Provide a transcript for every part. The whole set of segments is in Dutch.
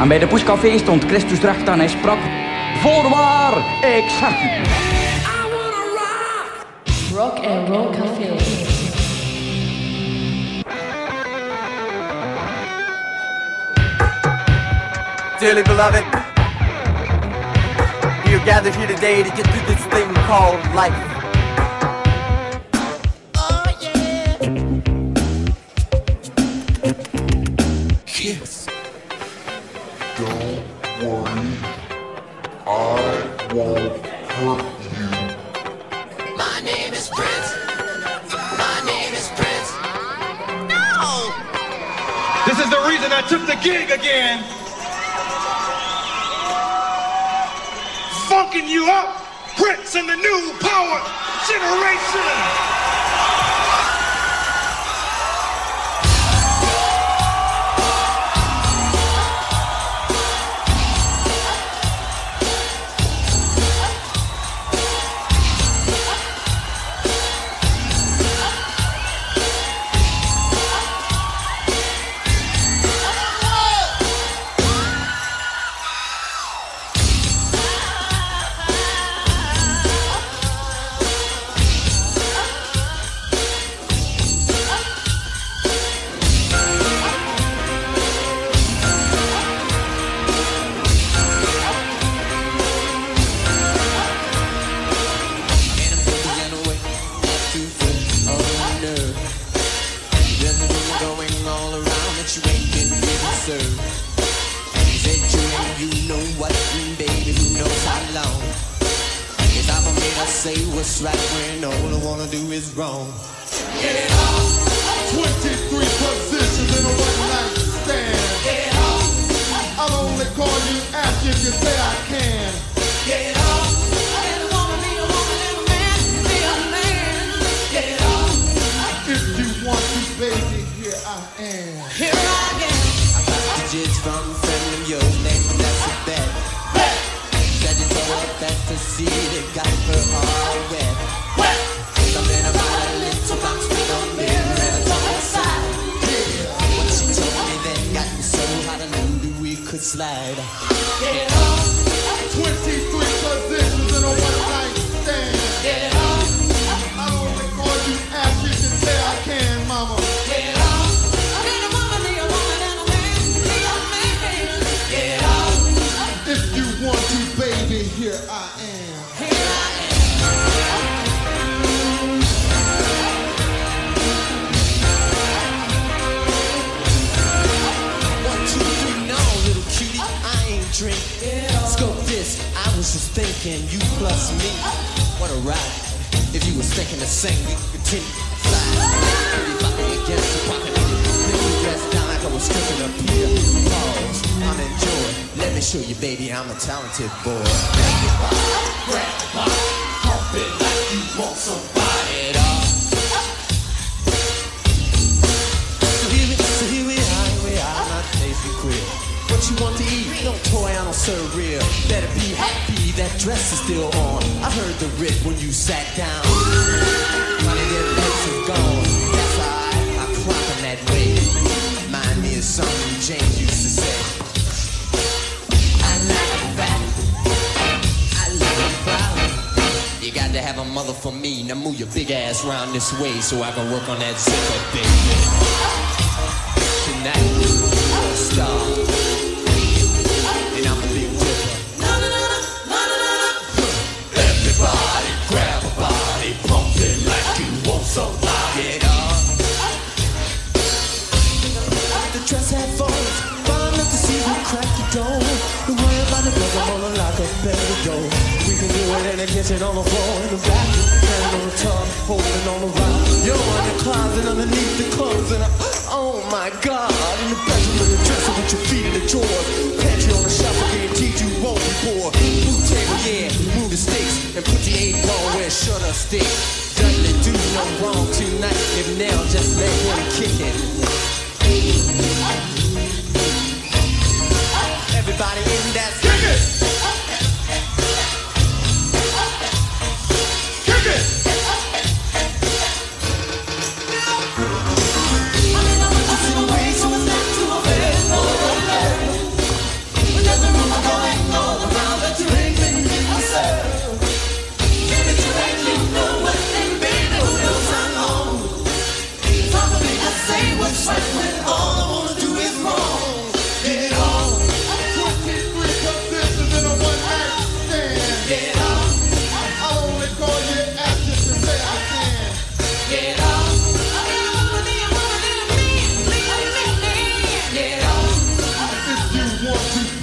En bij de poescafé stond Christus recht en hij sprak... Voorwaar, ik zeg u. Rock and Roll Café. Dearly beloved, you're gathered here today to get through this thing called life. racist! so I can work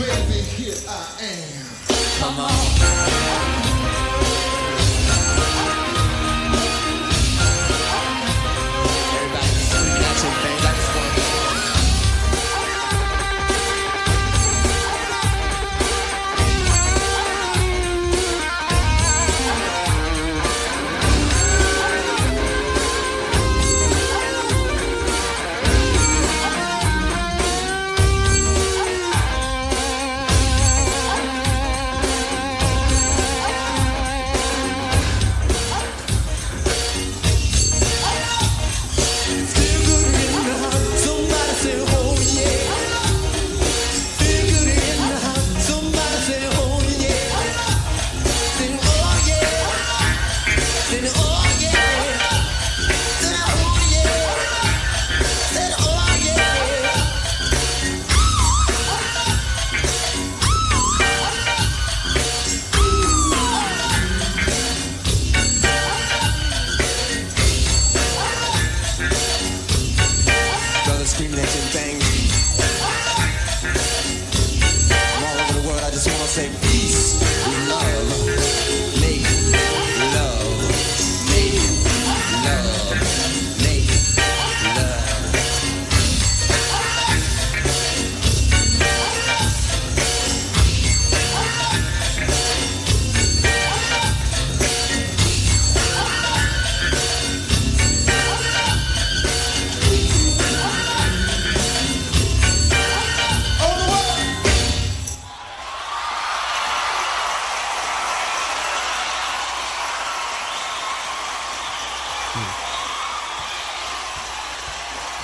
baby, here I am. Come on.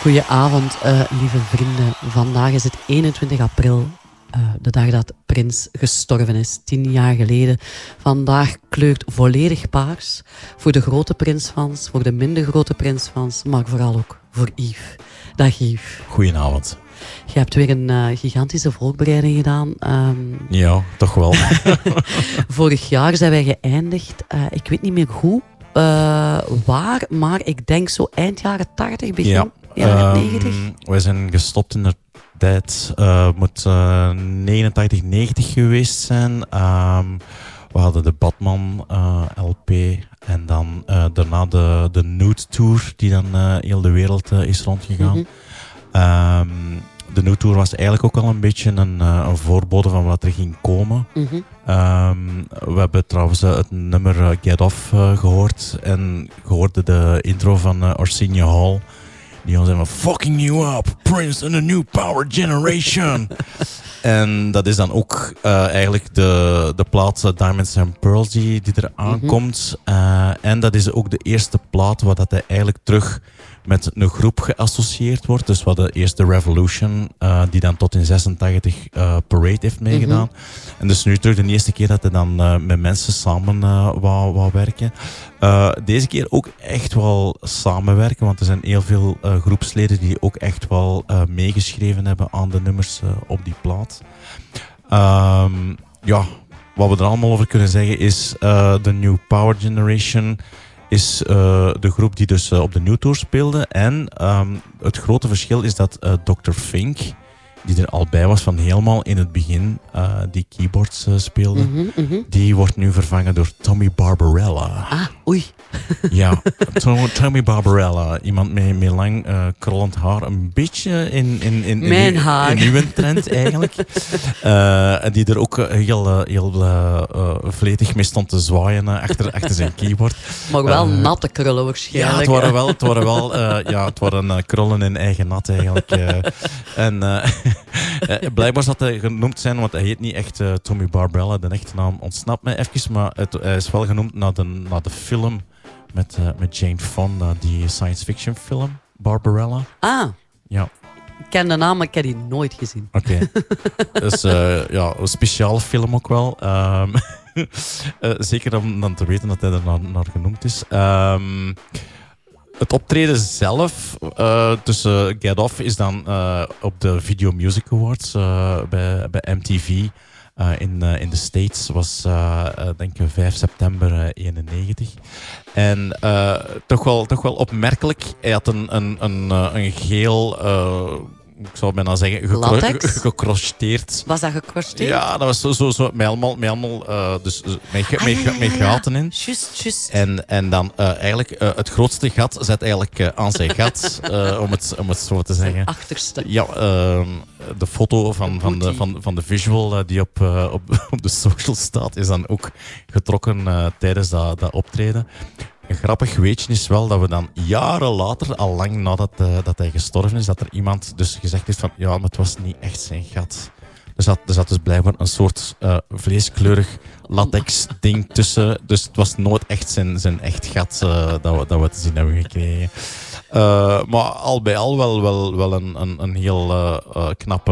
Goedenavond, eh lieve vrienden. Vandaag is het 21 april, eh, de dag dat Prins gestorven is, tien jaar geleden. Vandaag kleurt volledig paars voor de grote Prinsfans, voor de minder grote Prinsfans, maar vooral ook voor Yves. Dag Yves. Goedenavond. Je hebt weer een eh, gigantische voorbereiding gedaan. Ehm, Ja, toch wel. vorig jaar zijn wij geëindigd, ik weet niet meer hoe, waar, maar ik denk zo eind jaren 80, begin ja. Ehm, 90. wij zijn gestopt in de tijd, eh moet eh 89, 90 geweest zijn. Ehm, we hadden de Batman eh, LP en dan eh, daarna de, de Nude Tour, die dan heel de wereld is rondgegaan. Ehm, de Nude Tour was eigenlijk ook al een beetje een, eh, een voorbode van wat er ging komen. Mhm. Ehm, we hebben trouwens het nummer Get Off eh, gehoord. En gehoord de intro van uh, Arsenio Hall. Die ons zei van fucking you up, Prince and the new power generation. en dat is dan ook eh, eigenlijk de, de plaat eh, Diamonds and Pearls die, die er aankomt. Eh, en dat is ook de eerste plaat waar dat hij eigenlijk terug met een groep geassocieerd wordt. Dus eerst de Revolution, eh, die dan tot in 86 eh, Parade heeft meegedaan. En dus nu terug de eerste keer dat hij dan eh, met mensen samen wou, wou werken. Deze keer ook echt wel samenwerken, want er zijn heel veel groepsleden die ook echt wel meegeschreven hebben aan de nummers op die plaat. Ehm, ja, wat we er allemaal over kunnen zeggen is de New Power Generation is eh, de groep die dus eh, op de New Tour speelde. En ehm, het grote verschil is dat eh, Dr. Fink, die er al bij was van helemaal in het begin, die keyboards speelde, Mhm, mhm. die wordt nu vervangen door Tommy Barbarella. Ah, oei. Ja, Tom- Tommy Barbarella. Iemand met, met lang eh krollend haar. Een beetje in, in, in, in, Mijn haar. in uw trend eigenlijk. En die er ook eh, heel, heel eh, vletig mee stond te zwaaien achter, achter zijn keyboard. Maar wel natte krullen Ja, waarschijnlijk. het waren wel, het waren wel ja, het waren krullen in eigen nat eigenlijk. en blijkbaar zat hij genoemd zijn, want hij heet niet echt Tommy Barbarella. De echte naam ontsnapt mij even, maar het, hij is wel genoemd naar de, naar de film met, eh, met Jane Fonda, die science fiction film, Barbarella. Ah, Ja, ik ken de naam, maar ik heb die nooit gezien. oké. dus ja, een speciale film ook wel. Ehm, eh, zeker om dan te weten dat hij er naar, naar genoemd is. Ehm, het optreden zelf tussen Get Off is dan op de Video Music Awards bij, bij MTV eh, in, eh, in de States. was eh, denk ik 5 september eh, 91. En toch, wel, toch wel opmerkelijk. Hij had een, een, een, een geel, ik zou bijna zeggen, gecrocheteerd Was dat gekorsteerd? ja, dat was zo, zo, zo met allemaal, met, allemaal eh, dus, eh, met, Ah, met, ja, ga- ja, met gaten in. Juist, juist. En, en dan eh, eigenlijk het grootste gat zet eigenlijk aan zijn gat, om, het, om het zo te zeggen. Achterste. Ja, ehm, de foto van, van, de, van, van de visual die op, op, op de social staat is dan ook getrokken tijdens dat, dat optreden. Een grappig weetje is wel dat we dan jaren later, al lang nadat eh, dat hij gestorven is, dat er iemand dus gezegd heeft van ja, maar het was niet echt zijn gat. Er zat, er zat dus blijkbaar een soort eh, vleeskleurig latex ding tussen. Dus het was nooit echt zijn, zijn echt gat eh, dat, we, dat we te zien hebben gekregen. Eh, maar al bij al wel, wel, wel een, een, een heel eh, eh, knappe,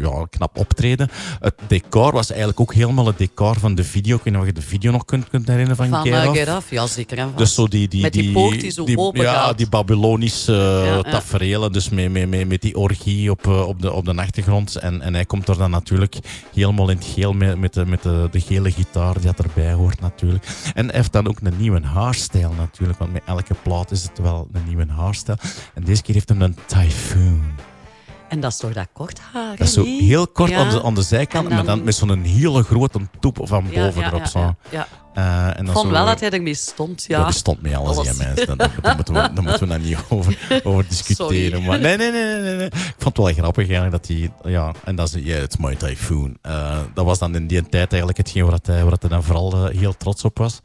ja, knap optreden. Het decor was eigenlijk ook helemaal het decor van de video. Ik weet niet of je de video nog kunt, kunt herinneren van, Van. Get Off, ja zeker vast. Dus zo die, die, Met die poort die zo open Ja, gaat. die Babylonische Ja, tafereelen. Dus met, met, met, met die orgie op, op, de, op de achtergrond. En, en hij komt er dan natuurlijk helemaal in het geel met, met, de, met de, de gele gitaar die dat erbij hoort natuurlijk. En hij heeft dan ook een nieuwe haarstijl natuurlijk. Want met elke plaat is het wel een nieuwe haarstijl. En deze keer heeft hij een typhoon. En dat is toch dat kort haar? Dat is zo heel kort Ja. aan, de, aan de zijkant, En maar dan met zo'n hele grote toep van boven ja, erop. ja, zo. Eh, en Ik dan vond wel dat hij ermee stond, ja. Die stond mee alles, Alles. ja, mensen. Daar, daar, daar moeten we, daar moeten we dan niet over, over discussiëren. Maar nee, nee, nee, nee, nee. Ik vond het wel grappig eigenlijk dat hij... Ja, en dat is... Ja, it's my typhoon. Eh, dat was dan in die tijd eigenlijk hetgeen waar, het hij, waar het hij dan vooral eh, heel trots op was.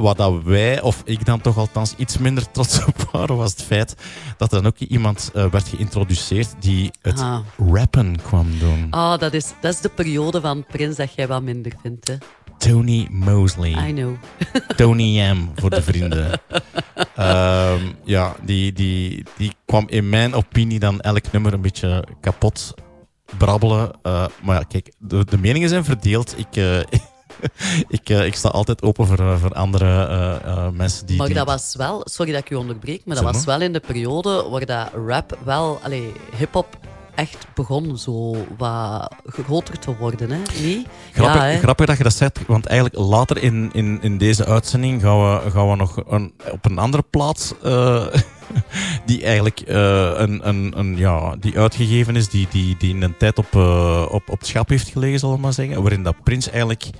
Wat dat wij, of ik dan toch althans iets minder trots op waren, was het feit dat er dan ook iemand werd geïntroduceerd die het Ah. rappen kwam doen. Ah, dat is, dat is de periode van Prins dat jij wat minder vindt, hè. Tony Mosley. I know. Tony M voor de vrienden. Ehm, ja, die, die, die kwam in mijn opinie dan elk nummer een beetje kapot brabbelen. Eh, maar ja, kijk, de, de meningen zijn verdeeld. Ik, eh, ik, eh, ik sta altijd open voor, voor andere mensen die... Maar die- dat was wel, sorry dat ik u onderbreek, maar dat was wel in de periode waar dat rap wel, allee, hip-hop echt begon zo wat groter te worden, hè? Nee? Grappig, ja, hè? grappig dat je dat zegt, want eigenlijk later in, in, in deze uitzending gaan we, gaan we nog een, op een andere plaats eh, die eigenlijk eh, een, een, een, ja, die uitgegeven is, die, die, die in een tijd op, eh, op, op het schap heeft gelegen, zal ik maar zeggen, waarin dat Prins eigenlijk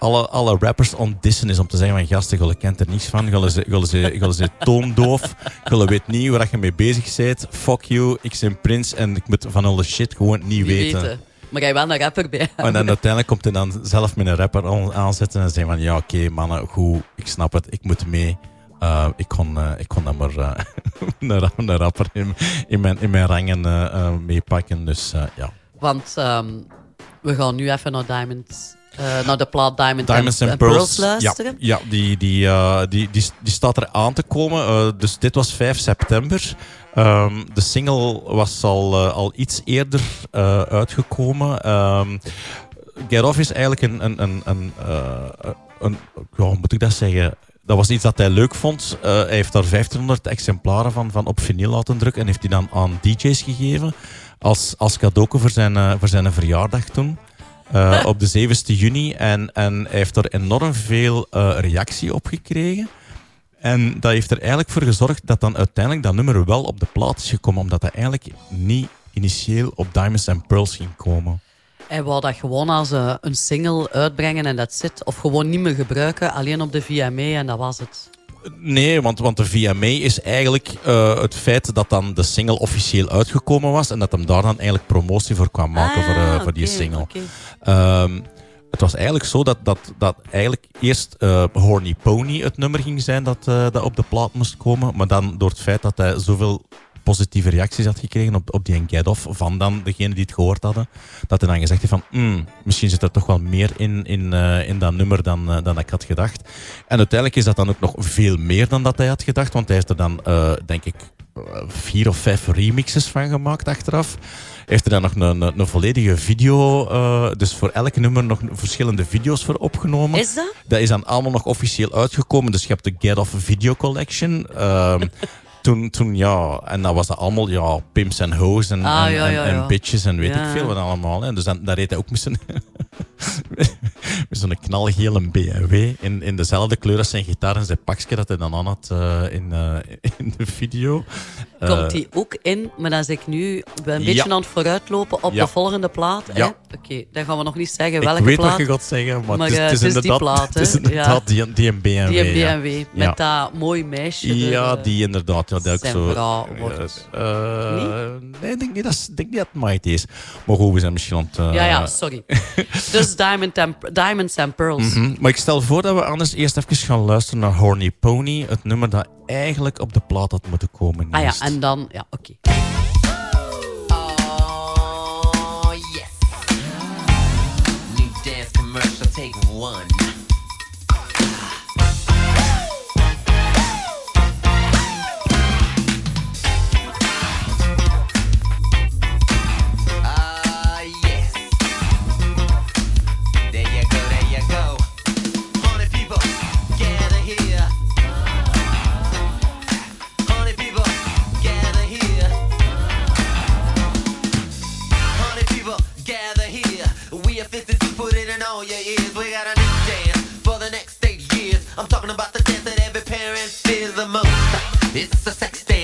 alle, alle rappers on dissen is om te zeggen van gasten, jullie kent er niets van, jullie zijn- toondoof, jullie weet niet waar je mee bezig bent, fuck you, ik ben Prins en ik moet van alle shit gewoon niet Niet weten. weten. Maar jij wel een rapper bij En dan uiteindelijk komt hij dan zelf met een rapper aan- aanzetten en zegt van ja oké mannen, goed, ik snap het, ik moet mee. Eh, ik, kon, eh, ik kon dan maar eh, een, ra- een rapper in, in, mijn, in mijn rangen meepakken. Dus ja. Want ehm, we gaan nu even naar Diamond, eh, naar de plaat Diamond Diamonds and, Pearls. Pearls ja, luisteren. ja die, die, eh, die, die, die staat er aan te komen. Eh, dus dit was 5 september. Ehm, de single was al, al iets eerder uitgekomen. Ehm Get Off is eigenlijk een, een, een, een, een ja, hoe moet ik dat zeggen? Dat was iets dat hij leuk vond. Hij heeft daar 1500 exemplaren van, van op vinyl laten drukken en heeft die dan aan DJ's gegeven als, als cadeau voor zijn, voor zijn verjaardag toen. Eh, op de 7e juni. En, en hij heeft er enorm veel eh, reactie op gekregen. En dat heeft er eigenlijk voor gezorgd dat dan uiteindelijk dat nummer wel op de plaat is gekomen. Omdat dat eigenlijk niet initieel op Diamonds and Pearls ging komen. Hij wou dat gewoon als eh, een single uitbrengen en dat zit. Of gewoon niet meer gebruiken, alleen op de VMA en dat was het. Nee, want, want de VMA is eigenlijk eh, het feit dat dan de single officieel uitgekomen was. En dat hem daar dan eigenlijk promotie voor kwam maken voor, eh, Ah, voor die single. Ehm, het was eigenlijk zo dat, dat, dat eigenlijk eerst eh, Horny Pony het nummer ging zijn dat, dat op de plaat moest komen. Maar dan door het feit dat hij zoveel positieve reacties had gekregen op, op die Get Off van dan degene die het gehoord hadden, dat hij dan gezegd heeft van "Hmm, misschien zit er toch wel meer in, in, eh, in dat nummer dan, eh, dan ik had gedacht. En uiteindelijk is dat dan ook nog veel meer dan dat hij had gedacht, want hij heeft er dan, eh, denk ik, vier of vijf remixes van gemaakt achteraf. Heeft er dan nog een, een, een volledige video, dus voor elk nummer nog verschillende video's voor opgenomen. Is dat? Dat is dan allemaal nog officieel uitgekomen. Dus je hebt de Get Off Video Collection. Ehm, toen, toen, ja, en dat was dat allemaal, ja, pimps en hoes en, Ah, en, ja, en- ja, en ja. bitches en weet ik veel wat allemaal. Hè. Dus dan, daar reed hij ook met zijn, met zo'n knalgele BMW in, in dezelfde kleur als zijn gitaar en zijn pakje dat hij dan aan had eh, in, eh, in de video. Komt Eh, die ook in, maar dan zeg ik nu ik ben een beetje aan het vooruitlopen op Ja. de volgende plaat. Ja. Oké, dan gaan we nog niet zeggen ik welke weet plaat. wat je gaat zeggen, maar, Maar, het, is, het is het is die inderdaad, plaat, het is inderdaad die, die een BMW. Die een. BMW, met dat mooi meisje. Ja, die inderdaad. Ja, dat ook zo, vrouw wordt. Nee, ik denk niet dat, ik denk niet dat het Mighty is. Maar goed, we zijn misschien aan het... Ja, ja, sorry. dus Diamond and, Diamonds and Pearls. mhm. Maar ik stel voor dat we anders eerst even gaan luisteren naar Horny Pony. Het nummer dat eigenlijk op de plaat had moeten komen. Ah ja, en dan... Ja, oké. Oh, yes. New dance commercial, take one. I'm talking about the dance that every parent fears the most. It's a sex dance,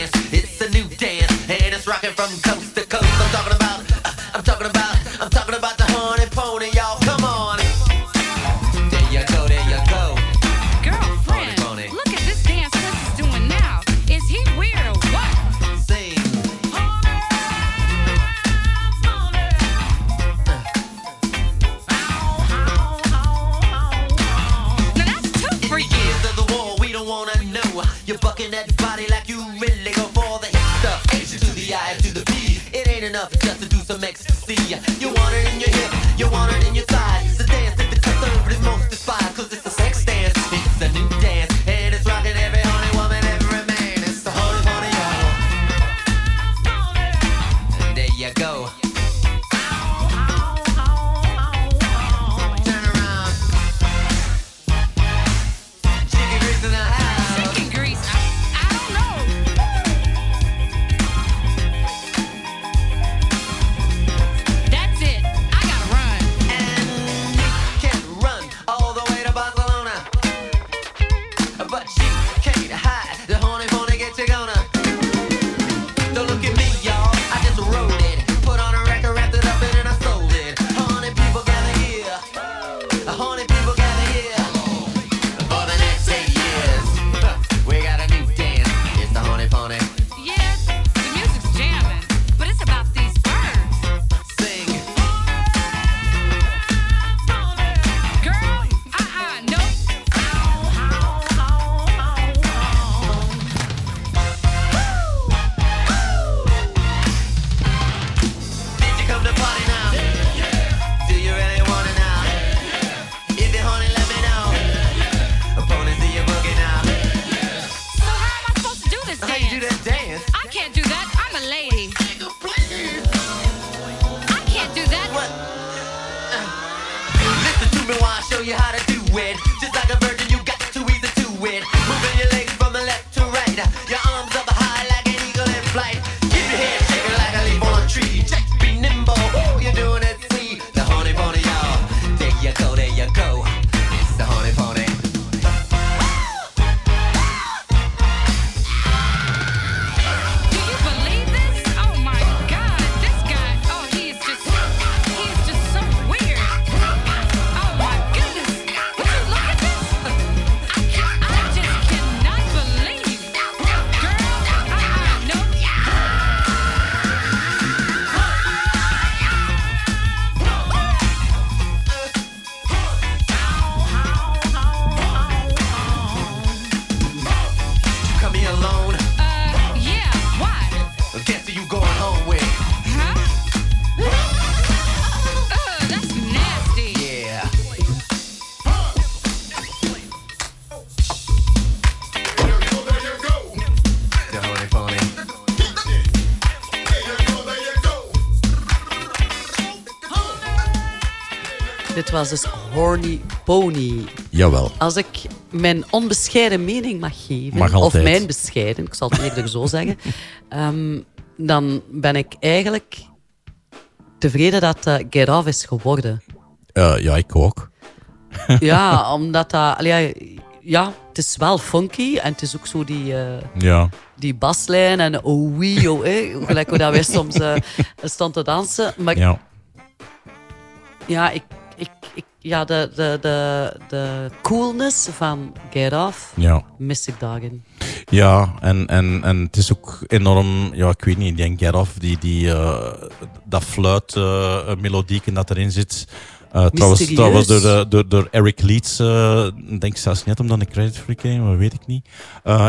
was dus Horny Pony. Jawel. Als ik mijn onbescheiden mening mag geven, Mag of mijn bescheiden, ik zal het eerder zo zeggen, ehm, dan ben ik eigenlijk tevreden dat eh, Get Off is geworden. Eh, ja, ik ook. Ja, omdat dat... ja, ja, het is wel funky en het is ook zo die, eh, Ja. die baslijn en oh wee, oh eh, gelijk hoe dat wij soms eh staan te dansen. Maar Ja. ja, ik, ja de, de, de, de coolness van Get Off Ja. mis ik daarin. Ja, en, en, en het is ook enorm, ja, ik weet niet, ik denk Get Off, die, die, eh, dat fluit melodieken dat erin zit. Eh, trouwens, trouwens door, door, door Eric Leeds, ik denk zelfs net om dan de credit voor gekregen, maar weet ik niet,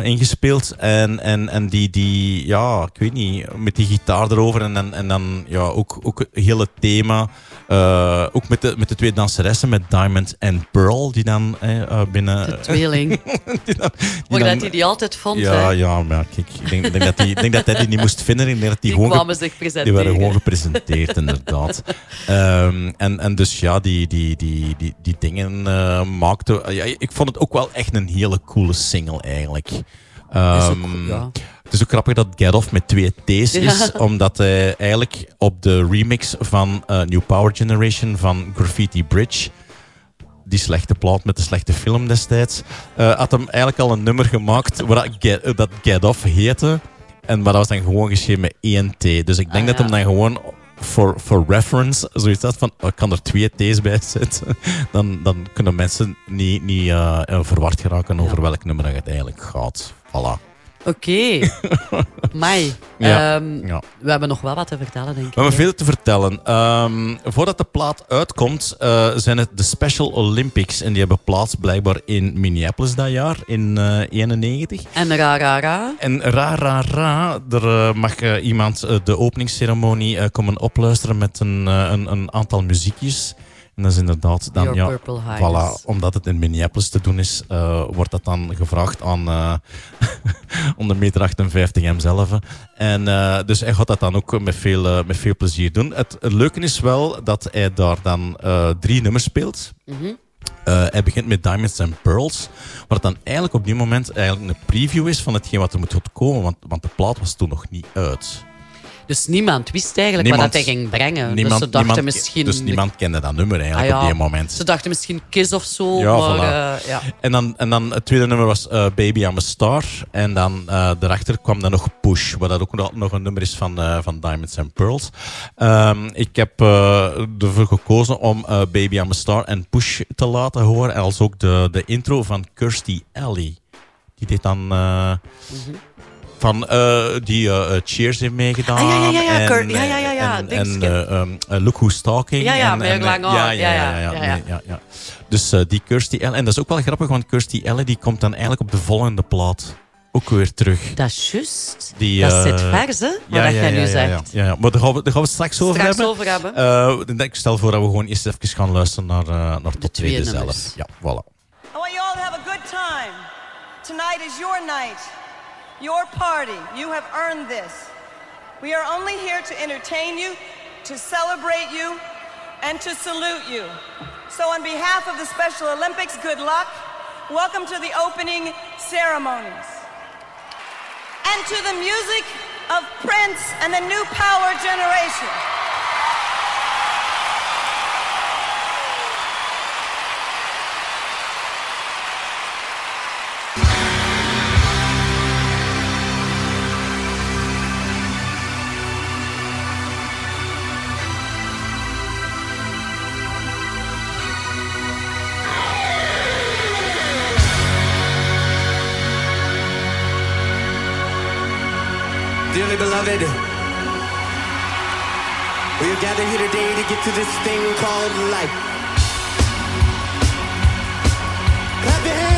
ingespeeld. En, en, en die, die, ja, ik weet niet, met die gitaar erover en, en, en dan ja, ook, ook het hele thema. Eh, ook met de, met de twee danseressen, met Diamond en Pearl, die dan eh, binnen... De tweeling. die dan- die Maar dan- dat hij die altijd vond. ja, hè. ja, maar kijk, ik denk, ik denk dat, die, ik denk dat hij die niet moest vinden. Ik denk dat die, Die gewoon Die werden gewoon gepresenteerd, inderdaad. Ehm, en, en dus ja, die, die, die, die, die dingen eh maakten... ja, ik vond het ook wel echt een hele coole single, eigenlijk. Ehm, ja. Het is ook grappig dat Get Off met twee T's is, Ja. omdat hij eigenlijk op de remix van eh, New Power Generation van Graffiti Bridge die slechte plaat met de slechte film destijds, eh, had hem eigenlijk al een nummer gemaakt waar dat Get, eh, dat Get Off heette. En maar dat was dan gewoon geschreven met één T. Dus ik denk Ah, dat hem dan gewoon voor for reference zoiets had van, oh, ik kan er twee T's bij zetten. Dan, dan kunnen mensen niet, niet eh, eh, verward geraken over welk nummer dat het eigenlijk gaat. Voilà. Oké. Mai. Ja, Ehm, ja. We hebben nog wel wat te vertellen, denk ik. We hebben veel te vertellen. Ehm, voordat de plaat uitkomt, eh, zijn het de Special Olympics. En die hebben plaats blijkbaar in Minneapolis dat jaar, in eh 91. En ra, ra, ra. En ra, ra, ra, er eh, mag eh, iemand eh, de openingsceremonie eh, komen opluisteren met een, eh, een, een aantal muziekjes. En dat is inderdaad dan, Your ja, voilà, omdat het in Minneapolis te doen is, eh, wordt dat dan gevraagd aan eh onder meter 58 hemzelf. En eh, dus hij gaat dat dan ook met veel, met veel plezier doen. Het, het leuke is wel dat hij daar dan drie nummers speelt. Mhm. Hij begint met Diamonds and Pearls, wat dan eigenlijk op die moment eigenlijk een preview is van hetgeen wat er moet komen, want, want de plaat was toen nog niet uit. Dus niemand wist eigenlijk Niemand- wat dat hij ging brengen. Niemand, dus ze dachten niemand- misschien... dus niemand kende dat nummer eigenlijk Ah, ja. op die moment. Ze dachten misschien Kiss of zo, Ja, maar... voilà. eh, ja. En, dan, en dan het tweede nummer was eh, Baby I'm a Star. En dan eh daarachter kwam dan nog Push, wat dat ook nog- nog een nummer is van, van Diamonds and Pearls. Ehm, ik heb ervoor gekozen om Baby I'm a Star en Push te laten horen. En als ook de, de intro van Kirstie Alley. Die deed dan... eh, Van eh, die eh, eh, Cheers heeft meegedaan. Ah, ja, ja, ja, ja, En, ja, ja, ja, ja, En, dingske. en eh, ehm, eh, Look Who's Talking. Ja, ja, en, lang. Ja, ja, Ja, ja. ja. Dus eh, die Kirstie Allen. En dat is ook wel grappig, want Kirstie Allen die komt dan eigenlijk op de volgende plaat ook weer terug. Dat is juist. Die, dat zit vers, hè? Wat dat jij nu ja, zegt. Ja, ja. Maar daar gaan we, daar gaan we straks over Straks hebben. over hebben. Ik stel voor dat we gewoon eerst even gaan luisteren naar, eh naar de twee tweede zelf. Ja, voilà. I want you all to have a good time. Tonight is your night, your party. You have earned this. We are only here to entertain you, to celebrate you, and to salute you. So, on behalf of the Special Olympics, good luck. Welcome to the opening ceremonies. And to the music of Prince and the New Power Generation. Beloved, we are gathered here today to get to this thing called life. Clap your hands,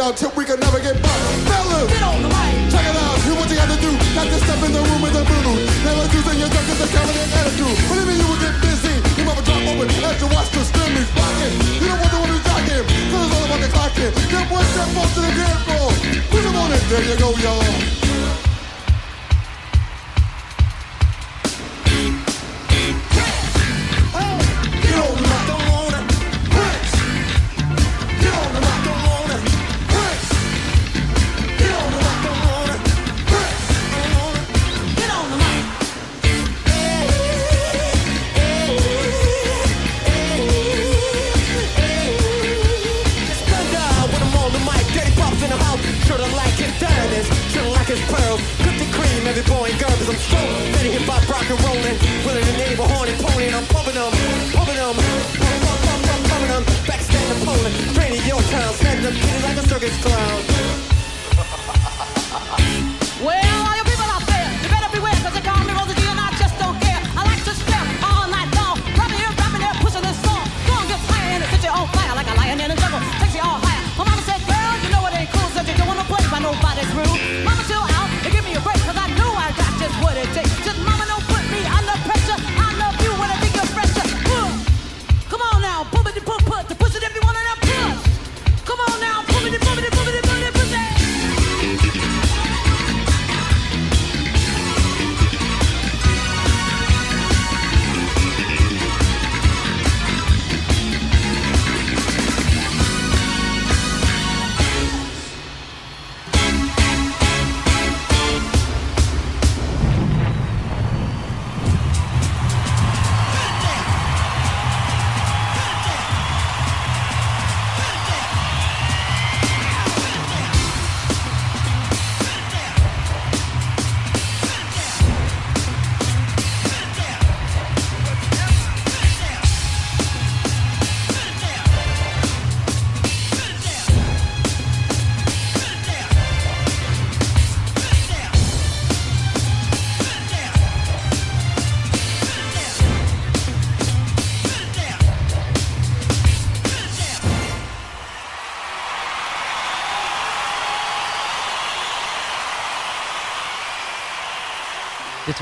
out till we can never get back. Fellas, get on the mic. Check it out. Here's what you got to do. Got to step in the room with the boo. Never choosing your drug is a covenant attitude. Believe me, you will get busy. You mother drop open as you watch the stimmies rocking. You don't want the one who's jocking. Cause it's all about the clocking. Then one step up to the dance floor. Put them on it. There you go, y'all.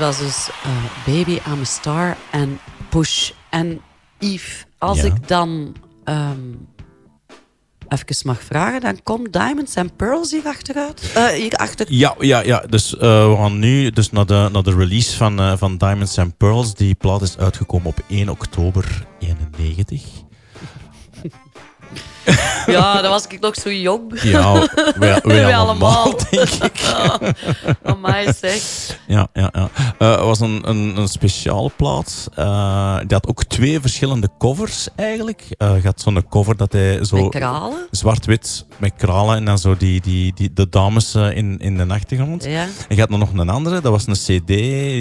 Was dus eh, Baby, I'm a Star en Push. En Yves, als Ja. ik dan ehm even mag vragen, dan komt Diamonds and Pearls hier achteruit? Eh, hier achter... Ja, ja, ja. Dus eh, we gaan nu dus naar, de, naar de release van, van Diamonds and Pearls. Die plaat is uitgekomen op 1 oktober 91. Ja, dan was ik nog zo jong. Ja, wij Wij allemaal, denk ik. Amai, zeg. Ja, ja, ja. Eh, het was een, een, een speciale plaat. Eh, die had ook twee verschillende covers eigenlijk. Eh je had zo'n cover dat hij zo... Met kralen? Zwart-wit met kralen en dan zo die, die, die, de dames eh, in, in de achtergrond. Ja. En je had nog een andere, dat was een cd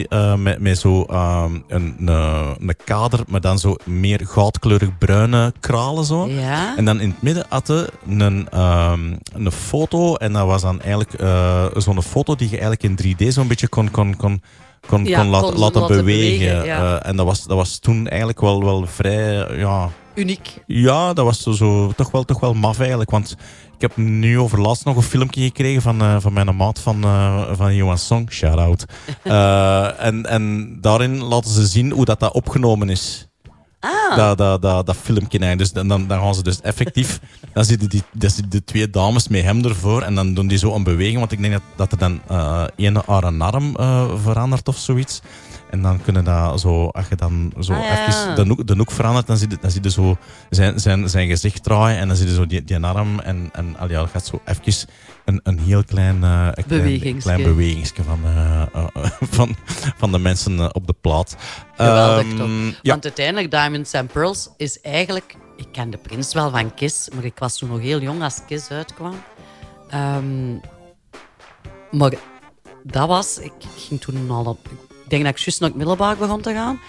eh, met, met zo ehm, een, een, een kader, maar dan zo meer goudkleurig bruine kralen zo. Ja. En dan in het midden had je een, ehm, een foto en dat was dan eigenlijk eh, zo'n foto die je eigenlijk in 3D zo'n beetje kon, kon, kon, kon, Ja, kon laten, laten bewegen. bewegen, ja. Eh, en dat was, dat was toen eigenlijk wel, wel vrij, ja... Uniek. Ja, dat was zo, zo, toch, wel, toch wel maf eigenlijk. Want ik heb nu over laatst nog een filmpje gekregen van, eh, van mijn maat van, eh, van Johan Song. Shout-out. En, en daarin laten ze zien hoe dat, dat opgenomen is. Ah. Dat, dat, dat, dat filmpje eigenlijk. Dus dan, dan, dan gaan ze dus effectief... dan zitten die, dan zitten de twee dames met hem ervoor en dan doen die zo een beweging. Want ik denk dat, dat er dan eh ene haar een arm eh, verandert of zoiets. En dan kunnen dat zo, als je dan zo Ah, ja. even de hoek verandert, dan zie je, dan zie je zo zijn, zijn, zijn gezicht draaien en dan zie je zo die, die arm en, en al ja, gaat zo even een, een heel klein, eh een klein, Bewegingsje. klein bewegingsje van, eh, eh, van, van de mensen op de plaat. Geweldig Ehm, toch? ja. Want uiteindelijk, Diamonds and Pearls is eigenlijk... Ik ken de prins wel van Kiss, maar ik was toen nog heel jong als Kiss uitkwam. Ehm, maar dat was... Ik ging toen al op... Ik denk dat ik juist naar het middelbaar begon te gaan.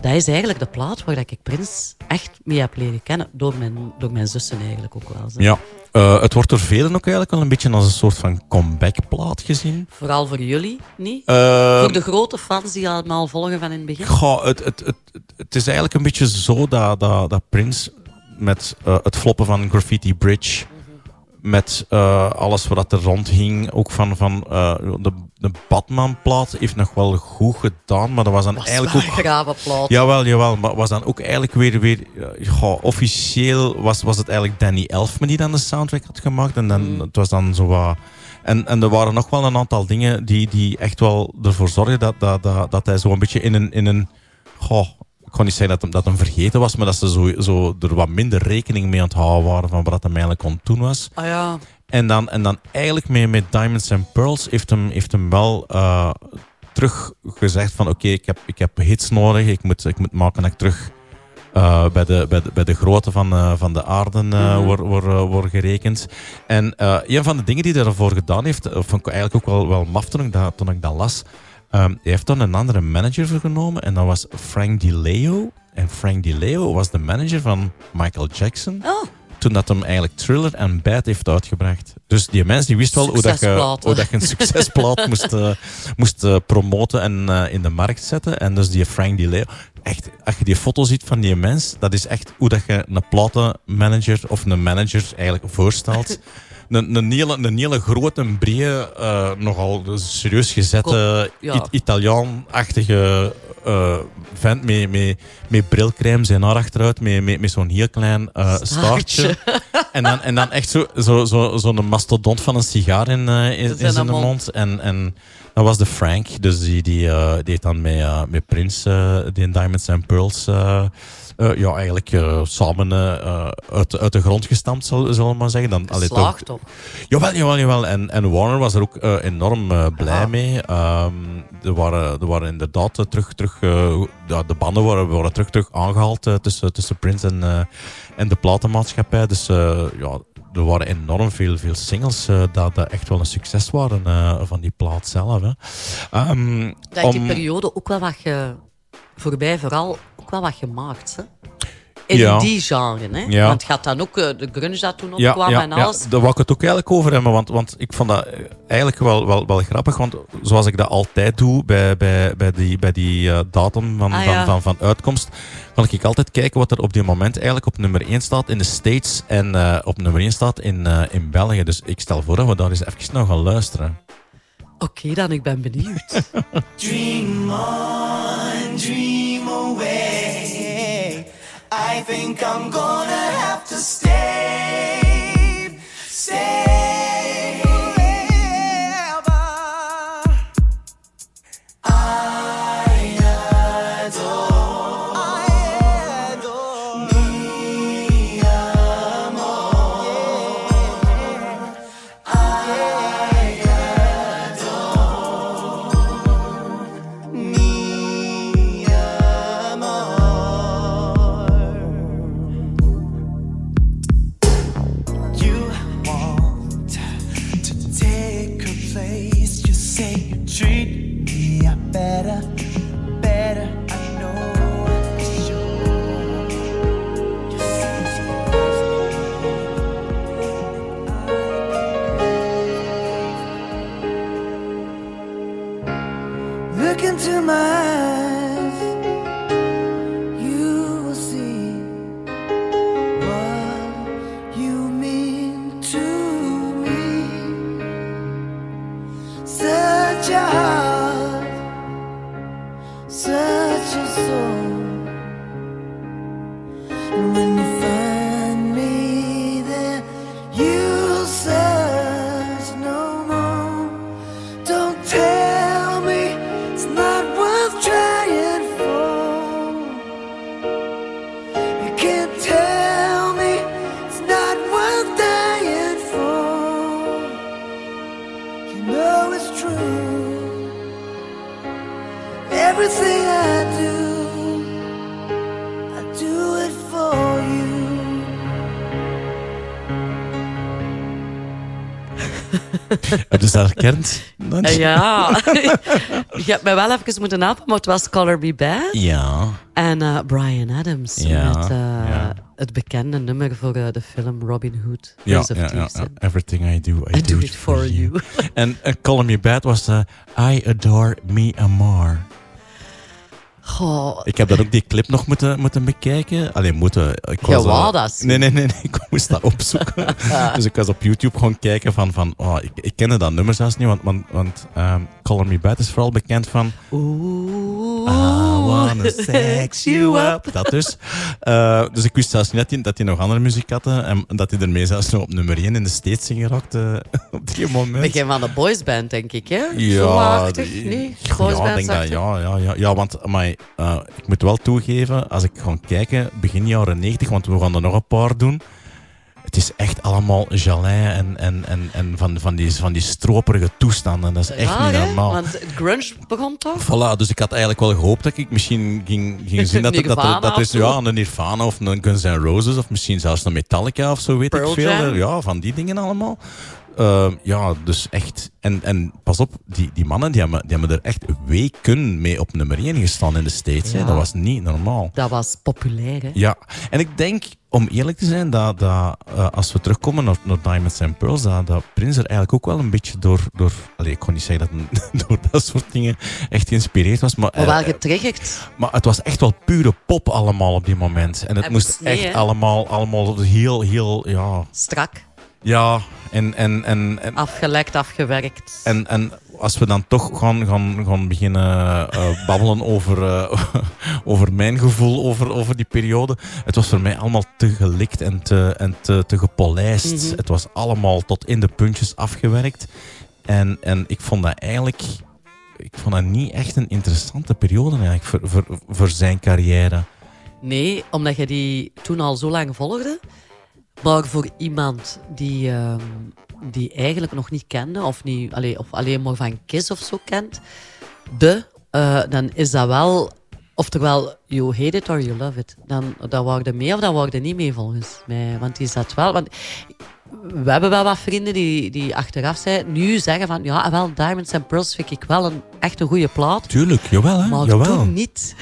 Dat is eigenlijk de plaat waar ik Prins echt mee heb leren kennen. Door mijn, door mijn zussen eigenlijk ook wel. zo. Ja, eh, het wordt door velen ook eigenlijk wel een beetje als een soort van comeback-plaat gezien. Vooral voor jullie, niet? Eh, voor de grote fans die allemaal volgen van in het begin. Goh, het, het, het, het- is eigenlijk een beetje zo dat, dat, dat Prince met eh, het floppen van Graffiti Bridge met eh, alles wat er rondhing. Ook van, van de, de Batman-plaat heeft nog wel goed gedaan, maar dat was dan Was eigenlijk ook... een grave plaat. Jawel, jawel, maar was dan ook eigenlijk weer... weer eh, goh, officieel was, was het eigenlijk Danny Elfman die dan de soundtrack had gemaakt. En dan, Mm. het was dan zo wat... En, en er waren nog wel een aantal dingen die, die echt wel ervoor zorgden dat, dat, dat, dat hij zo een beetje in een... In een goh, kan niet zeggen dat hem, dat hem vergeten was, maar dat ze zo, zo er wat minder rekening mee aan het houden waren van wat hij eigenlijk aan het doen was. Ah ja. En dan, en dan eigenlijk mee met Diamonds and Pearls heeft hem, heeft hem wel eh, terug gezegd van oké, ik, heb, ik heb hits nodig, ik moet, ik moet maken dat ik terug eh, bij, de, bij, de, bij de grootte van, eh, van de aarde eh Mhm. word, word, gerekend. En een van de dingen die hij ervoor gedaan heeft, vond ik eigenlijk ook wel, wel maf toen ik dat, toen ik dat las. Ehm, hij heeft dan een andere manager voor genomen en dat was Frank DiLeo. En Frank DiLeo was de manager van Michael Jackson Oh. toen dat hem eigenlijk Thriller en Bad heeft uitgebracht. Dus die mens die wist wel hoe dat, je, hoe dat je een succesplaat moest, eh, moest eh, promoten en eh, in de markt zetten. En dus die Frank DiLeo, echt, als je die foto ziet van die mens, dat is echt hoe dat je een platenmanager of een manager eigenlijk voorstelt. Een, een, hele, een hele grote, brede, eh, nogal serieus gezette, ja. Italiaan-achtige eh, vent met, met, met brilcrème, zijn haar achteruit, met, met, met zo'n heel klein eh staartje. En dan, en dan echt zo'n zo, zo, zo'n mastodont van een sigaar in, in, in zijn mond. mond. En, en dat was de Frank. Dus die, die, die heeft dan met, met Prince, eh, die in Diamonds and Pearls, eh, ja, eigenlijk eh, samen eh, uit, uit de grond gestampt, zal- we maar zeggen. Dan, allee, toch? Jawel, jawel, jawel. En, en Warner was er ook enorm blij mee. Ehm, er, waren, er waren inderdaad terug, terug de banden waren, waren terug, terug aangehaald eh, tussen, tussen Prince en, en de platenmaatschappij. Dus ja, er waren enorm veel, veel singles eh, dat, dat echt wel een succes waren van die plaat zelf. Hè. Ehm, Dat die periode ook wel wat ge, voorbij vooral wel wat gemaakt. Hè? In Ja. die genre. Hè? Ja. Want gaat dan ook eh, de grunge dat toen opkwam en alles. daar wou ik het ook eigenlijk over hebben, want, want ik vond dat eh, eigenlijk wel, wel, wel grappig, want zoals ik dat altijd doe bij, bij, bij die, bij die eh, datum van, Ah, van, ja. van, van uitkomst, kan ik altijd kijken wat er op die moment eigenlijk op nummer 1 staat in de States en eh, op nummer 1 staat in, eh, in België. Dus ik stel voor dat we daar eens even naar gaan luisteren. Oké, dan ik ben benieuwd. Dream on, dream. I think I'm gonna have to stay, Heb je dat herkend? Eh, ja, je hebt mij wel even moeten helpen, maar het was Color Me Bad. Ja. En eh, Brian Adams Ja, met eh, ja. het bekende nummer voor de film Robin Hood. Ja, ja. Everything I do, I, I do it for you. en uh, Calling Me Bad was uh, I Adore Me Amar. Goh, Ik heb dat ook die clip nog moeten, moeten bekijken. Alleen moeten. Ik was, dat. Nee, nee, nee, nee. Ik moest dat opzoeken. dus ik was op YouTube gewoon kijken van. van oh, ik, ik kende dat nummer zelfs niet, want, want, want ehm, Color Me Bad is vooral bekend van. Oeh. I wanna sex you up. Dat dus. Eh, dus ik wist zelfs niet dat hij, dat hij nog andere muziek had. eh, En dat hij ermee zelfs nog op nummer 1 in de States geraakt eh, op die moment. Begin van de boysband, denk ik, hè? Ja, die- nee? ja, Boysband, denk dat, ja, ja, ja, ja, want eh, ik moet wel toegeven, als ik ga kijken, begin jaren 90, want we gaan er nog een paar doen. Het is echt allemaal jalijn en, en, en, en van, van, die, van die stroperige toestanden. Dat is echt Raar, niet hè? normaal. Want het grunge begon toch? Voilà, dus ik had eigenlijk wel gehoopt dat ik misschien ging, ging zien dat, er- dat, er- dat is ja, een Nirvana of een Guns N' Roses of misschien zelfs een Metallica of zo, weet Pearl ik veel. Jam? Ja, van die dingen allemaal. Ehm, ja, dus echt. En, en pas op, die, die mannen die hebben, die hebben er echt weken mee op nummer 1 gestaan in de States. Hè. Dat was niet normaal. Dat was populair, hè? Ja, en ik denk, om eerlijk te zijn, dat, dat eh, als we terugkomen naar, naar Diamonds and Pearls, dat, dat Prince er eigenlijk ook wel een beetje door, door allee, ik kon niet zeggen dat door dat soort dingen echt geïnspireerd was, maar, Maar wel eh, getriggerd. maar het was echt wel pure pop allemaal op die moment. En het En moest echt hè? allemaal, allemaal heel, heel, ja... Strak. Ja, en, en, en, en, Afgelekt, afgewerkt. en, en als we dan toch gaan, gaan, gaan beginnen eh, babbelen over, eh, over mijn gevoel over, over die periode. Het was voor mij allemaal te gelikt en te, en te, te gepolijst. Mhm. Het was allemaal tot in de puntjes afgewerkt. En, en ik vond dat eigenlijk... Ik vond dat niet echt een interessante periode eigenlijk voor, voor, voor zijn carrière. Nee, omdat je die toen al zo lang volgde. Maar voor iemand die, ehm, die eigenlijk nog niet kende, of, niet, allee, of alleen maar van Kiss of zo kent, de, eh, dan is dat wel, oftewel, you hate it or you love it. Dan, dan word je mee of dan word je niet mee volgens mij. Want die zat wel. Want we hebben wel wat vrienden die, die achteraf zijn, nu zeggen van ja, wel, Diamonds and Pearls vind ik wel een echt een goede plaat. Tuurlijk, jawel hè. Maar jawel. toen niet.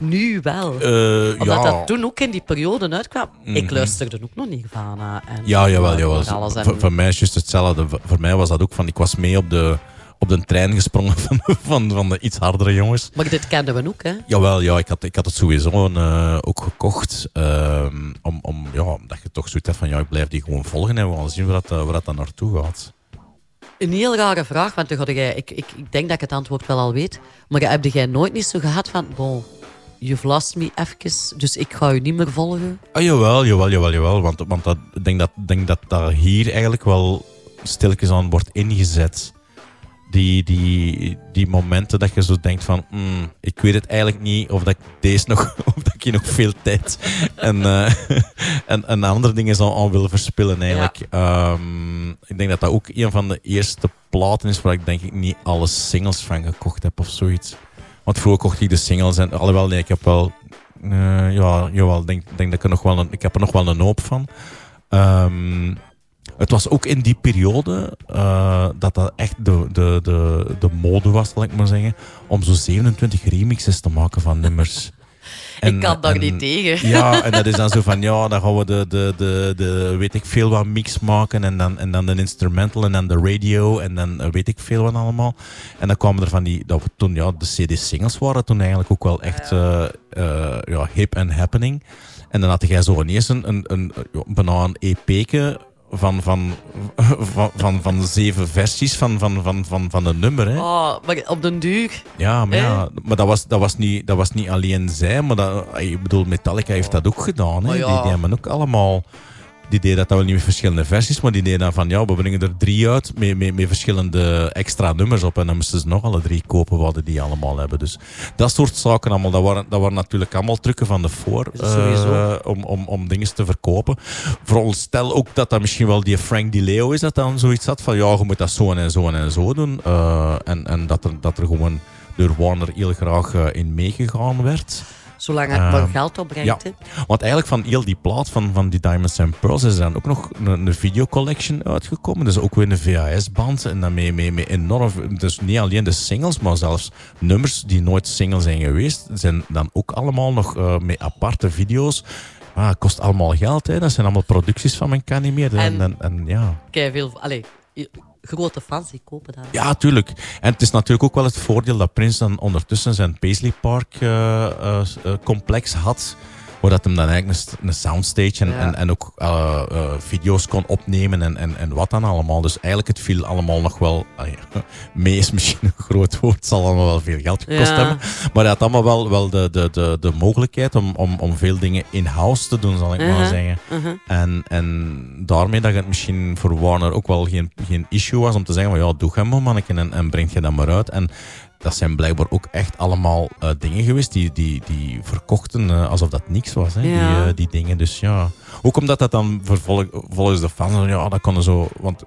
Nu wel. Eh, Omdat ja. dat toen ook in die periode uitkwam. Ik Mhm. luisterde ook nog Nirvana. En Ja, jawel, en jawel. Alles en, Voor, voor mij is het hetzelfde. Voor, mij was dat ook van, ik was mee op de, op de trein gesprongen van, van, van de iets hardere jongens. Maar dit kenden we ook, hè? Jawel, ja, ik had, ik had het sowieso eh, ook gekocht. ehm, om, om, ja, omdat je toch zoiets hebt van, ja, ik blijf die gewoon volgen en we gaan zien waar dat, waar dat dan naartoe gaat. Een heel rare vraag, want toen had jij, ik, ik, ik denk dat ik het antwoord wel al weet. Maar heb jij nooit niet zo gehad van, bon, you've lost me even, dus ik ga je niet meer volgen? Ah, jawel, jawel, jawel, jawel. Want, want dat, ik denk dat, denk dat dat hier eigenlijk wel stilletjes aan wordt ingezet. Die, die, die momenten dat je zo denkt van, hmm, ik weet het eigenlijk niet of dat ik deze nog, of dat ik hier nog veel tijd en, eh, en, en andere dingen zou aan wil verspillen eigenlijk. Ehm, ik denk dat dat ook een van de eerste platen is waar ik denk ik niet alle singles van gekocht heb of zoiets. Want vroeger kocht ik de singles en alhoewel, nee, ik heb wel, eh, ja, jawel, denk, denk dat ik er nog wel een, ik heb er nog wel een hoop van. Ehm, het was ook in die periode eh, dat dat echt de, de, de, de mode was, zal ik maar zeggen, om zo 27 remixes te maken van nummers. Ik kan daar niet tegen. Ja, en dat is dan zo van, ja, dan gaan we de, de, de, de weet ik veel wat mix maken en dan, en dan de instrumental en dan de radio en dan eh, weet ik veel wat allemaal. En dan kwamen er van die, dat we toen, ja, de CD-singles waren toen eigenlijk ook wel echt eh, eh, ja, hip en happening. En dan had jij zo ineens een, een, een, ja, bijna een EP'ke van, van, van, van, van zeven versies van, van, van, van, van een nummer. Hè. Oh, maar op den duur. Ja, maar, ja, maar dat, was, dat, was niet, dat was niet alleen zij, maar dat, ik bedoel, Metallica heeft dat ook gedaan. Hè. Oh ja. die, die hebben ook allemaal... Die deden dat dan wel niet met verschillende versies, maar die deden dan van ja, we brengen er drie uit met, met, met verschillende extra nummers op. En dan moesten ze nog alle drie kopen, wat die allemaal hebben. Dus dat soort zaken allemaal, dat waren, dat waren natuurlijk allemaal trucken van de voor eh, om, om, om dingen te verkopen. Veronderstel ook dat dat misschien wel die Frank DiLeo is dat dan zoiets had van ja, je moet dat zo en zo en zo doen. Eh, en en dat, er, dat er gewoon door Warner heel graag eh, in meegegaan werd. Zolang het maar Ehm, geld opbrengt. ja. Want eigenlijk van heel die plaat van, van die Diamonds and Pearls is er dan ook nog een, een videocollection uitgekomen. Dus ook weer een VHS-band. En dan met, met, met enorm... Dus niet alleen de singles, maar zelfs nummers die nooit single zijn geweest, zijn dan ook allemaal nog eh, met aparte video's. Ah, het kost allemaal geld, hè. Dat zijn allemaal producties van mijn kan niet meer. En, En- en, en ja... Kei veel. Allee, grote fans die kopen dat. Ja, tuurlijk. En het is natuurlijk ook wel het voordeel dat Prince dan ondertussen zijn Paisley Park eh, eh, eh, complex had. Waar dat hem dan eigenlijk een, st- een soundstage en, Ja. en, en ook eh, eh, video's kon opnemen en, en, en wat dan allemaal. Dus eigenlijk het viel allemaal nog wel... ja, mee is misschien een groot woord, het zal allemaal wel veel geld gekost Ja. hebben. Maar hij had allemaal wel, wel de, de, de, de mogelijkheid om, om, om veel dingen in-house te doen, zal ik maar Uh-huh, zeggen. uh-huh. En, en daarmee dat het misschien voor Warner ook wel geen, geen issue was om te zeggen van ja, doe hem maar manneken en, en breng je dat maar uit. En dat zijn blijkbaar ook echt allemaal eh, dingen geweest die, die, die verkochten eh, alsof dat niks was, hè, Ja. die, eh, die dingen. Dus ja, ook omdat dat dan vervolg, volgens de fans, ja, dat konden zo, want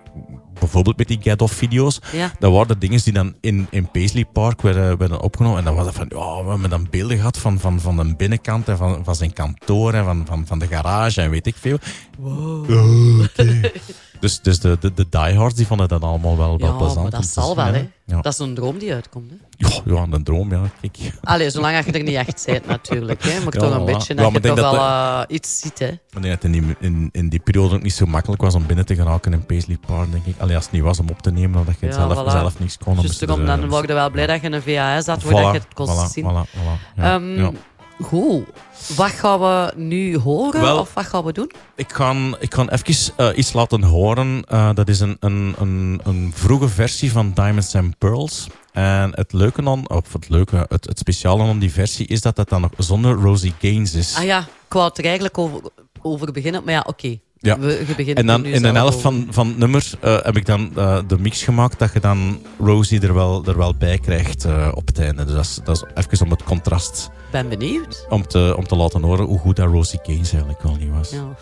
bijvoorbeeld met die get-off-video's, Ja. dat waren dingen die dan in, in Paisley Park werden, werden opgenomen. En dan was dat van, ja, we hebben dan beelden gehad van, van, van de binnenkant en van, van zijn kantoor en van, van, van de garage en weet ik veel. Oh, oké. Dus, dus de, de, de diehards die vonden dat allemaal wel, wel Ja, plezant. maar om dat zal wel, hè. Ja. Dat is een droom die uitkomt, hè. Ja, ja, een droom, ja. Kijk. Allee, zolang je er niet echt bent, natuurlijk. Hè. Maar toch een beetje dat je toch dat wel eh, iets ziet, hè. Dat het in die, in, in die periode ook niet zo makkelijk was om binnen te geraken in Paisley Park, denk ik. Allee, als het niet was om op te nemen, dat je zelf, voilà. zelf niks kon. Dus daarom, er, dan word je wel blij dat je een VHS had, waar dat je het kon voilà, zien. Voilà, Goed. Wat gaan we nu horen? Wel- of wat gaan we doen? Ik ga, ik ga even eh, iets laten horen. Eh, dat is een, een, een, een vroege versie van Diamonds and Pearls. En het leuke dan, of het leuke, het, het speciale aan die versie is dat dat dan nog zonder Rosie Gaines is. Ah ja, ik wou het er eigenlijk over, over beginnen, maar ja, oké. Ja. We, je begint En dan in de zelf helft van, van het nummer eh, heb ik dan eh, de mix gemaakt dat je dan Rosie er wel, er wel bij krijgt eh, op het einde. Dus dat is, dat is even om het contrast, ben benieuwd. om te, om te laten horen hoe goed dat Rosie Gaines eigenlijk wel niet was. Ja.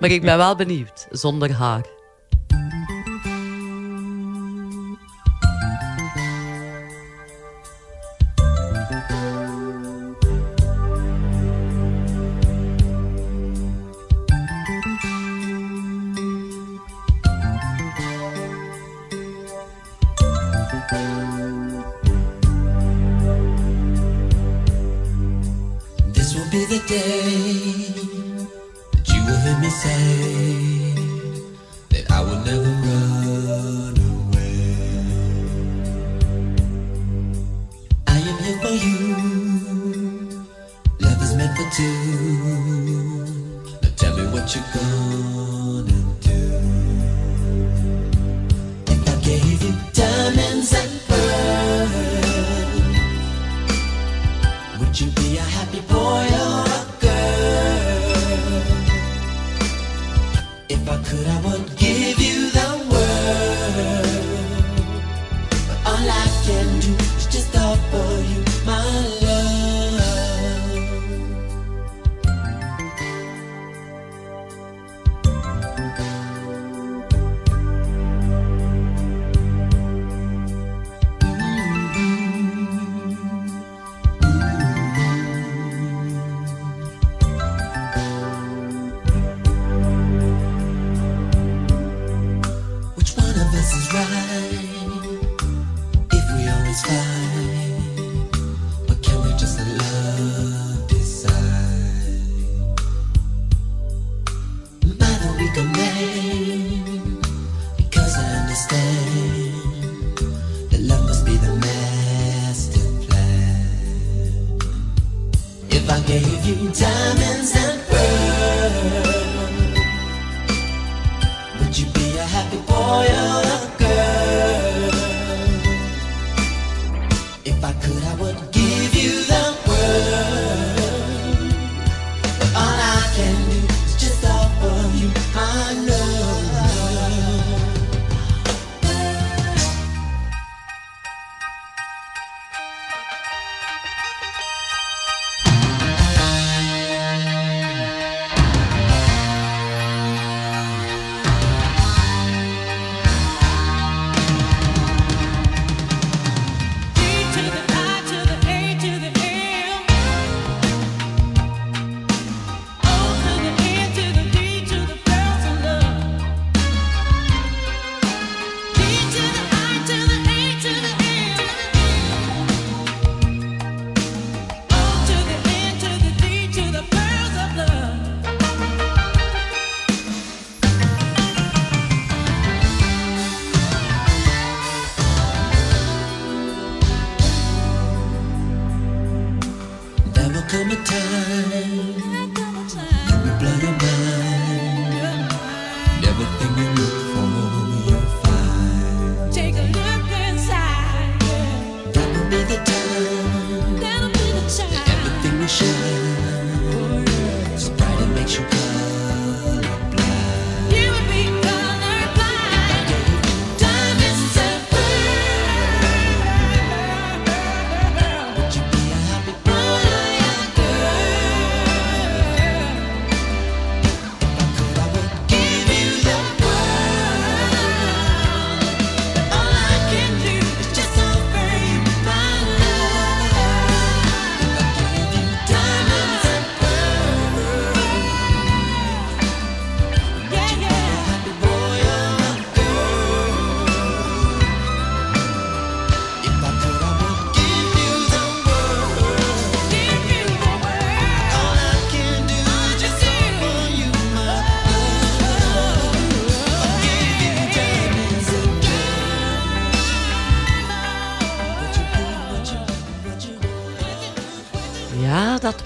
maar ik ben wel benieuwd, zonder haar.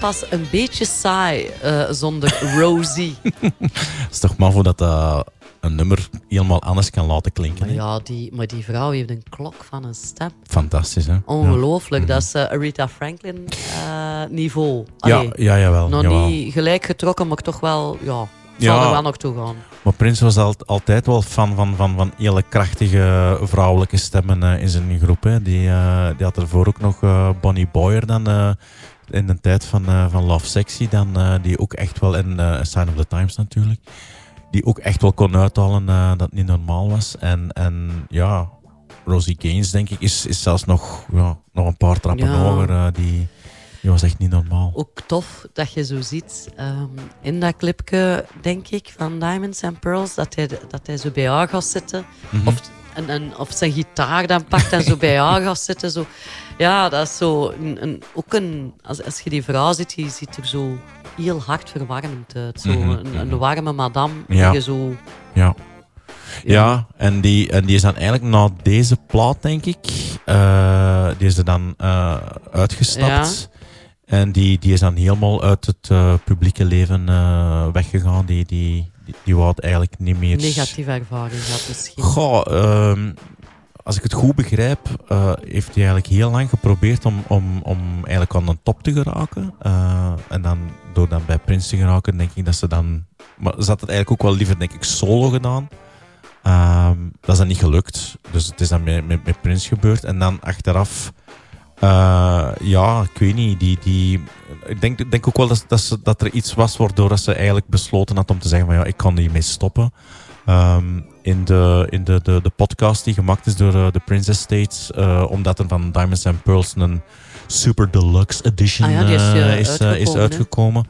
Ja, dat was een beetje saai eh, zonder Rosie. Het is toch maf hoe dat eh, een nummer helemaal anders kan laten klinken. Maar ja, die, maar die vrouw heeft een klok van een stem. Fantastisch, hè? Ongelooflijk. Dat is eh, Aretha Franklin niveau. Ja, Allee, ja, jawel. Nog jawel. niet gelijk getrokken, maar toch wel, ja, zal Ja. er wel nog toe gaan. Maar Prince was al- altijd wel fan van, van, van hele krachtige vrouwelijke stemmen in zijn groep. Hè. Die, die had ervoor ook nog Bonnie Boyer dan, in de tijd van, eh, van Love Sexy. Dan, eh, die ook echt wel, in A Sign of the Times natuurlijk, die ook echt wel kon uithalen dat het niet normaal was. En, en ja, Rosie Gaines denk ik is, is zelfs nog, ja, nog een paar trappen Ja. hoger. die, die was echt niet normaal. Ook tof dat je zo ziet ehm, in dat clipje, denk ik, van Diamonds and Pearls, dat hij, dat hij zo bij haar gaat zitten. Mhm. of, en, en, of zijn gitaar dan pakt en zo bij haar gaat zitten. Zo. Ja, dat is zo een, een, ook een... Als, als je die vrouw ziet, die ziet er zo heel hard verwarmend uit. Zo Mhm, een, een warme madame Ja. die je zo... Ja. Ja, en, die, en die is dan eigenlijk na deze plaat, denk ik, eh, die is er dan eh, uitgestapt. En die, die is dan helemaal uit het eh, publieke leven weggegaan. Die, die, die, die wou het eigenlijk niet meer... negatieve ervaring gehad misschien. Goh, ehm, als ik het goed begrijp, eh, heeft hij eigenlijk heel lang geprobeerd om, om, om eigenlijk aan de top te geraken. Eh, en dan door dan bij Prince te geraken, denk ik dat ze dan... Maar ze had het eigenlijk ook wel liever, denk ik, solo gedaan. Ehm, dat is dan niet gelukt. Dus het is dan met, met, Prince gebeurd. En dan achteraf... eh, ja, ik weet niet. Die, die, ik denk, denk ook wel dat, dat, ze, dat er iets was waardoor ze eigenlijk besloten had om te zeggen van ja, ik kan hiermee stoppen. Ehm, in de, in de, de, de podcast die gemaakt is door eh, de Princess States, eh, omdat er van Diamonds and Pearls een super deluxe edition Ah ja, is, eh, eh, is, eh, is uitgekomen.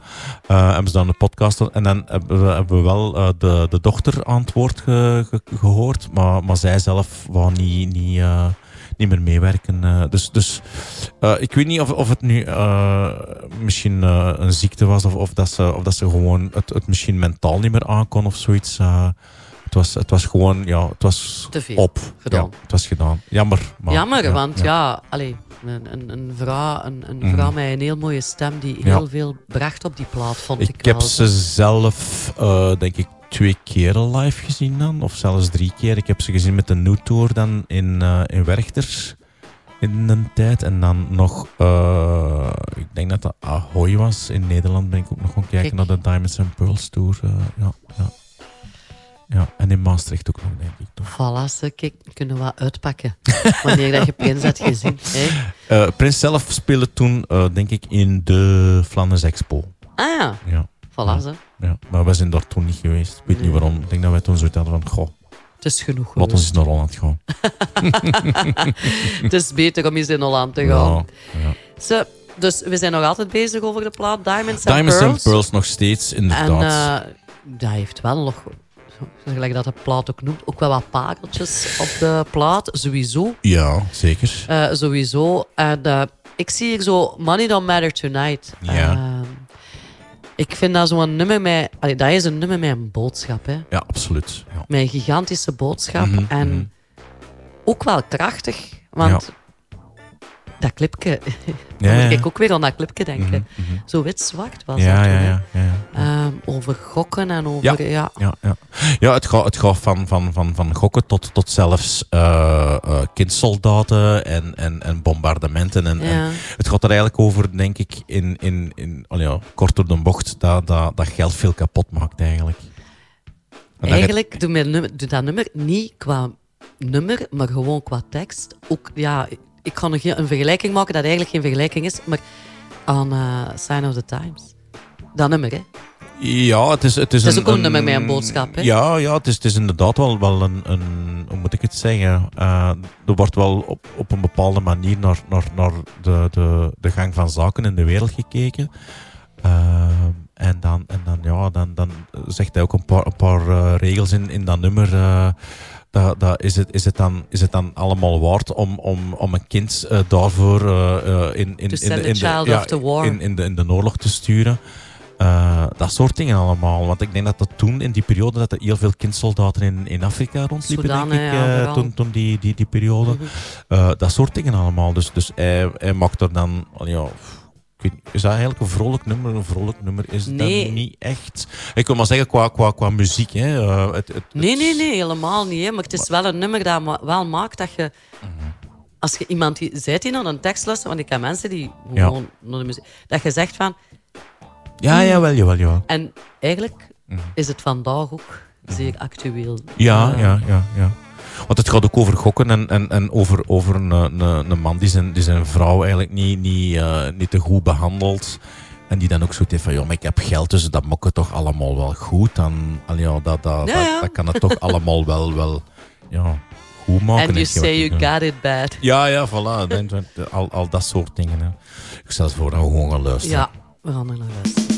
Eh, hebben ze dan de podcast en dan hebben we, hebben we wel eh, de, de dochter aan het woord ge- ge- gehoord, maar, maar zij zelf wou niet, niet, eh, niet meer meewerken. eh. dus dus eh, ik weet niet of, of het nu eh, misschien eh, een ziekte was of, of, dat ze, of dat ze gewoon het, het misschien mentaal niet meer aankon of zoiets. Het, was, het was gewoon, ja, het was Te veel op. gedaan. Ja, het was gedaan. Jammer. Maar, Jammer, want ja, allee, een, een, een vrouw, een, een Mhm. vrouw met een heel mooie stem die heel veel bracht op die plaat, vond ik, Ik heb ze zelf, eh, denk ik, twee keer live gezien dan. Of zelfs drie keer. Ik heb ze gezien met de New Tour dan in, eh, in Werchter in een tijd. En dan nog, eh, ik denk dat dat Ahoy was. In Nederland ben ik ook nog gaan kijken Kijk. naar de Diamonds and Pearls Tour. ja, ja. Ja, en in Maastricht ook nog, denk ik. Toch. Voilà, ze, kijk, kunnen we wat uitpakken. Wanneer dat je Prins had gezien. Hè? Eh, Prins zelf speelde toen, eh, denk ik, in de Flanders Expo. Ah ja, Ja. voilà, ze. Ja, maar wij zijn daar toen niet geweest. Ik weet niet waarom. Ik denk dat wij toen zoiets hadden van, goh, Het is genoeg laat ons eens geweest. naar Holland gaan. Het is beter om eens in Holland te gaan. Ja, ja. Ze, dus we zijn nog altijd bezig over de plaat Diamonds, Diamonds and and Pearls. Pearls nog steeds, En inderdaad. eh, dat heeft wel nog, gelijk dat de plaat ook noemt, ook wel wat pareltjes op de plaat, sowieso. ja, zeker. Eh, sowieso. En eh, ik zie hier zo Money Don't Matter Tonight. Ja. Ehm, ik vind dat zo'n nummer met... allee, dat is een nummer met een boodschap, hè. Ja, absoluut. Ja. Met een gigantische boodschap. Mhm, en mhm. ook wel krachtig. Want dat clipje. Ja, Dan moet ja. ik ook weer aan dat clipje denken. Mhm, mhm. Zo wit-zwart was Ja, dat ja, ja, ja, ja. Ehm, over gokken en over... Ja. ja, ja. ja het, gaat, het gaat van, van, van, van gokken tot, tot zelfs eh, eh, kindsoldaten en, en, en bombardementen. En, het gaat er eigenlijk over, denk ik, in, in, in, oh ja, kort door de bocht, dat, dat, dat geld veel kapot maakt eigenlijk. En dat je- Eigenlijk doe, nummer, doe dat nummer niet qua nummer, maar gewoon qua tekst. Ook, ja, ik ga nog een vergelijking maken dat eigenlijk geen vergelijking is, maar aan eh, Sign of the Times. Dat nummer, hè? Ja, het is, het is, Het is een, ook een nummer met een boodschap, hè? Ja, ja het, is, het is inderdaad wel, wel een, een... Hoe moet ik het zeggen? Eh, er wordt wel op, op een bepaalde manier naar, naar, naar de, de, de gang van zaken in de wereld gekeken. Eh, en dan, en dan, ja, dan, dan zegt hij ook een paar, een paar regels in, in dat nummer. Dat, dat is, het, is, het dan, is het dan allemaal waard om, om, om een kind eh, daarvoor eh, eh, in, in, de, in, de, ja, in, in, de, in de oorlog te sturen? Dat soort dingen allemaal. Want ik denk dat dat toen, in die periode, dat er heel veel kindsoldaten in, in Afrika rondliepen, Sudan, denk ik. ja, toen, toen die, die, die periode. Mhm. Dat soort dingen allemaal. Dus, dus hij, hij maakt er dan... Ja, is dat eigenlijk een vrolijk nummer? Een vrolijk nummer is Nee. dat niet echt. Ik wil maar zeggen, qua, qua, qua muziek. Hè, eh, het, het, Nee, nee, nee, helemaal niet. Hè. Maar het is wel een nummer dat ma- wel maakt dat je... Als je iemand die... Zijt die naar een tekst luistert, want ik heb mensen die Ja. gewoon naar de muziek... Dat je zegt van... Ja, jawel, jawel, jawel. En eigenlijk is het vandaag ook zeer actueel. Ja, Eh, ja, ja, ja. Want het gaat ook over gokken en, en, en over, over een, een, een man die zijn, die zijn vrouw eigenlijk niet, niet, eh, niet te goed behandelt. En die dan ook zoiets heeft van, ja, maar ik heb geld, dus dat het toch allemaal wel goed. Dan, ja, dat, dat, Ja, dat, ja. dat kan het toch allemaal wel, wel ja, goed maken. And you say you got it bad. Ja, ja, voilà. al, al dat soort dingen. Hè. Ik stel voor dat we gewoon gaan luisteren. Ja, we gaan er naar luisteren.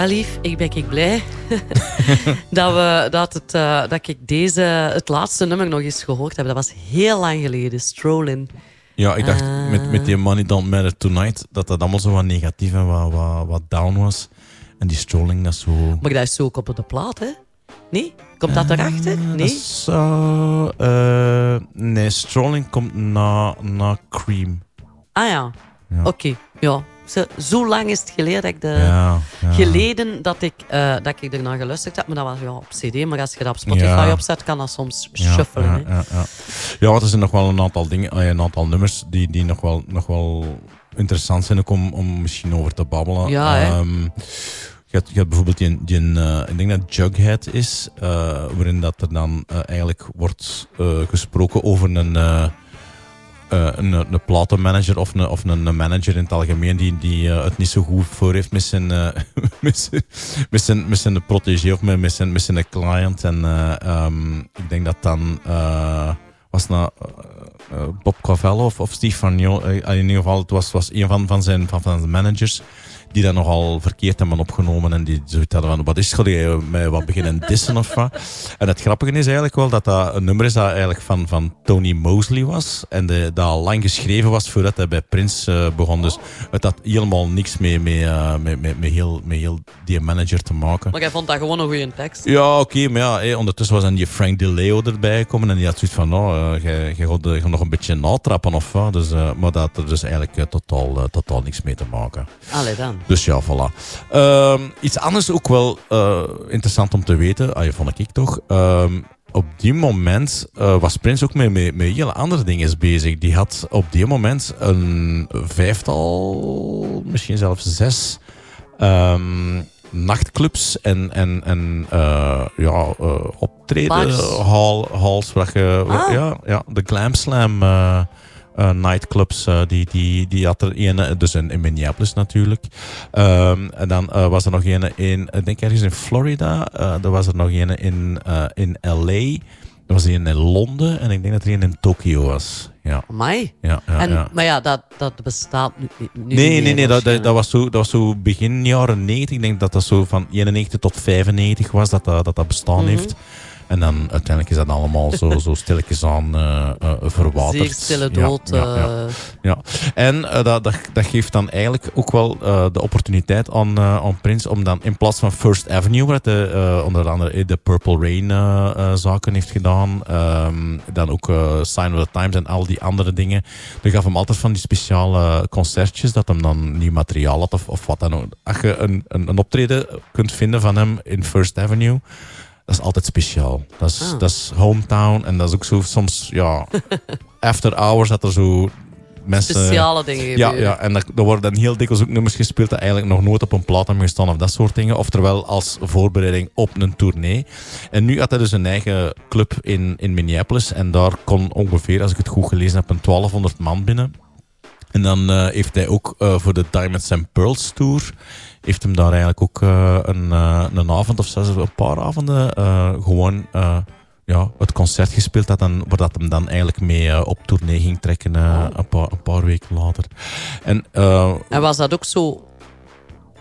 Wel lief, ik ben ik blij dat, we, dat, het, eh, dat ik deze, het laatste nummer nog eens gehoord heb. Dat was heel lang geleden, Strolling. Ja, ik dacht Ah. met, met die Money Don't Matter Tonight dat dat allemaal zo wat negatief en wat, wat, wat down was. En die strolling, dat is zo... Maar dat is zo ook op de plaat, hè? Nee? Komt dat erachter? Dat Nee? eh, nee, strolling komt na, na Cream. Ah ja, Ja. oké. Ja. Zo, zo lang is het geleden dat ik de... Ja, ja. Geleden dat ik, eh, dat ik ernaar geluisterd heb, maar dat was ja, op cd. Maar als je dat op Spotify Ja. opzet, kan dat soms shuffelen. ja, ja, er zijn nog wel een aantal dingen, ja, een aantal nummers die, die nog, wel, nog wel interessant zijn ook om, om misschien over te babbelen. Ja. Ehm, je, hebt, je hebt bijvoorbeeld die, die eh, ik denk dat Jughead is, eh, waarin dat er dan eh, eigenlijk wordt eh, gesproken over een, eh, een, een platenmanager of, een, of een, manager in het algemeen die, die eh, het niet zo goed voor heeft met zijn, eh, met zijn, met zijn, met zijn protégé of met, met, zijn, met zijn client. En ehm, ik denk dat dan was nou Bob Cavallo of, of Steve Van in ieder geval, het was, was een van, van, zijn, van, van zijn managers die dat nogal verkeerd hebben opgenomen en die zoiets hadden van, wat is het, je wat beginnen dissen of wat? En het grappige is eigenlijk wel dat dat een nummer is dat eigenlijk van, van Tony Mosley was en de, dat al lang geschreven was voordat hij bij Prince eh, begon. Dus het had helemaal niks mee, mee, eh, met, met, met, heel, met heel die manager te maken. Maar jij vond dat gewoon een goede tekst. Ja, oké, maar ja, ondertussen was dan die Frank DeLeo erbij gekomen en die had zoiets van, nou, eh, jij gaat, nog een beetje natrappen of wat. Dus, maar dat had er dus eigenlijk totaal, totaal niks mee te maken. Allee dan. Dus ja, voilà. Ehm, iets anders ook wel eh, interessant om te weten, ah, vond ik toch. Ehm, op die moment eh, was Prince ook met, met, met hele andere dingen bezig. Die had op die moment een vijftal, misschien zelfs zes ehm, nachtclubs en, en, en eh, ja, optreden hall, halls. Waar je, Ah. ja, ja, de Glam Slam eh, eh, nightclubs, eh, die, die, die had er een, dus in, in Minneapolis natuurlijk. Ehm, en dan eh, was er nog een in, ik denk ergens in Florida. Eh er was er nog een in, eh, in LA. Er was een in Londen en ik denk dat er een in Tokio was. Ja. Ja, ja, en, ja. Maar ja, dat, dat bestaat nu, nu niet Nee, meer nee, nee, dat, dat, was zo, dat was zo begin jaren 90. Ik denk dat dat zo van 91 tot 95 was dat dat, dat, dat bestaan Mhm. heeft. En dan uiteindelijk is dat allemaal zo, zo stilletjes aan eh, verwaterd. Zeer stille Ja, dood. Ja, ja, eh. ja. En eh, dat, dat, dat geeft dan eigenlijk ook wel de opportuniteit aan, aan Prince om dan in plaats van First Avenue, waar eh, onder andere de Purple Rain zaken heeft gedaan, ehm, dan ook Sign of the Times en al die andere dingen. Dan gaf hem altijd van die speciale concertjes dat hem dan nieuw materiaal had of, of wat dan ook. Als je een, een, een optreden kunt vinden van hem in First Avenue, dat is altijd speciaal. Dat is, Ah. dat is hometown en dat is ook zo soms, ja, after hours dat er zo mensen... Speciale dingen Ja, gebeuren. ja en er er worden dan heel dikwijls ook nummers gespeeld dat eigenlijk nog nooit op een plaat hebben gestaan of dat soort dingen. Oftewel als voorbereiding op een tournee. En nu had hij dus een eigen club in, in Minneapolis en daar kon ongeveer, als ik het goed gelezen heb, een 1200 man binnen. En dan eh, heeft hij ook eh, voor de Diamonds and Pearls Tour, heeft hem daar eigenlijk ook eh, een, eh, een avond of zelfs een paar avonden eh, gewoon ja, het concert gespeeld, dat dan, waar dat hem dan eigenlijk mee op tournee ging trekken eh, een, paar, een paar weken later. En En was dat ook zo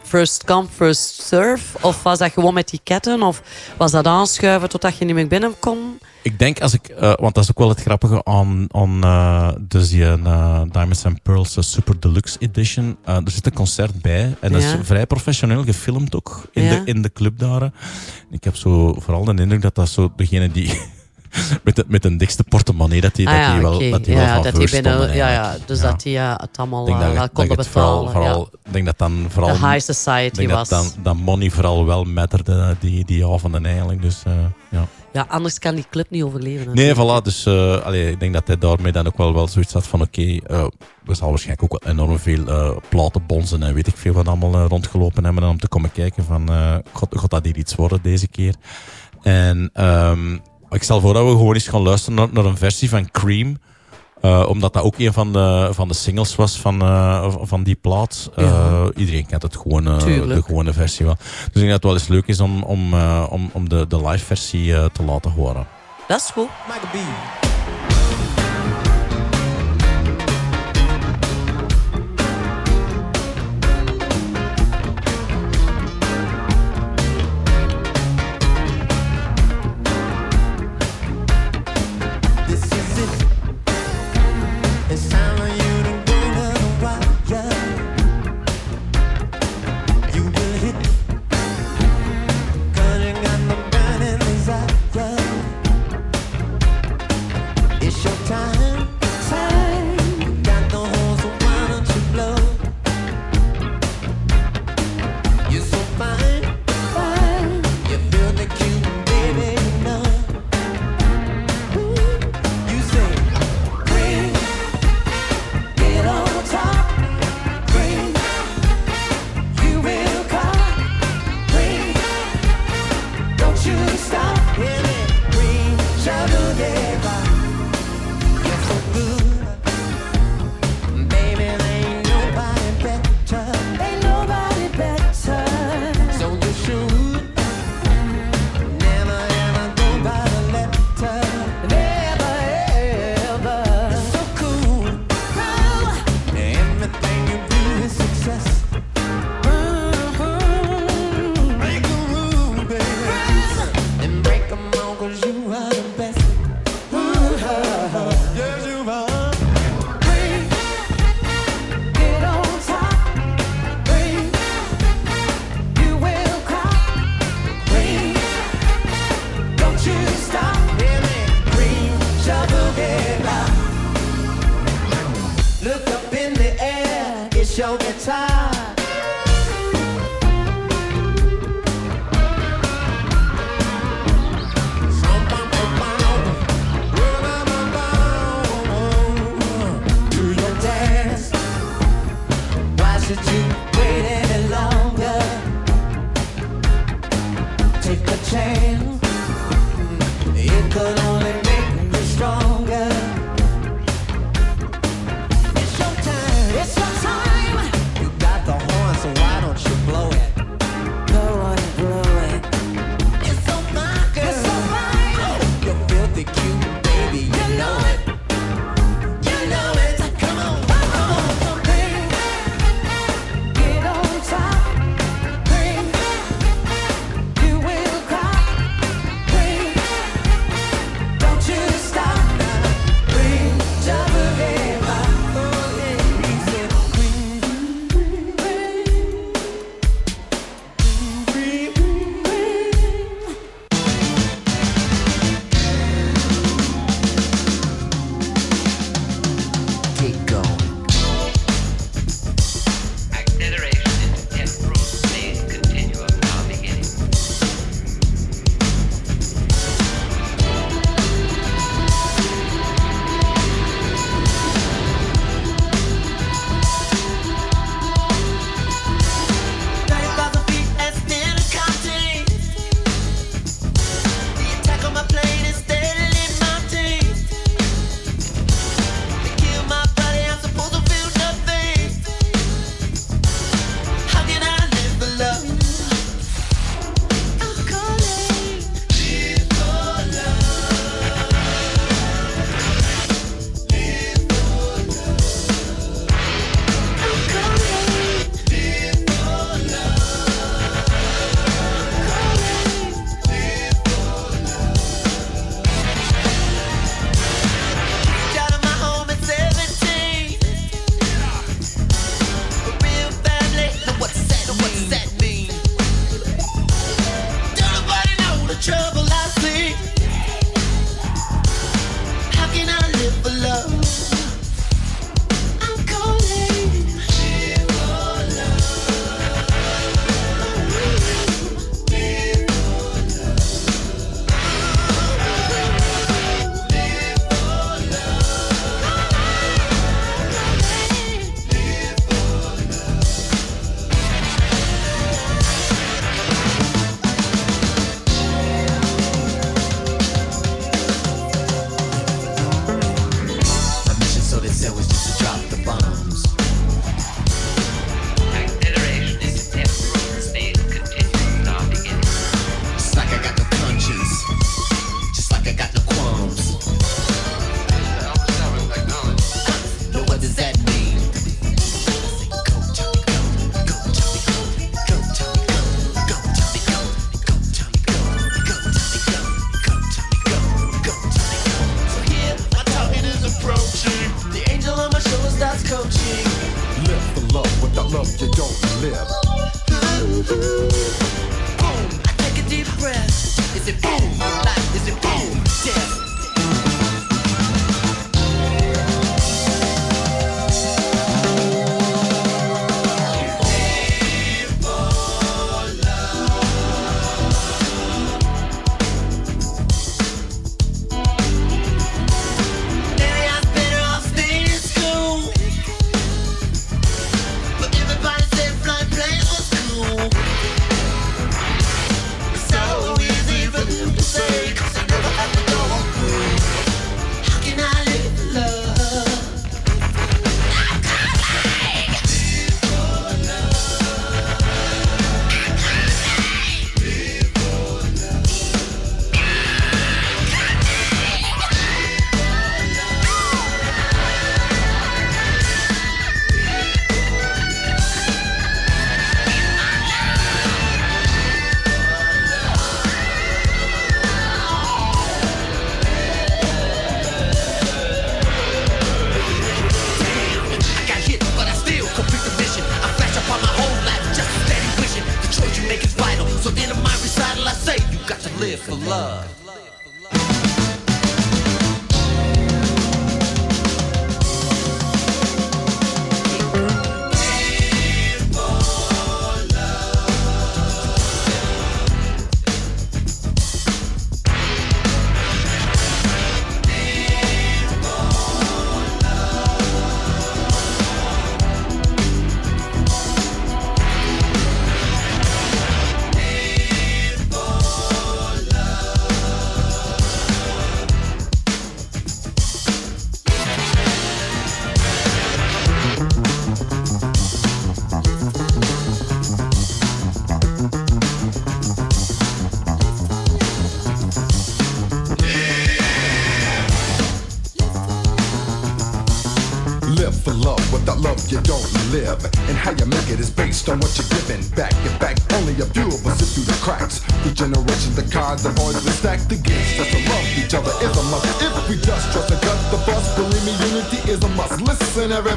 first come, first serve? Of was dat gewoon met ticketten? Of was dat aanschuiven totdat je niet meer binnen kon? Ik denk als ik, eh, want dat is ook wel het grappige aan, aan eh, dus die eh, Diamonds and Pearls Super Deluxe Edition. Er zit een concert bij en dat Ja. is vrij professioneel gefilmd ook in, Ja. de, in de club daar. Ik heb zo vooral de indruk dat dat zo degene die met, de, met de dikste portemonnee dat die, Ah dat ja, wel, dat die ja, wel van dat binnen, stonden ja, ja, dus dat die ja, het allemaal denk eh, dat, dat, konden het vooral, betalen. vooral, ik denk dat dan vooral... De high society denk was. dat, dan, dat money vooral wel matterde die, die avonden eigenlijk. Dus, eh, ja. Ja, anders kan die club niet overleven. Nee, voilà. Dus eh, allee, ik denk dat hij daarmee dan ook wel, wel zoiets had van oké, we zal waarschijnlijk ook wel enorm veel eh platenbonzen en weet ik veel wat allemaal rondgelopen hebben om te komen kijken van god, god dat hier iets worden deze keer. En ehm, ik stel voor dat we gewoon eens gaan luisteren naar, naar een versie van Cream. Eh, omdat dat ook een van de, van de singles was van, eh, van die plaat. Eh, Ja. Iedereen kent het gewone, de gewone versie wel. Dus ik denk dat het wel eens leuk is om, om, eh, om, om de, de live versie eh, te laten horen. Dat is goed. Michael B.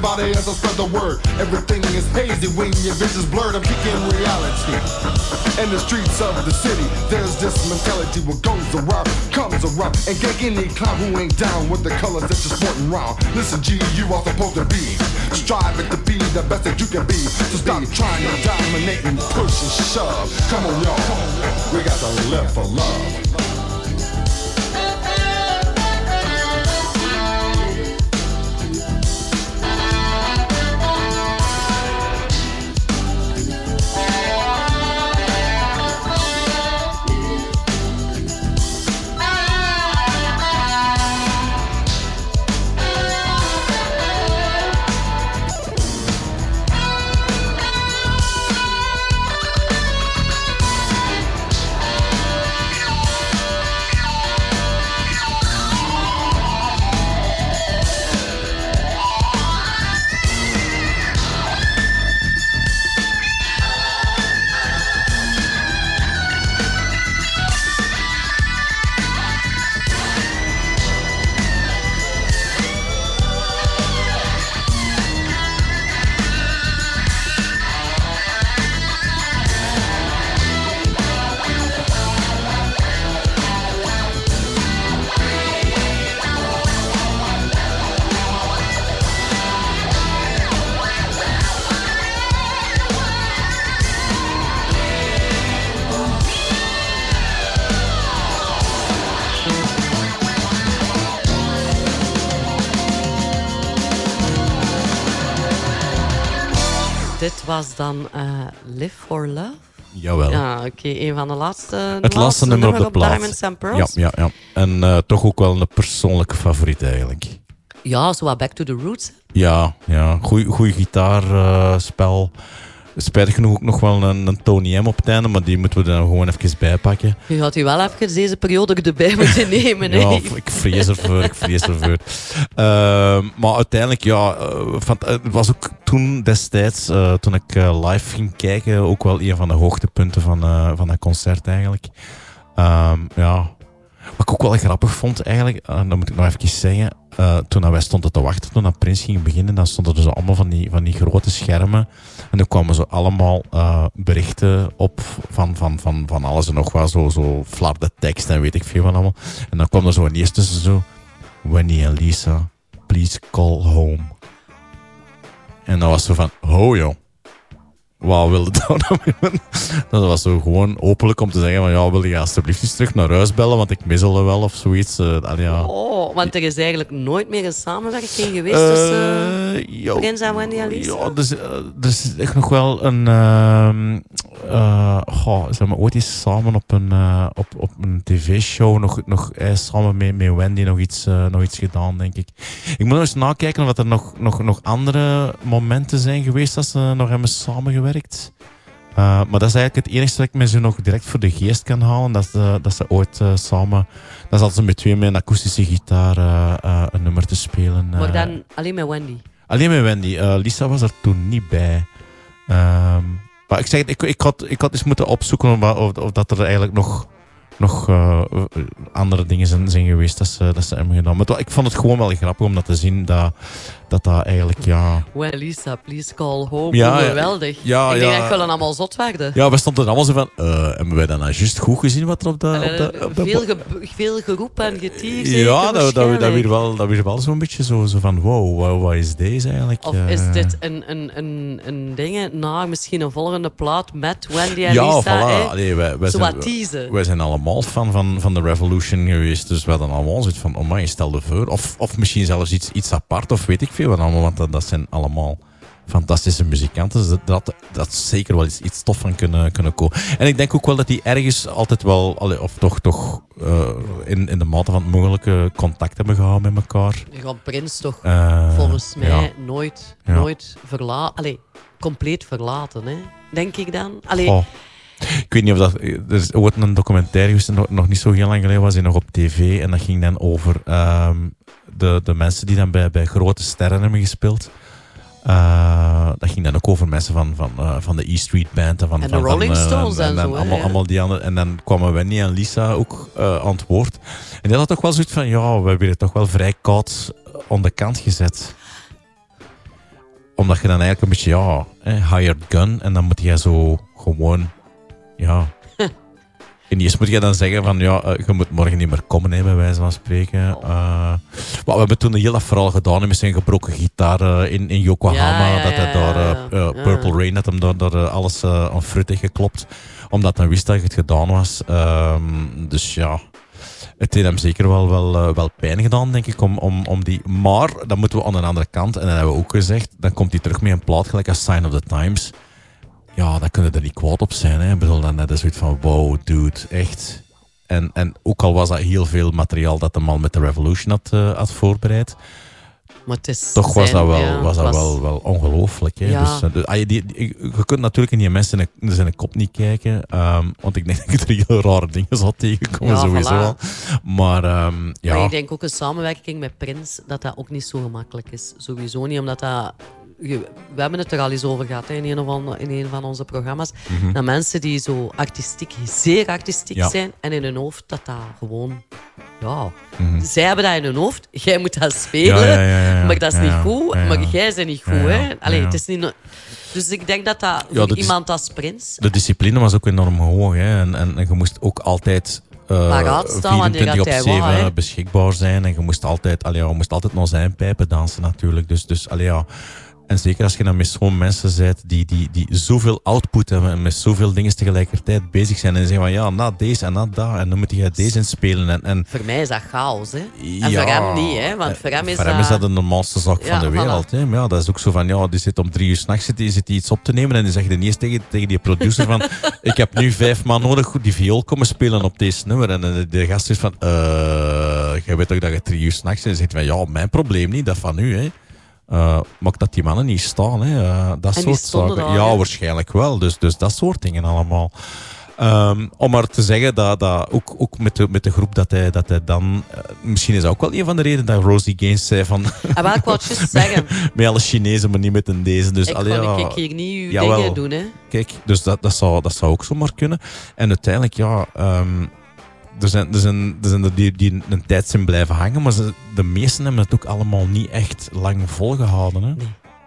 Everybody, as I spread the word. Everything is hazy when your vision's blurred. I'm kicking reality. In the streets of the city, there's this mentality what goes around, comes around, and get any clown who ain't down with the colors that you're sporting around. Listen, G, you are supposed to be striving to be the best that you can be. So stop trying to dominate and push and shove. Come on, y'all, we got to live for love. Was dan eh, Live for Love. Jawel. Ja, oké. Een van de laatste, Het laatste nummer op de plaat. Diamonds and Ja, Pearls. ja, ja. En eh, toch ook wel een persoonlijke favoriet eigenlijk. Ja, zo wat back to the roots. Ja, ja. Goeie gitaarspel. Spijtig genoeg ook nog wel een, een Tony M op het einde, maar die moeten we er gewoon even bijpakken. Je had u wel even deze periode erbij moeten nemen. Ja, ik vrees ervoor, ik vrees ervoor. Ehm, maar uiteindelijk, ja, eh, het was ook toen destijds, eh, toen ik eh, live ging kijken, ook wel een van de hoogtepunten van, eh, van dat concert eigenlijk. Ehm, ja. Wat ik ook wel grappig vond eigenlijk, en dat moet ik nog even zeggen, toen wij stonden te wachten, toen dat Prins ging beginnen, dan stonden zo allemaal van die, van die grote schermen. En dan kwamen zo allemaal berichten op van, van, van, van alles en nog wat, zo, zo tekst en weet ik veel van allemaal. En dan kwam er zo ineens tussen zo, Winnie en Lisa, please call home. En dan was zo van, oh joh. Wat wilde dat nou weer? Dat was zo gewoon openlijk om te zeggen van ja, wil je alsjeblieft eens terug naar huis bellen, want ik mis al wel of zoiets. Eh, allee, ja. Oh, want er is eigenlijk nooit meer een samenwerking geweest tussen Eh, ja, Prins en Wendy en Lisa. Ja, dus, eh, er is echt nog wel een... eh, goh, ze hebben ooit eens samen op een, eh, op, op een tv-show nog, nog eh, samen met, met Wendy nog iets, nog iets gedaan, denk ik. Ik moet nog eens nakijken of er nog, nog, nog andere momenten zijn geweest dat ze nog hebben samengewerkt. Maar dat is eigenlijk het enige dat ik me zo nog direct voor de geest kan halen. Dat ze, dat ze ooit samen... Dat ze met twee met een akoestische gitaar een nummer te spelen. Maar dan alleen met Wendy. Alleen met Wendy. Lisa was er toen niet bij. Ehm, maar ik zeg ik, ik, had, ik had eens moeten opzoeken of, of, dat er eigenlijk nog nog eh, andere dingen zijn, zijn geweest dat ze, dat ze hebben gedaan. Maar ik vond het gewoon wel grappig om dat te zien dat dat, dat eigenlijk, ja... Well, Lisa, please call home. Ja, ja. geweldig. Ja, ik denk ja. dat jullie allemaal zot werden. Ja, we stonden er allemaal zo van, eh, hebben wij dat nou juist goed gezien wat er op de... Op de, op de veel, ge veel geroep en getier. ja, dat, dat, dat, weer wel, dat weer wel zo'n beetje zo, zo van, wow, wow, wat is deze eigenlijk? Of Eh, is dit een, een, een, een ding naar misschien een volgende plaat met Wendy en ja, Lisa? voilà. hè? Allee, wij, wij Zo zijn, teasen. wij zijn allemaal fan van, van de Revolution geweest. Dus we hadden allemaal zoiets van, oh man, stel je voor. Of, of misschien zelfs iets, iets apart, of weet ik veel wat allemaal. Want dat, dat zijn allemaal fantastische muzikanten. Dus dat, dat, zeker wel iets, iets tof van kunnen, kunnen komen. En ik denk ook wel dat die ergens altijd wel, allee, of toch, toch eh, in, in de mate van het mogelijke contact hebben gehouden met elkaar. Je gaat Prins toch Eh, volgens mij ja. nooit, Ja. nooit verlaten. Allee, compleet verlaten, hè? denk ik dan. Allee, Goh. Ik weet niet of dat. Er ooit een documentaire geweest, nog, nog niet zo heel lang geleden, was hij nog op tv. En dat ging dan over ehm, de, de mensen die dan bij, bij grote sterren hebben gespeeld. Eh, dat ging dan ook over mensen van, van, eh, van de E Street Band. En, van, En de van, Rolling eh, Stones en dan zo, Allemaal, ja. allemaal die andere, en dan kwamen Wendy en Lisa ook aan het woord. En die had toch wel zoiets van: ja, we hebben het toch wel vrij koud aan de kant gezet omdat je dan eigenlijk een beetje, ja, eh, hired gun. En dan moet je zo gewoon, ja. En eerst moet je dan zeggen van, ja, eh, je moet morgen niet meer komen, hè, bij wijze van spreken. Maar we hebben toen een heel dat verhaal gedaan met zijn gebroken gitaar eh, in, in Yokohama. Ja, ja, dat hij daar. Purple Rain, dat hem daar, daar eh, alles aan fruit heeft geklopt. Omdat hij wist dat het gedaan was. Ehm, dus ja, het heeft hem zeker wel, wel, wel pijn gedaan, denk ik, om, om, om die... Maar, dan moeten we aan de andere kant, en dat hebben we ook gezegd, dan komt hij terug met een plaat gelijk als Sign of the Times. Ja, dan kunnen er niet kwaad op zijn. Hè. Ik bedoel, dan net zoiets van, wow, dude, echt. En, en ook al was dat heel veel materiaal dat de man met de Revolution had, eh, had voorbereid, maar het is toch was zijn- dat wel, ja, was dat was- wel, wel ongelooflijk. Hè? Ja. Dus, eh, dus, ah, je, die, je kunt natuurlijk in die mensen in de- zijn kop niet kijken. ehm, want ik denk dat ik er heel rare dingen zal tegenkomen, Ja, sowieso voilà. Maar ehm, ja, Maar ik denk ook een samenwerking met Prins, dat dat ook niet zo gemakkelijk is. Sowieso niet, omdat dat... We hebben het er al eens over gehad hè, in, een van, in een van onze programma's. Dat mensen die zo artistiek, zeer artistiek Ja. zijn en in hun hoofd dat dat gewoon... Ja, Mhm. zij hebben dat in hun hoofd, jij moet dat spelen, Ja, ja, maar dat is niet goed, maar jij bent niet goed. Hè? Allee. Het is niet no- dus ik denk dat dat voor iemand als Prins... de discipline was ook enorm hoog. Hè? En, en, en je moest ook altijd eh, staan wanneer 24 op dat hij 7 wou, hè. beschikbaar zijn. En je moest altijd, allee, je moest altijd naar zijn pijpen dansen natuurlijk. Dus, dus allee, ja. En zeker als je dan met zo'n mensen bent die, die, die zoveel output hebben en met zoveel dingen tegelijkertijd bezig zijn. En zeggen van ja, na deze en na dat. En dan moet je deze inspelen. En, en Voor mij is dat chaos, hè. En Ja. voor hem niet, hè. Want voor hem is voor dat... hem is dat de normaalste zaak Ja, van de voilà. wereld. Hè? Maar ja, dat is ook zo van, ja, die zit om drie uur s'nachts zit, die- zit iets op te nemen en die zegt dan eerst tegen, tegen die producer van, ik heb nu vijf man nodig, goed, die viool komen spelen op deze nummer. En de, de gast is van, eh, jij weet toch dat je drie uur s'nachts zit? En zegt van, ja, mijn probleem niet, dat van u, hè. Maakt dat die mannen niet staan, hè. Eh, dat En soort zaken. ja, waarschijnlijk wel. Dus, dus dat soort dingen allemaal. Ehm, om maar te zeggen dat, dat ook, ook met, de, met de groep dat hij, dat hij dan... eh, misschien is dat ook wel een van de redenen dat Rosie Gaines zei van... Ah, wel, ik wou het zeggen. met alle Chinezen, maar niet met een deze. Dus, ik allee, ja, ik hier niet uw jawel. dingen doen, hè. Kijk, dus dat, dat, zou, dat zou ook zomaar kunnen. En uiteindelijk, ja... ehm, er zijn er, zijn, er, zijn er die, die een tijd zijn blijven hangen, maar ze, de meesten hebben het ook allemaal niet echt lang volgehouden. Hè?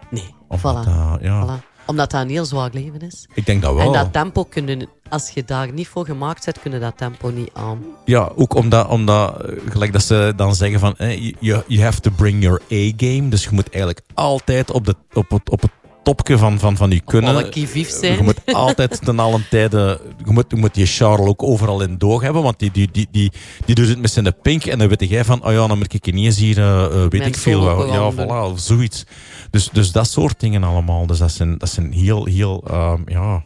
Nee, Omdat voilà. dat- ja. Voilà. Omdat dat een heel zwaar leven is. Ik denk dat wel. En dat tempo kunnen... Als je daar niet voor gemaakt bent, kunnen dat tempo niet aan. Ja, ook omdat, omdat eh, gelijk dat ze dan zeggen van, eh, you, you have to bring your A-game. Dus je moet eigenlijk altijd op, de, op, het, op het topje van, van, van je kunnen. zijn. Je moet altijd ten allen tijde, je moet, je moet die Charles ook overal in doog hebben, want die, die, die, die, die doet het met zijn pink en dan weet jij van, oh ja, dan moet ik ineens hier, eh, eh, weet Mijn ik veel, wel. ja, voilà, of zoiets. Dus, dus dat soort dingen allemaal. Dus dat zijn, dat zijn heel, heel, ehm, ja...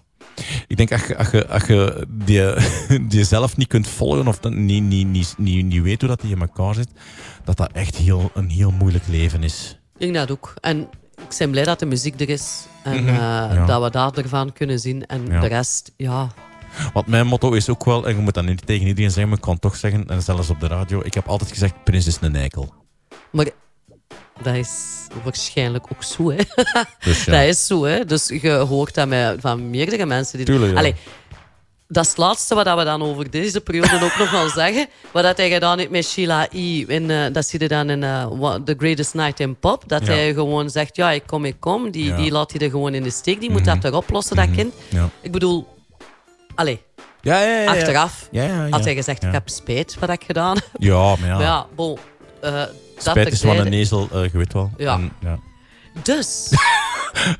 Ik denk als je, als je, als je die, die zelf niet kunt volgen of dat niet, niet, niet, niet, niet weet hoe dat die in elkaar zit, dat dat echt heel, een heel moeilijk leven is. Ik denk dat ook. En ik ben blij dat de muziek er is. En Mhm. eh, dat we daar ervan kunnen zien. En de rest, ja... Want mijn motto is ook wel, en je moet dat niet tegen iedereen zeggen, maar ik kan toch zeggen, en zelfs op de radio, ik heb altijd gezegd, Prins is een eikel. Maar dat is waarschijnlijk ook zo, hè. Dus ja. Dat is zo, hè. Dus je hoort dat met, van meerdere mensen. Die Tuurlijk, ja. Allee, dat is het laatste wat we dan over deze periode ook nog gaan zeggen. Wat dat hij gedaan heeft met Sheila E. In, eh, dat zie je dan in eh, The Greatest Night in Pop. Dat Ja. hij gewoon zegt, ja, ik kom, ik kom. Die, Ja. die laat hij er gewoon in de steek. Die moet Mhm. dat erop lossen, dat kind. Ja. Ik bedoel... Allee, Ja, ja, ja, ja. achteraf Ja, ja, ja. had hij gezegd, ik heb spijt wat ik gedaan heb. Ja, maar ja. Maar bon. eh, dat Spijt is terzijde. een ezel, je weet wel. Ja. En, ja. Dus...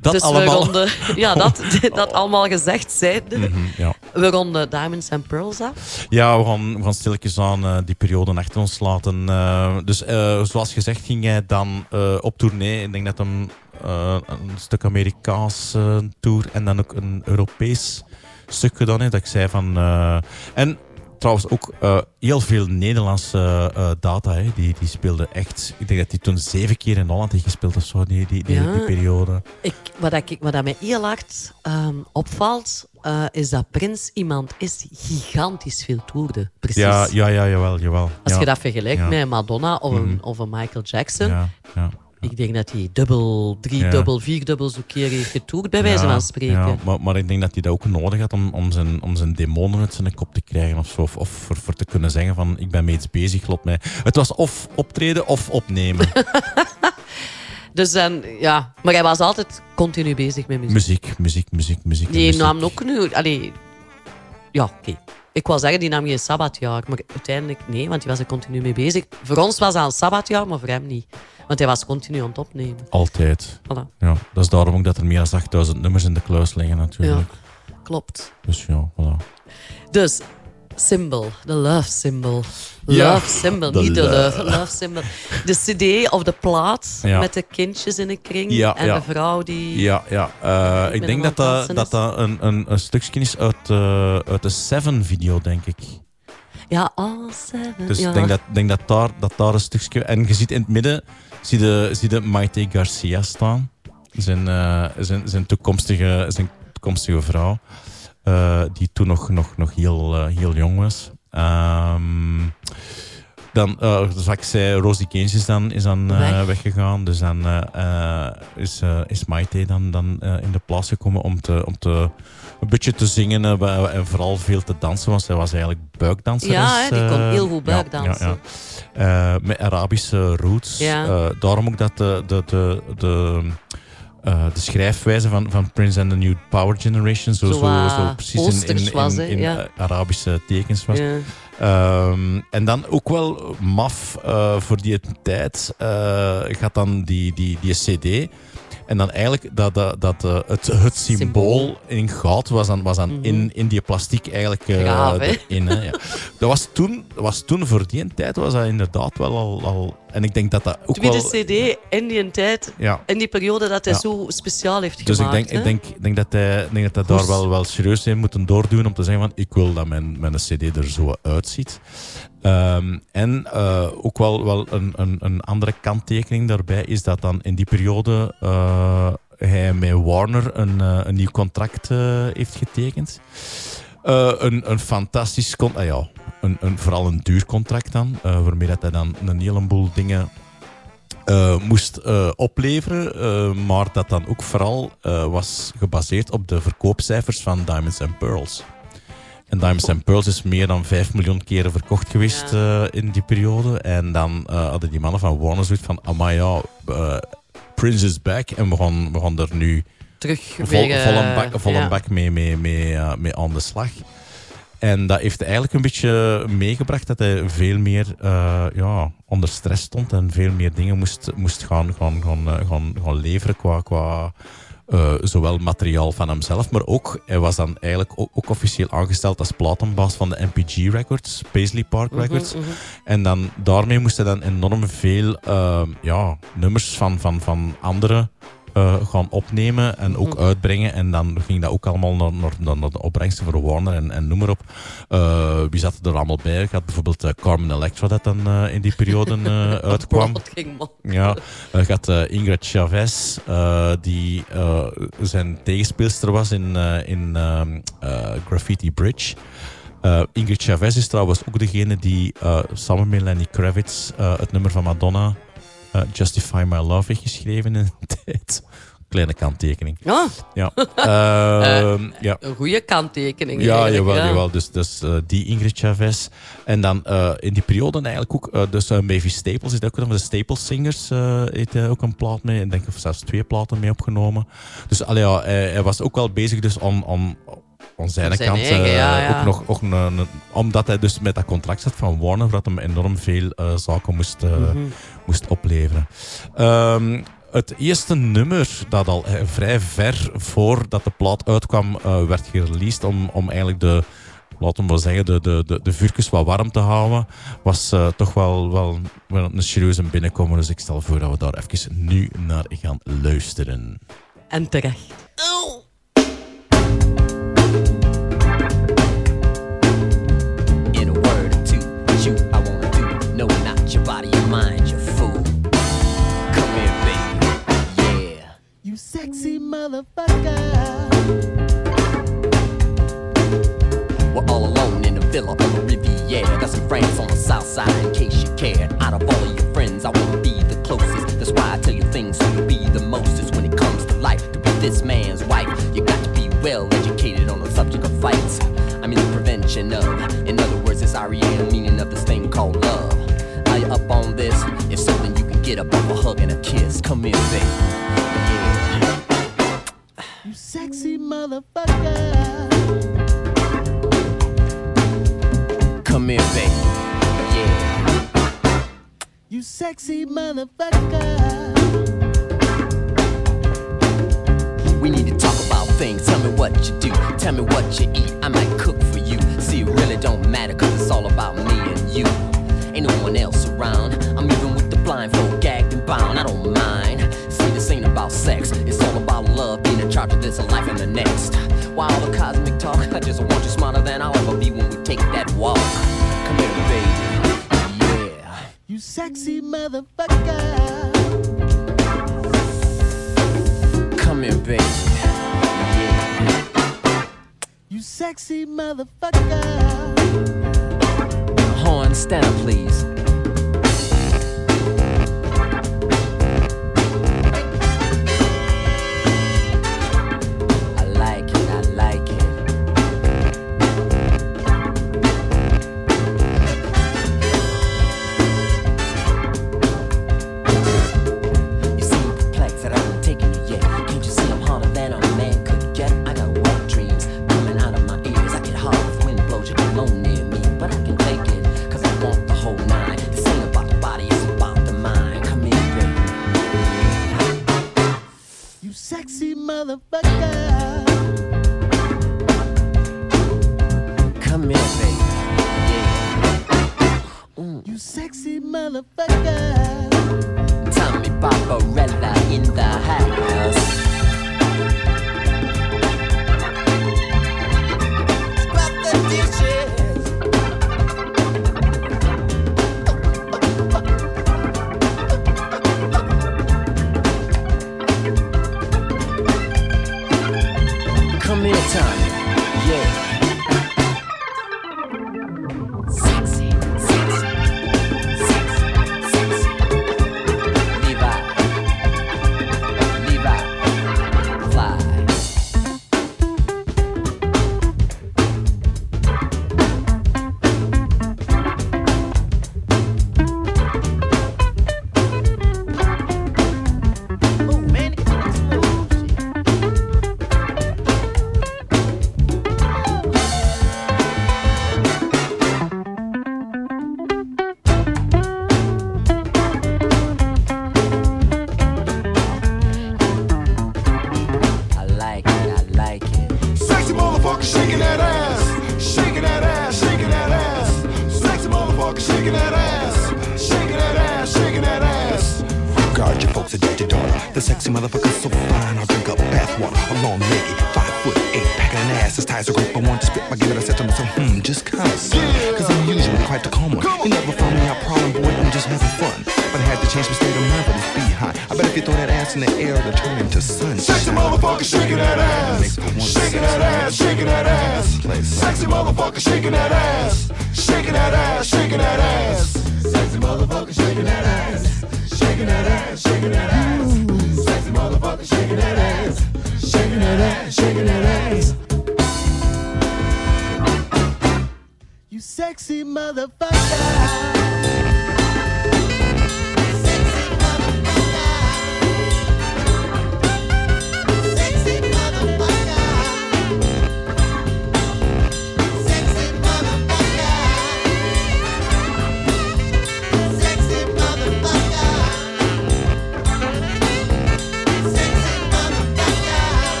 Dat dus allemaal. We ronden, ja, dat, dat allemaal gezegd zijnde. Mhm, ja. We ronden Diamonds and Pearls af. Ja, we gaan, we gaan stilletjes aan eh, die periode achter ons laten. Eh, dus eh, zoals gezegd ging hij dan eh, op tournee. Ik denk dat hem eh, een stuk Amerikaans eh, tour en dan ook een Europees stuk gedaan heeft. Dat ik zei van... eh, en trouwens ook eh, heel veel Nederlandse eh, data. Hè. Die, die speelde echt... Ik denk dat hij toen zeven keer in Holland heeft gespeeld of zo, die, die, die, Ja. die periode. Ik, wat, ik, wat dat mij heel hard ehm, opvalt, eh, is dat Prins iemand is die gigantisch veel toerde. Precies. Ja, ja, ja, jawel, jawel. Als ja. je dat vergelijkt met Madonna of, een, Mhm. of een Michael Jackson, Ja, ja. Ik denk dat hij dubbel, drie Ja. dubbel, vier dubbel zo keer heeft getoerd, bij wijze van spreken. ja, maar, maar ik denk dat hij dat ook nodig had om, om, zijn, om zijn demonen uit zijn kop te krijgen of zo. Of, of voor, voor te kunnen zeggen van ik ben mee iets bezig, lot mij. Het was of optreden of opnemen. Dus dan, ja, maar hij was altijd continu bezig met muziek. muziek, muziek, muziek, muziek. Die nam ook nu, allee, ja, oké. Ik wil zeggen, die nam geen sabbatjaar, maar uiteindelijk nee, want hij was er continu mee bezig. Voor ons was dat een sabbatjaar, maar voor hem niet. Want hij was continu aan het opnemen. Altijd. Voilà. Ja, dat is daarom ook dat er meer dan 8000 nummers in de kluis liggen natuurlijk. Klopt. Dus ja, voilà. Dus, symbol, de love symbol. Ja, Love symbol, de niet de love. symbol. De cd of de plaat Ja. met de kindjes in een kring Ja, en de vrouw die... Ja, ja. eh, ik denk dat dat, dat, een, een, een stukje is uit, eh, uit de Seven-video, denk ik. Ja, all seven. Dus ik denk, dat, denk dat, daar, dat daar een stukje... En je ziet in het midden zie je, zie je Maite Garcia staan. Zijn, eh, zijn, zijn, toekomstige, zijn toekomstige vrouw. Eh, die toen nog, nog, nog heel, eh, heel jong was. Ehm, dan, eh, zoals ik zei, Rosie Keynes is dan, is dan Weg. weggegaan. Dus dan is, is Maite dan, dan in de plaats gekomen om, te, om te, een beetje te zingen en vooral veel te dansen. Want zij was eigenlijk buikdanser. Ja, hè, die kon heel goed buikdansen. Ja, ja. Met Arabische roots. Ja. Daarom ook dat de, de, de, de, eh, de schrijfwijze van, van Prince and the New Power Generation zo, Zo zo, wat zo precies in, in, oosters was, in, in, ja. Arabische tekens was. Ja. Ehm, en dan ook wel maf eh, voor die tijd eh, gaat dan die, die, die CD. En dan eigenlijk dat, dat, dat eh, het, het symbool in goud was dan, was dan in, in die plastiek eigenlijk eh, Graaf, hè? ja. dat, was toen, dat was toen voor die tijd was dat inderdaad wel al, al... En ik denk dat dat ook Tweede wel... cd in die tijd, Ja. in die periode dat hij Ja. zo speciaal heeft Dus ik gemaakt. denk, ik hè. denk, ik denk dat hij, denk dat hij daar wel, wel serieus in moeten doordoen om te zeggen van ik wil dat mijn, mijn cd er zo uitziet. Ehm, en eh, ook wel, wel een, een, een andere kanttekening daarbij is dat dan in die periode eh, hij met Warner een, eh, een nieuw contract heeft getekend. Een, een fantastisch contract, ja, een, een, vooral een duur contract dan, waarmee dat hij dan een heleboel dingen moest opleveren, maar dat dan ook vooral was gebaseerd op de verkoopcijfers van Diamonds and Pearls. En Diamonds and Pearls is meer dan 5 miljoen keren verkocht geweest eh, in die periode. En dan eh, hadden die mannen van Warner zoiets van, amai ja, eh, Prince is back en we gaan, we gaan er nu Terug vol, weer, vol een bak, vol een bak mee, mee, mee, mee aan de slag. En dat heeft eigenlijk een beetje meegebracht dat hij veel meer ja, onder stress stond en veel meer dingen moest, moest gaan, gaan, gaan, gaan, gaan leveren qua, qua eh, zowel materiaal van hemzelf, maar ook, hij was dan eigenlijk ook, ook officieel aangesteld als platenbaas van de MPG Records, Paisley Park Mhm, Records. mhm. En dan, daarmee moest hij dan enorm veel eh, ja, nummers van, van, van anderen eh, gaan opnemen en ook Mhm. uitbrengen. En dan ging dat ook allemaal naar, naar, naar- de opbrengsten voor Warner en, en noem maar op. Eh, wie zat er allemaal bij? Ik had bijvoorbeeld eh, Carmen Electra dat dan in die periode uitkwam. Ja, je had Ingrid Chavez, die zijn tegenspeelster was in, in ehm, eh, Graffiti Bridge. Ingrid Chavez is trouwens ook degene die eh, samen met Lenny Kravitz het nummer van Madonna, eh, Justify My Love, heeft geschreven in de tijd. kleine kanttekening. Ah. Ja. Ehm, Eh, ja. Een goede kanttekening. Ja, jawel, ja. jawel. Dus, dus eh, die Ingrid Chavez. En dan in die periode eigenlijk ook... dus Mavis Staples is ook nog de Staples Singers. heeft ook een plaat mee. Ik denk of zelfs twee platen mee opgenomen. Dus allee, ja, hij, hij was ook wel bezig dus om... om aan zijn, kant eigen, eh, ja, ja. ook nog, ook een, omdat hij dus met dat contract zat van Warner, dat hem enorm veel eh, zaken moest, eh, Mhm. moest opleveren. Ehm, het eerste nummer dat al eh, vrij ver voordat de plaat uitkwam, eh, werd gereleased om, om eigenlijk de, laten we maar zeggen, de, de, de, de vuurtjes wat warm te houden, was eh, toch wel, wel, wel een serieuze binnenkomen. Dus ik stel voor dat we daar even nu naar gaan luisteren. En terecht. In in villa on the Riviera. Got some friends on the south side in case you care. Out of all of your friends, I wanna be the closest. That's why I tell you things so you'll be the mostest when it comes to life. To be this man's wife, you got to be well educated on the subject of fights. I mean the prevention of. In other words, it's REM meaning of this thing called love. Are you up on this? If so, then you can get up on a hug and a kiss. Come here, baby. You sexy motherfucker. Come here, baby. Yeah. You sexy motherfucker. We need to talk about things. Tell me what you do. Tell me what you eat. I might cook for you. See, it really don't matter, cause it's all about me and you. Ain't no one else around. I'm even with the blindfold, gagged and bound. I don't mind. See, this ain't about sex. It's all about love, in charge this life and the next. Why all the cosmic talk? I just want you smarter than I'll ever be when we take that walk. Come here, baby. Yeah. You sexy motherfucker. Come here, baby. You sexy motherfucker. Horn, stand up, please. Motherfucker shaking that ass,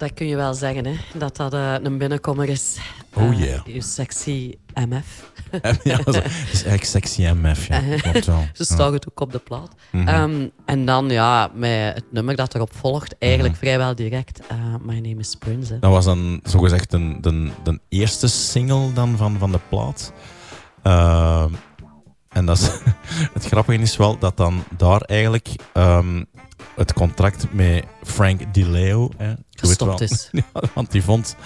dat kun je wel zeggen, hè. Dat dat eh, een binnenkomer is. Oh, Eh, yeah. Je sexy MF. ja, dat is, eigenlijk sexy MF, ja. Klopt wel. Zo staat het ook op de plaat. Mhm. Ehm, en dan, ja, met het nummer dat erop volgt, eigenlijk Mhm. vrijwel direct. eh, My Name is Prince. hè. Dat was dan zogezegd de, de, de eerste single dan van, van de plaat. Ehm, en dat is, het grappige is wel dat dan daar eigenlijk ehm, het contract met Frank DiLeo hè, Gestopt is. Ja, want die vond,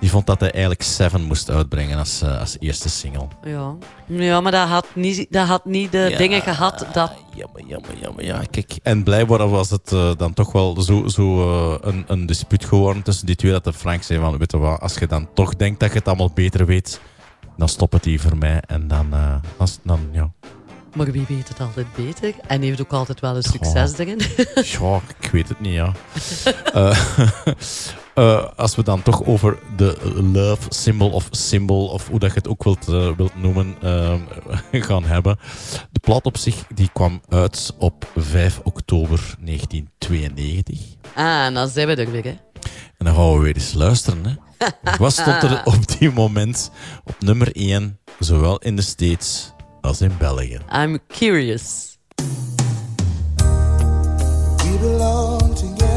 die vond dat hij eigenlijk Seven moest uitbrengen als, eh, als eerste single. Ja. ja, maar dat had niet, dat had niet de Ja, dingen gehad dat... Jammer, jammer, jammer. Ja, kijk. En blijkbaar was het eh, dan toch wel zo, zo eh, een, een dispuut geworden tussen die twee. Dat de Frank zei van, weet je wat, als je dan toch denkt dat je het allemaal beter weet, dan stop het hier voor mij. En dan, als, dan ja. Maar wie weet het altijd beter? En heeft ook altijd wel een succes erin. ja, ik weet het niet, ja. Eh, eh, als we dan toch over de love symbol of symbol, of hoe dat je het ook wilt, eh, wilt noemen, gaan hebben. De plaat op zich die kwam uit op 5 oktober 1992. Ah, en dan zijn we er weer, hè. En dan gaan we weer eens luisteren. Hè. Wat stond er op die moment op nummer 1, zowel in de States als in België? I'm curious. We belong together.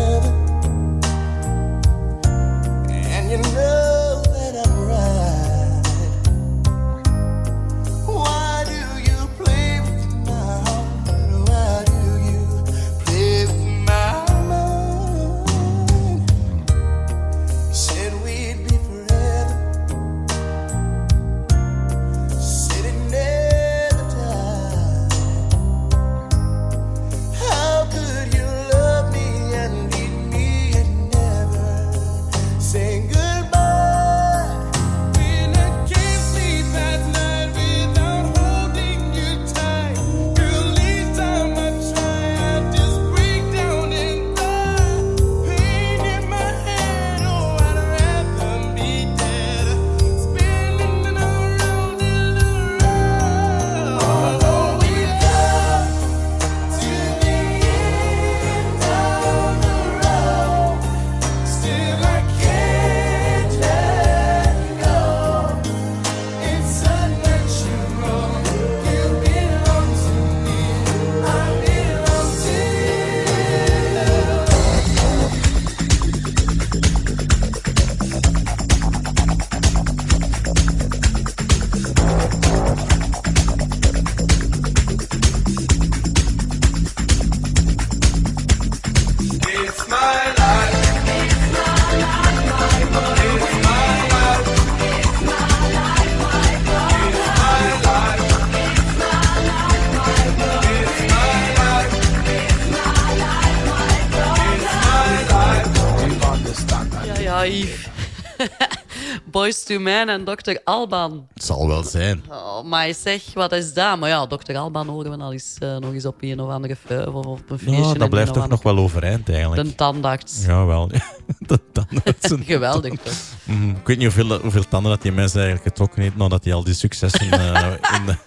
To Men en Dr. Alban. Het zal wel zijn. Oh, maar zeg, wat is dat? Maar ja, Dr. Alban horen we al eens, eh, nog eens op een of andere vuif of op een feestje. Ja, dat blijft toch nog wel overeind eigenlijk. De tandarts. Jawel. de tandarts. Geweldig toch? Mhm. Ik weet niet hoeveel, hoeveel tanden dat die mensen eigenlijk getrokken heeft nadat hij al die successen eh, in, de,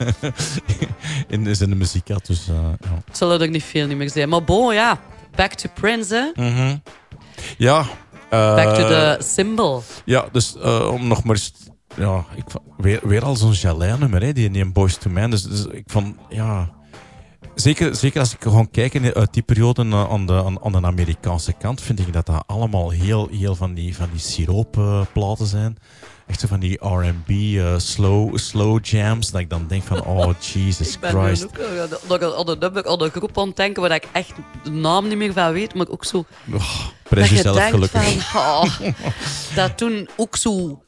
in, in de muziek had. Dus, eh, ja. Het zullen er niet veel niet meer zijn. Maar bon, ja. Back to Prince, hè. Mhm. Ja. Eh, Back to the symbol. Ja, dus eh, om nog maar eens ja, ik weer, weer al zo'n Jalijn-nummer, hè, die, die een Boys to Man. Dus, dus ik vond, ja... Zeker, zeker als ik gewoon kijk in, uit die periode eh, aan de, aan, aan de Amerikaanse kant, vind ik dat dat allemaal heel, heel van die, van die siroopplaten zijn. Echt zo van die R&B, eh, slow, slow jams. Dat ik dan denk van, oh, Jesus Ik ben Christ. ook eh, nog aan de, nummer, aan de groep aan het denken waar ik echt de naam niet meer van weet, maar ook zo... Prijs dat je jezelf denkt gelukkig. Van, oh, dat toen ook zo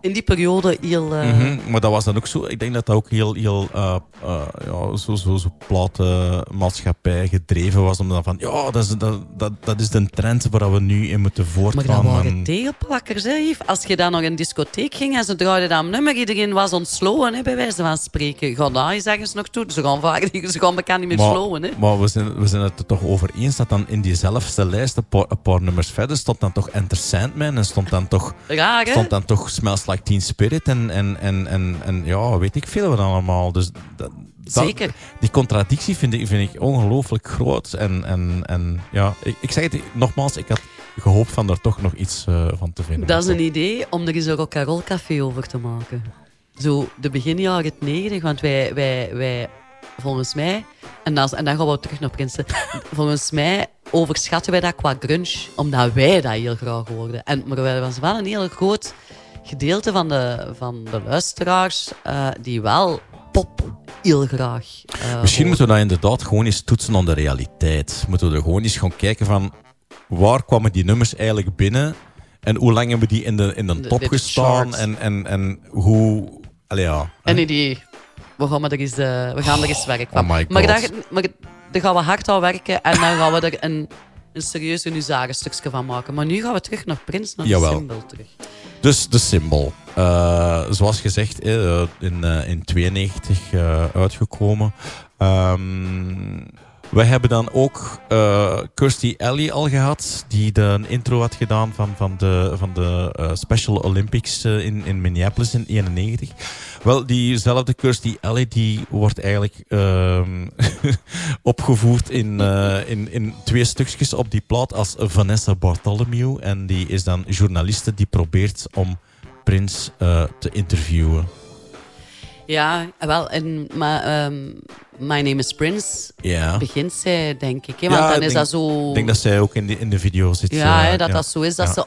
in die periode heel... eh, Mhm, Maar dat was dan ook zo. Ik denk dat dat ook heel, heel uh, uh, ja, zo, zo, zo platenmaatschappij gedreven was. Om dan van, ja, dat is, dat, dat, dat is de trend waar we nu in moeten Maar voortgaan. dat waren En- tegenplakkers, hè, Yves. Als je dan nog in een discotheek ging en ze draaiden dat nummer, iedereen was ontsloten, hè, bij wijze van spreken. Ga daar eens zeggen ze nog toe. Ze gaan, vaak, ze gaan elkaar niet meer maar, slowen, hè. maar we zijn, we zijn het er toch over eens dat dan in diezelfde lijst, een paar, een paar nummers verder, stond dan toch Enter Sandman en stond dan toch, Raar, hè? stond dan toch Smells Like Teen Spirit en, en, en, en, en ja, weet ik veel wat allemaal. Dus dat, dat- Zeker. die contradictie vind ik, vind ik ongelooflijk groot. En, en, en ja, ik, ik zeg het nogmaals, ik had gehoopt van er toch nog iets eh, van te vinden. Dat is een idee om er eens een rock and roll café over te maken. Zo de begin jaren 90, want wij, wij, wij volgens mij, en dan, en dan gaan we terug naar Prinsen, volgens mij overschatten wij dat qua grunge, omdat wij dat heel graag hoorden. En, maar er was wel een heel groot gedeelte van de, van de luisteraars eh, die wel pop heel graag eh, Misschien moeten we dat inderdaad gewoon eens toetsen aan de realiteit. Moeten we er gewoon eens gaan kijken van waar kwamen die nummers eigenlijk binnen en hoe lang hebben die in de, in de De- top de gestaan en, en, en hoe... Allee, ja. Een idee. We gaan, er eens, eh, we gaan er eens werk van. Oh maar, daar, maar daar gaan we hard aan werken en dan gaan we er een, een serieus stukje van maken. Maar nu gaan we terug naar Prins, naar de Jawel. Symbol terug. Dus de Symbol. Eh, zoals gezegd, eh, in, eh, in 92 eh, uitgekomen. Ehm, we hebben dan ook eh, Kirstie Alley al gehad, die de een intro had gedaan van, van de, van de eh, Special Olympics eh, in, in Minneapolis in 91. Wel, diezelfde Kirstie Alley die wordt eigenlijk ehm, opgevoerd in, in, in twee stukjes op die plaat als Vanessa Bartholomew. En die is dan journaliste die probeert om Prins te interviewen. Ja, wel, en, maar ehm, My Name is Prince Ja. begint zij, denk ik. Hè? Want dan ik is denk, dat zo... Ik denk dat zij ook in de, in de video zit. Ja, eh, hè, dat dat zo is, dat ze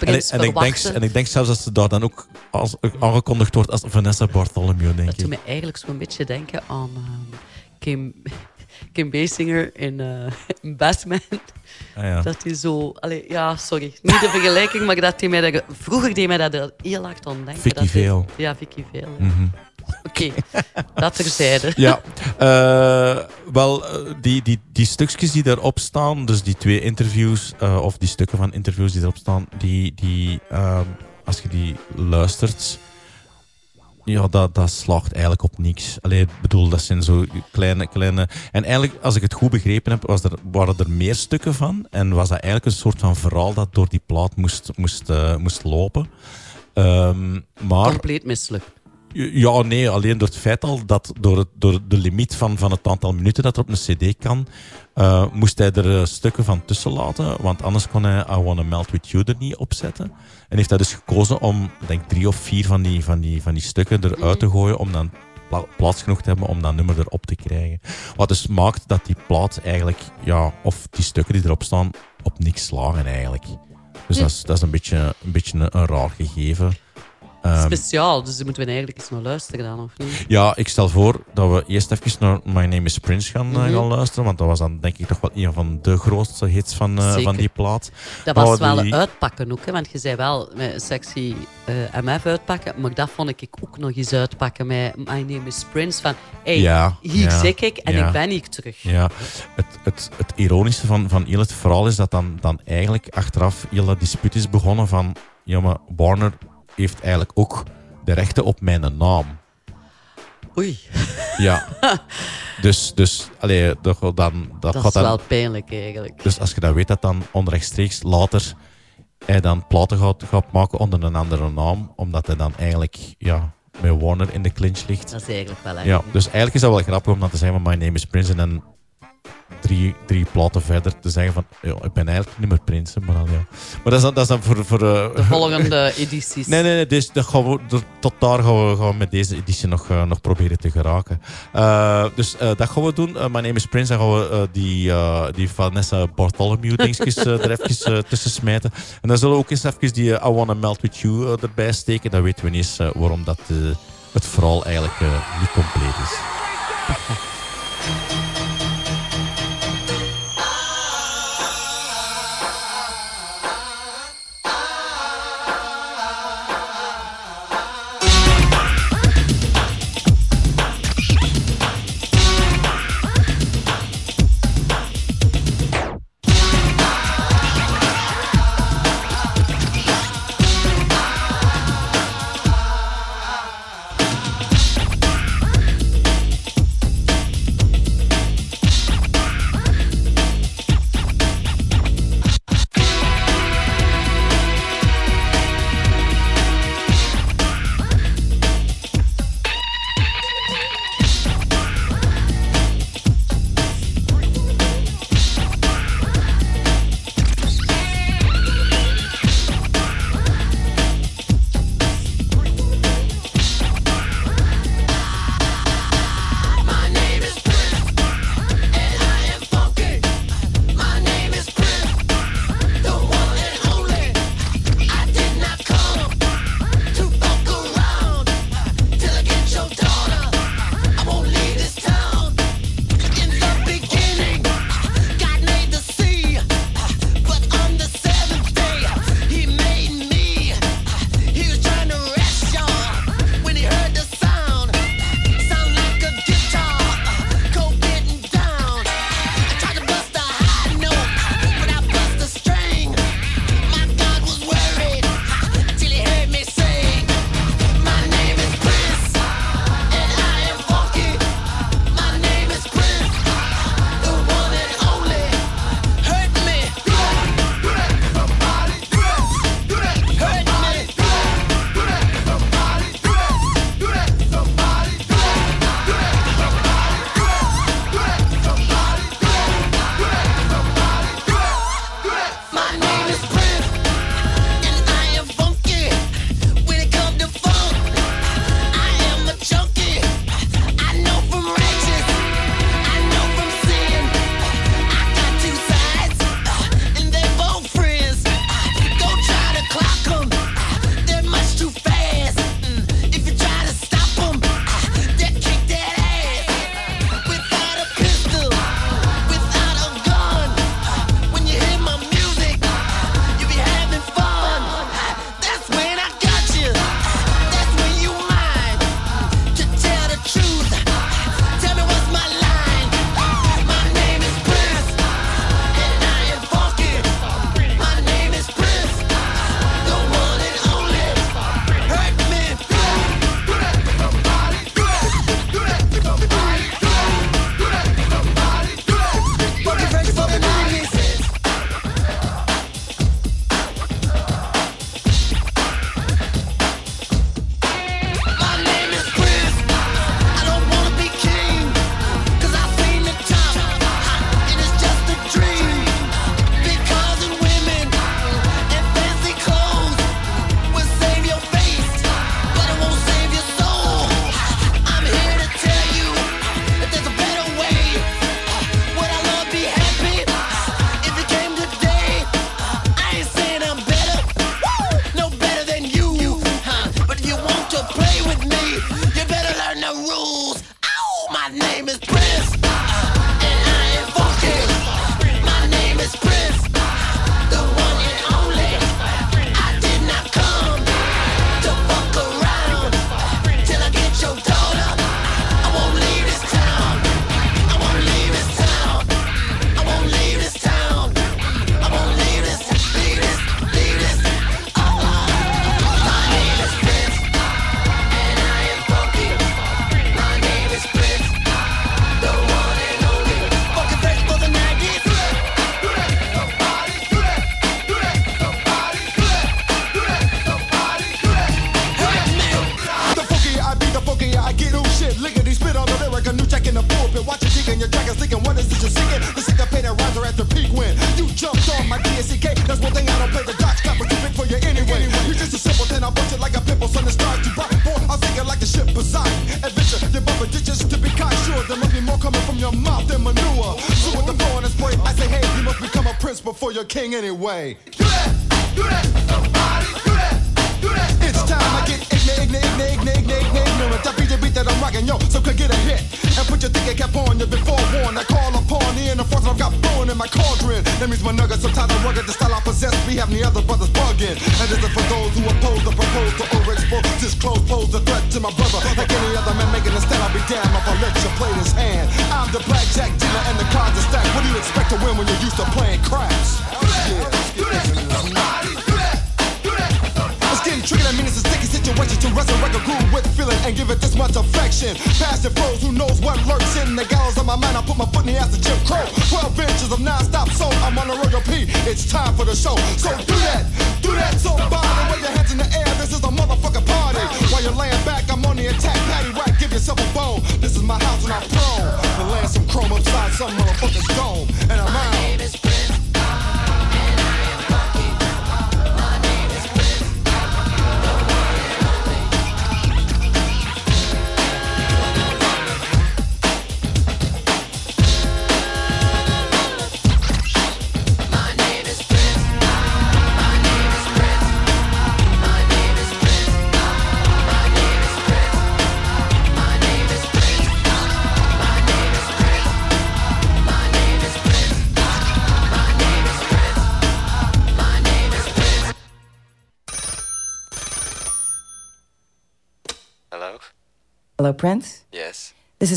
Prins en, en, ik denk, en ik denk zelfs dat ze daar dan ook als, aangekondigd wordt als Vanessa Bartholomew, denk Dat doet ik. me eigenlijk zo'n beetje denken aan ehm, Kim, Kim Basinger in, eh, in Batman. Ah, ja. Dat hij zo... Allee, ja, sorry. Niet de vergelijking, maar dat hij mij dat, vroeger deed mij dat heel hard aan denken. Vicky dat Vale. Ja, Vicky ja. Mhm. Oké, dat terzijde. Ja, eh, wel, eh, die, die, die stukjes die daarop staan, dus die twee interviews, eh, of die stukken van interviews die erop staan, die, die ehm, als je die luistert, ja, dat, dat slaagt eigenlijk op niks. Allee, ik bedoel, dat zijn zo kleine, kleine... En eigenlijk, als ik het goed begrepen heb, was er, waren er meer stukken van. En was dat eigenlijk een soort van verhaal dat door die plaat moest, moest, moest lopen. Ehm, maar... Compleet mislukt. Ja, nee, alleen door het feit al dat door, het, door de limiet van, van het aantal minuten dat er op een cd kan, eh, moest hij er eh, stukken van tussen laten, want anders kon hij I Wanna Melt With You er niet op zetten. En heeft hij dus gekozen om, denk drie of vier van die, van die, van die stukken eruit te gooien, om dan pla- plaats genoeg te hebben om dat nummer erop te krijgen. Wat dus maakt dat die plaat eigenlijk, ja, of die stukken die erop staan, op niks slagen eigenlijk. Dus dat is, dat is een beetje, een, beetje een, een raar gegeven. Ehm, Speciaal, dus moeten we eigenlijk eens naar luisteren dan, of niet? ja, ik stel voor dat we eerst even naar My Name is Prince gaan, eh, Mhm. gaan luisteren. Want dat was dan denk ik toch wel een van de grootste hits van, eh, van die plaat. Dat was Oh, wel die- een uitpakken ook, hè, want je zei wel met sexy eh, MF uitpakken, maar dat vond ik ook nog eens uitpakken met My Name is Prince. Van, hey, Ja, hier ja, zit ik en ja. ik ben hier terug. Ja, het, het, het ironische van, van heel het verhaal is dat dan, dan eigenlijk achteraf heel dat dispuut is begonnen van ja, maar Warner heeft eigenlijk ook de rechten op mijn naam. Oei. Ja. dus, dus allee, dat, gaat dan, dat, Dat gaat is wel pijnlijk eigenlijk. Dus als je dat weet, dat dan onrechtstreeks later hij dan platen gaat, gaat maken onder een andere naam, omdat hij dan eigenlijk ja, met Warner in de clinch ligt. Dat is eigenlijk wel echt. Ja, dus eigenlijk is dat wel grappig om dan te zeggen, van My Name is Prince en dan drie, drie platen verder te zeggen van, ja, ik ben eigenlijk niet meer Prins. hè, Maar, dan, ja. maar dat is dan, dat is dan voor... voor eh, De volgende edities. Nee, nee, nee. Dus dat gaan we, tot daar gaan we, gaan we met deze editie nog, eh, nog proberen te geraken. Eh, dus eh, dat gaan we doen. My Name is Prince. Dan gaan we die, eh, die Vanessa Bartholomew dingetjes er even tussen smijten. En dan zullen we ook eens even die I Wanna Melt With You erbij steken. Dan weten we niet eens eh, waarom dat, het verhaal eigenlijk niet compleet is.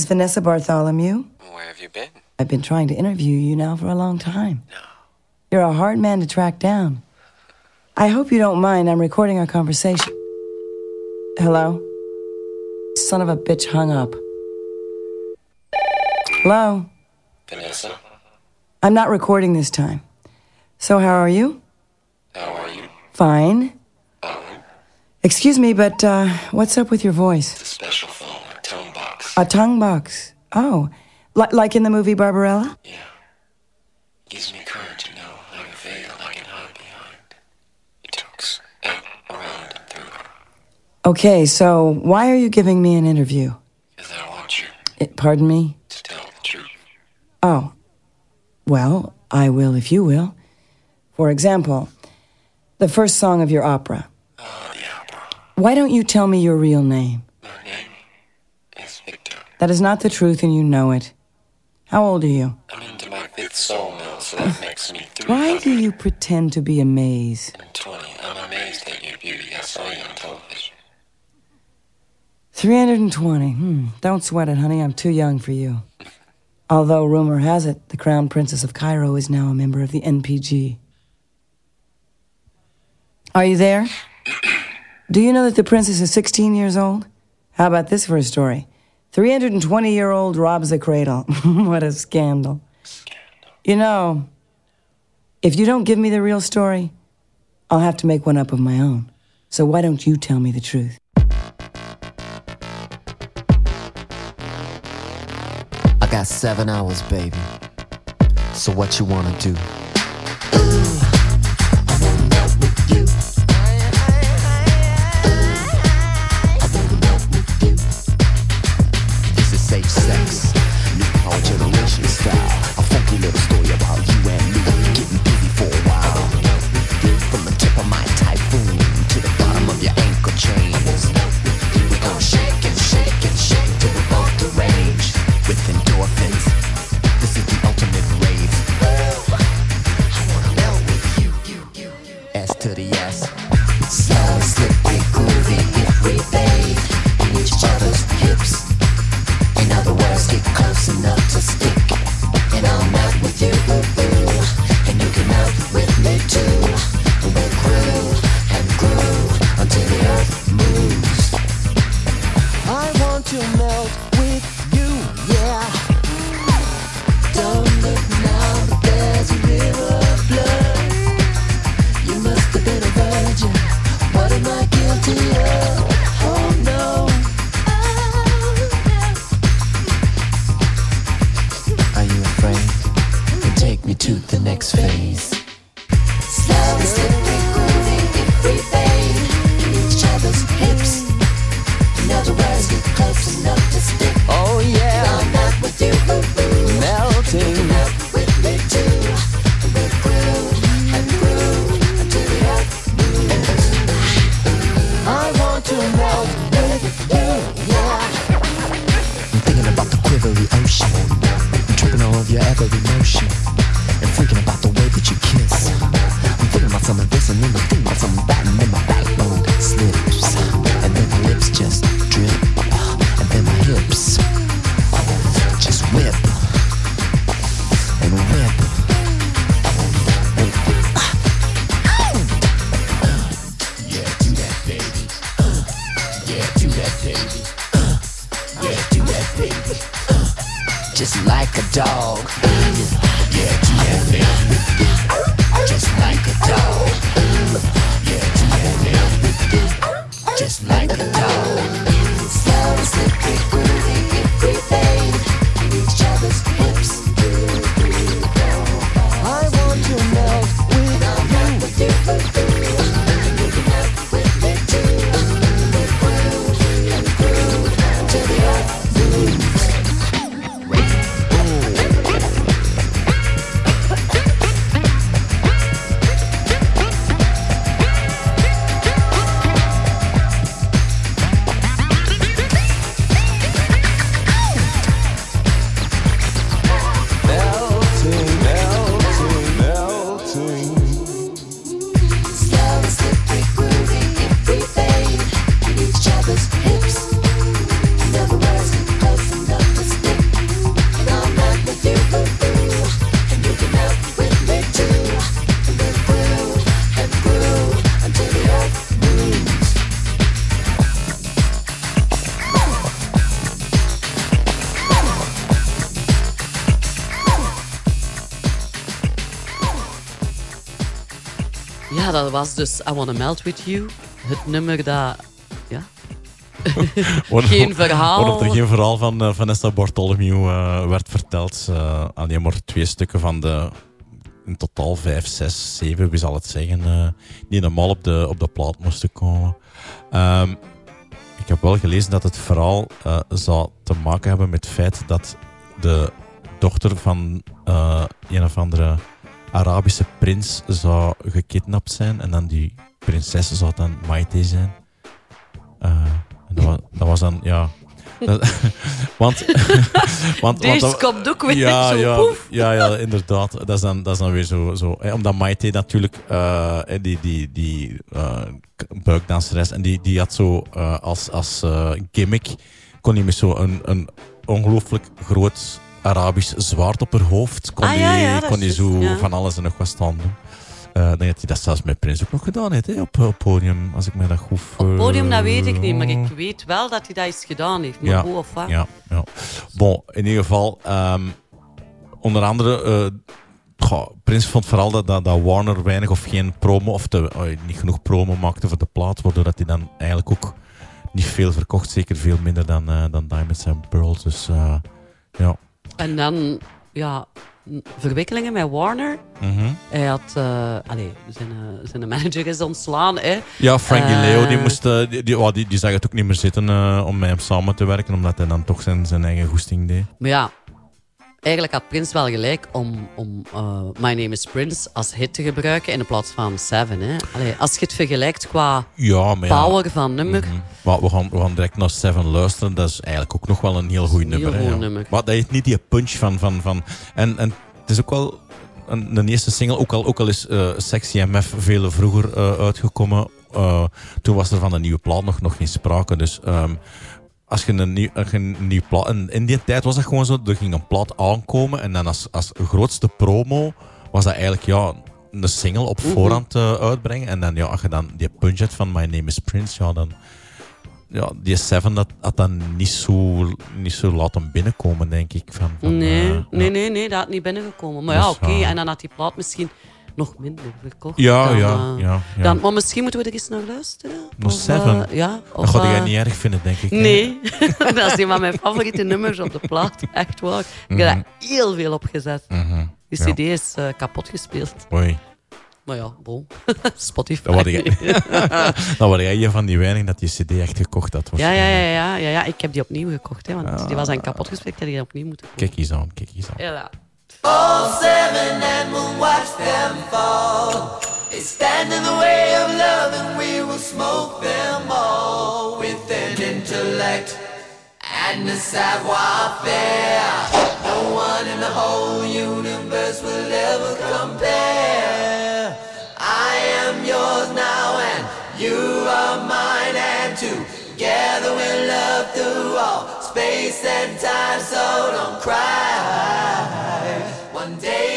Vanessa Bartholomew. Where have you been? I've been trying to interview you now for a long time. No. You're a hard man to track down. I hope you don't mind. I'm recording our conversation. Hello? Son of a bitch hung up. Hello? Vanessa? I'm not recording this time. So, how are you? How are you? Fine. Excuse me, but uh, what's up with your voice? The special phone, a tone box. A tongue box. Oh, li- like in the movie Barbarella? Yeah. Gives me courage to know I'm a veil I can hide behind. It talks out, around, and through. Okay, so why are you giving me an interview? Because I want you It, pardon me? to tell the truth. Oh. Well, I will if you will. For example, the first song of your opera. Uh, why don't you tell me your real name? That is not the truth, and you know it. How old are you? I'm into my fifth soul now, so that makes me Why do you pretend to be amazed? 320. I'm amazed at your beauty. I saw you on television. 320. Hmm. Don't sweat it, honey. I'm too young for you. Although rumor has it, the Crown Princess of Cairo is now a member of the NPG. Are you there? Do you know that the princess is 16 years old? How about this for a story? 320 year old robs a cradle. what a scandal. Scandal. You know, if you don't give me the real story, I'll have to make one up of my own. So why don't you tell me the truth? I got seven hours, baby. So what you wanna do? Dat was dus I Wanna Melt With You. Het nummer dat... Ja. Geen verhaal. Waarop er geen verhaal van eh, Vanessa Bartholomew eh, werd verteld. Eh, alleen maar twee stukken van de in totaal vijf, zes, zeven, wie zal het zeggen, die normaal op de, op de plaat moesten komen. Ehm, ik heb wel gelezen dat het verhaal zou te maken hebben met het feit dat de dochter van een of andere Arabische prins zou gekidnapt zijn en dan die prinses zou dan Maite zijn. Eh, dat, was, dat was dan, ja... dat- want, want, Deze want komt ook weer ja, zo, ja, poef. ja, ja, inderdaad. Dat is dan, dat is dan weer zo. zo hè, omdat Maite natuurlijk, eh, die, die, die eh, buikdanseres, en die, die had zo als, als gimmick, kon hij met zo een, een ongelooflijk groot Arabisch zwaard op haar hoofd, kon Ah, die, ja, ja, dat kon die zo ja. van alles en nog wat staan doen. Eh, ik denk dat hij dat zelfs met Prins ook nog gedaan heeft, hè, op, op podium, als ik me dat goed... Op het podium, dat weet ik niet, maar ik weet wel dat hij dat eens gedaan heeft. Maar ja, hoe of wat? Ja, ja. Bon, in ieder geval, ehm, onder andere, eh, goh, Prins vond vooral dat, dat, dat Warner weinig of geen promo, of te, oh, niet genoeg promo maakte voor de plaat, waardoor dat hij dan eigenlijk ook niet veel verkocht, zeker veel minder dan, eh, dan Diamonds and Pearls. Dus eh, ja. En dan, ja, verwikkelingen met Warner. Mhm. Hij had, eh allee, zijn, eh, zijn manager is ontslaan, hè. Ja, Frankie Eh, Leo, die, moest, die, die, oh, die, die zag het ook niet meer zitten om met hem samen te werken, omdat hij dan toch zijn, zijn eigen goesting deed. Maar ja, eigenlijk had Prince wel gelijk om, om eh, My Name is Prince als hit te gebruiken in plaats van Seven. Hè. Allee, als je het vergelijkt qua Ja, maar ja. power van nummer. Mhm. Maar we gaan, we gaan direct naar Seven luisteren. Dat is eigenlijk ook nog wel een heel goed nummer. hè, goed ja. nummer. Maar dat heeft niet die punch van... van, van en, en het is ook wel een, een eerste single, ook al, ook al is eh, Sexy MF veel vroeger eh, uitgekomen. toen was er van een nieuwe plaat nog, nog geen sprake. Dus ehm, als je een nieuw, een nieuw plaat... En in die tijd was dat gewoon zo, er ging een plaat aankomen en dan als, als grootste promo was dat eigenlijk ja, een single op Mhm. voorhand eh, uitbrengen. En dan, ja, als je dan die punch van My Name is Prince, ja, dan... Ja, die Seven dat had dan niet zo, niet zo laten binnenkomen, denk ik. Van, van, Nee, eh, nee, nee, nee, dat had niet binnengekomen. Maar Dus, ja, oké. En dan had die plaat misschien nog minder verkocht. Ja, dan, ja, eh, ja, ja. Dan, maar misschien moeten we er eens naar luisteren. Nog Of, Seven? eh, ja. Dat Of, ga jij eh, niet erg vinden, denk ik. Nee, dat is een van mijn favoriete nummers op de plaat. Echt waar. Ik heb Mhm. daar heel veel op gezet. Mhm, Die cd is kapot gespeeld. Oei. Maar ja, bon. Spotify. Dan word jij, word jij van die weinigen dat je cd echt gekocht had. ja, ja, ja, ja, ja, ja, ik heb die opnieuw gekocht. Hè, want die was dan kapot gespeeld. Ik heb die opnieuw moeten kopen. Kijk eens aan, kijk eens aan. Ja. All seven and we'll watch them fall. They stand in the way of love and we will smoke them all with an intellect and a savoir-faire. No one in the whole universe will ever compare. I am yours now and you are mine and together we'll love through all space and time so don't cry. One day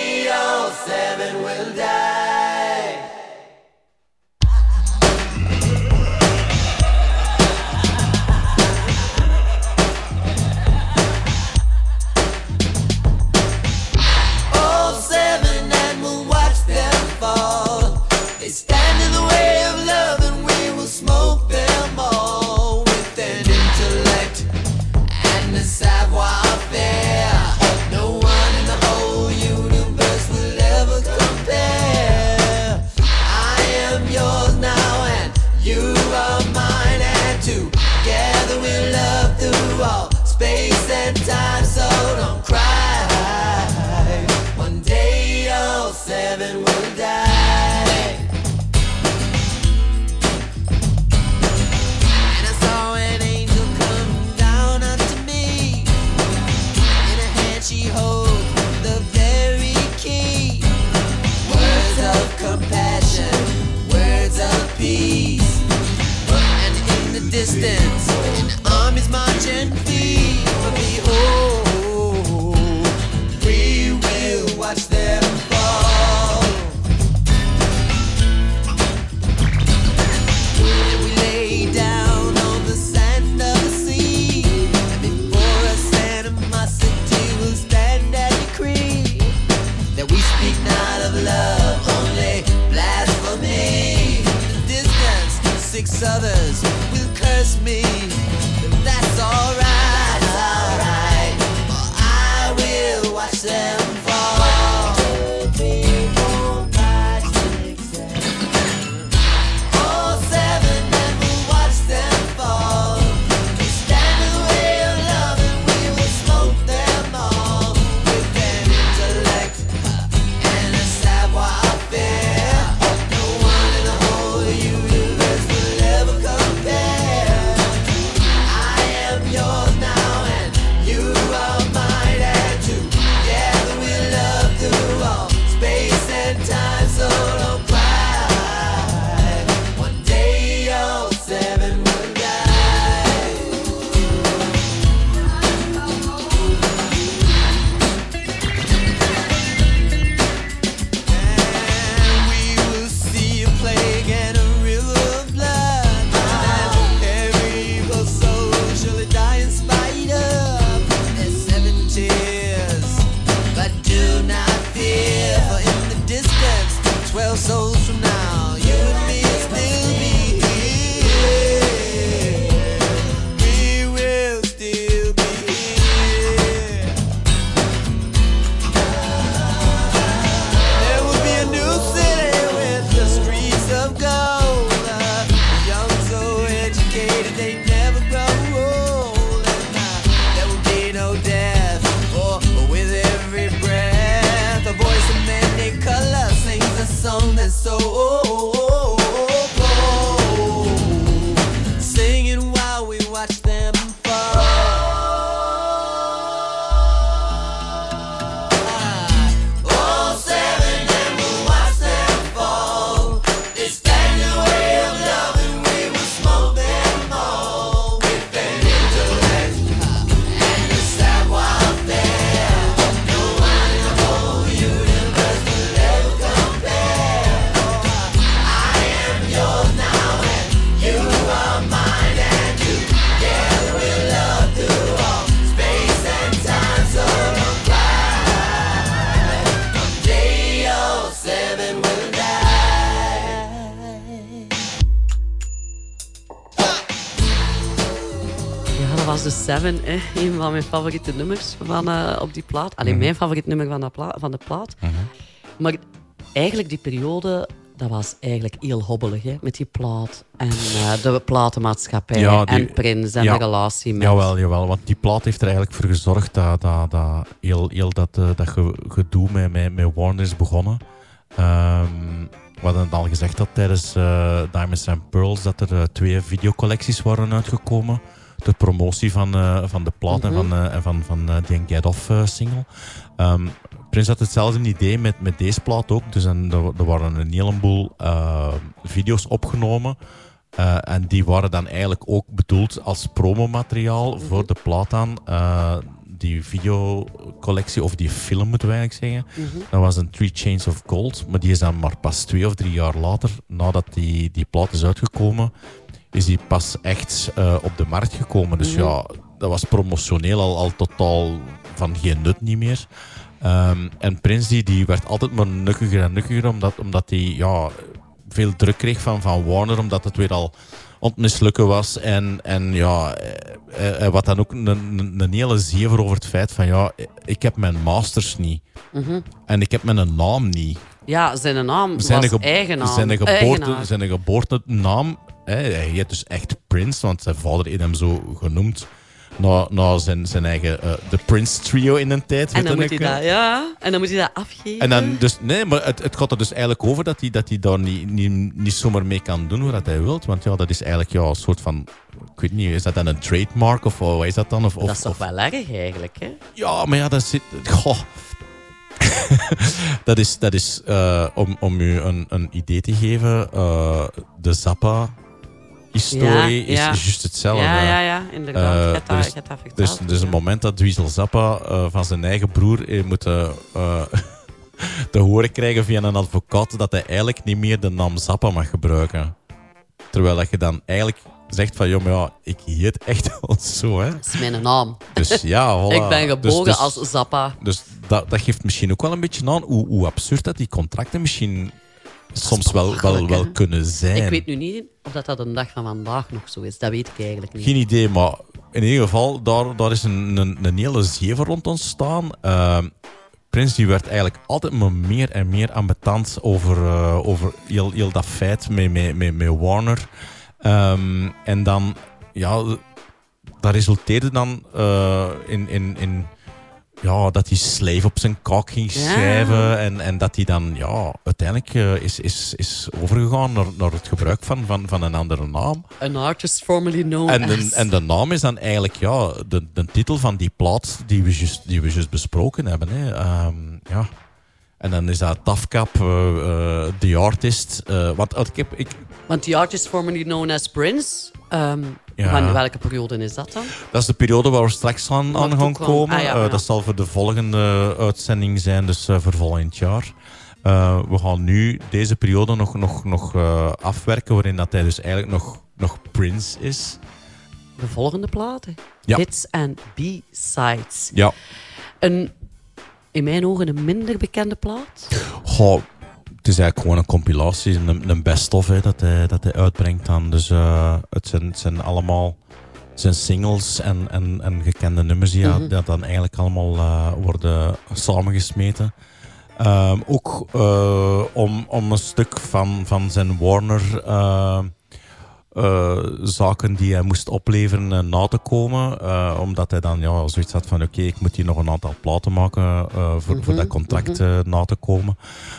hè. een van mijn favoriete nummers van, eh, op die plaat. Alleen Mhm. mijn favoriet nummer van, dat van de plaat. Maar eigenlijk die periode, dat was eigenlijk heel hobbelig, hè, met die plaat. En eh, de platenmaatschappij Ja, die- en Prins en ja. de relatie met... Jawel, jawel, want die plaat heeft er eigenlijk voor gezorgd dat, dat, dat heel, heel dat, eh, dat ge- gedoe met, met, met Warner is begonnen. Ehm, we hadden het al gezegd dat tijdens Diamonds and Pearls dat er twee videocollecties waren uitgekomen. De promotie van, eh, van de plaat en Mhm. van, eh, en van, van eh, die Get Off single. Ehm, Prins had hetzelfde idee met, met deze plaat ook. Dus en, er, er waren een heleboel video's opgenomen. En die waren dan eigenlijk ook bedoeld als promomateriaal voor de plaat aan. Eh, die videocollectie, of die film moeten we eigenlijk zeggen. Mhm. Dat was een Three Chains of Gold. Maar die is dan maar pas twee of drie jaar later, nadat die, die plaat is uitgekomen, is die pas echt eh, op de markt gekomen. Dus Mhm. ja, dat was promotioneel al, al totaal van geen nut niet meer. Ehm, en Prins die, die werd altijd maar nukkiger en nukkiger, omdat, omdat hij ja, veel druk kreeg van, van Warner, omdat het weer al ontmislukken was. En, en ja, eh, eh, wat dan ook een, een, een hele zever over het feit van ja, ik heb mijn masters niet. Mhm. En ik heb mijn naam niet. Ja, zijn naam Zijn was ge- eigen naam. Zijn geboorte, zijn geboortenaam, hij heet dus echt Prince, want zijn vader heeft hem zo genoemd. Na, na zijn, zijn eigen eh, The Prince Trio in een tijd. En dan moet hij nog, dat, ja, en dan moet hij dat afgeven. En dan dus, nee, maar het, het gaat er dus eigenlijk over dat hij, dat hij daar niet, niet, niet zomaar mee kan doen wat hij wilt. Want ja, dat is eigenlijk ja, een soort van, ik weet niet, is dat dan een trademark of wat is dat dan? Of, of, dat is toch of- wel erg eigenlijk, hè? ja, maar ja, dat zit. Goh. dat is, dat is eh, om, om u een, een idee te geven. eh, de Zappa historie is juist hetzelfde. Ja, ja, ja, inderdaad. Je hebt dat verteld, Dus, dus een moment dat Dweezil Zappa eh, van zijn eigen broer eh, moet eh, te horen krijgen via een advocaat dat hij eigenlijk niet meer de naam Zappa mag gebruiken. Terwijl dat je dan eigenlijk zegt van, joh, maar ja, ik heet echt wel zo, hè. Dat is mijn naam. Dus ja, voilà. Ik ben geboren Dus- dus- als Zappa. Dus dat, dat geeft misschien ook wel een beetje aan hoe, hoe absurd dat die contracten misschien soms wel, wel, wel kunnen zijn. Ik weet nu niet of dat, dat een dag van vandaag nog zo is. Dat weet ik eigenlijk niet. Geen idee, maar in ieder geval, daar, daar is een, een, een hele zever rond ontstaan. Ehm Prins die werd eigenlijk altijd maar meer en meer ambetant over, eh, over heel, heel dat feit met, met, met, met Warner. Ehm, en dan, ja, dat resulteerde dan eh, in, in, in ja, dat hij Slave op zijn kak ging Ja. schrijven. En, en dat hij dan ja, uiteindelijk eh, is, is, is overgegaan naar, naar het gebruik van, van, van een andere naam. An artist formerly known En de, as... en de naam is dan eigenlijk ja, de, de titel van die plaat die we juist, die we besproken hebben. Hè. Ehm, ja. En dan is dat Tafkap, eh, eh, The Artist. eh, want ik heb, ik, Want the artist formerly known as Prince... ehm, Ja. Van welke periode is dat dan? dat is de periode waar we straks aan, gaan komen. Ah, ja, ja. Dat zal voor de volgende uitzending zijn, dus voor volgend jaar. We gaan nu deze periode nog, nog, nog afwerken, waarin dat hij dus eigenlijk nog, nog Prince is. De volgende platen. Hits en B-sides. Ja. Een, in mijn ogen een minder bekende plaat. Goh, het is eigenlijk gewoon een compilatie, een, een best-of hè, dat, hij, dat hij uitbrengt dan. Dus eh, het, zijn, het zijn allemaal zijn singles en, en, en gekende nummers die, Mhm. dat dan eigenlijk allemaal eh, worden samengesmeten. Ehm, ook eh, om, om een stuk van, van zijn Warner eh, zaken die hij moest opleveren eh, na te komen. Eh, omdat hij dan ja, zoiets had van oké, ik moet hier nog een aantal platen maken voor, voor Mhm, dat contract mhm. eh, na te komen.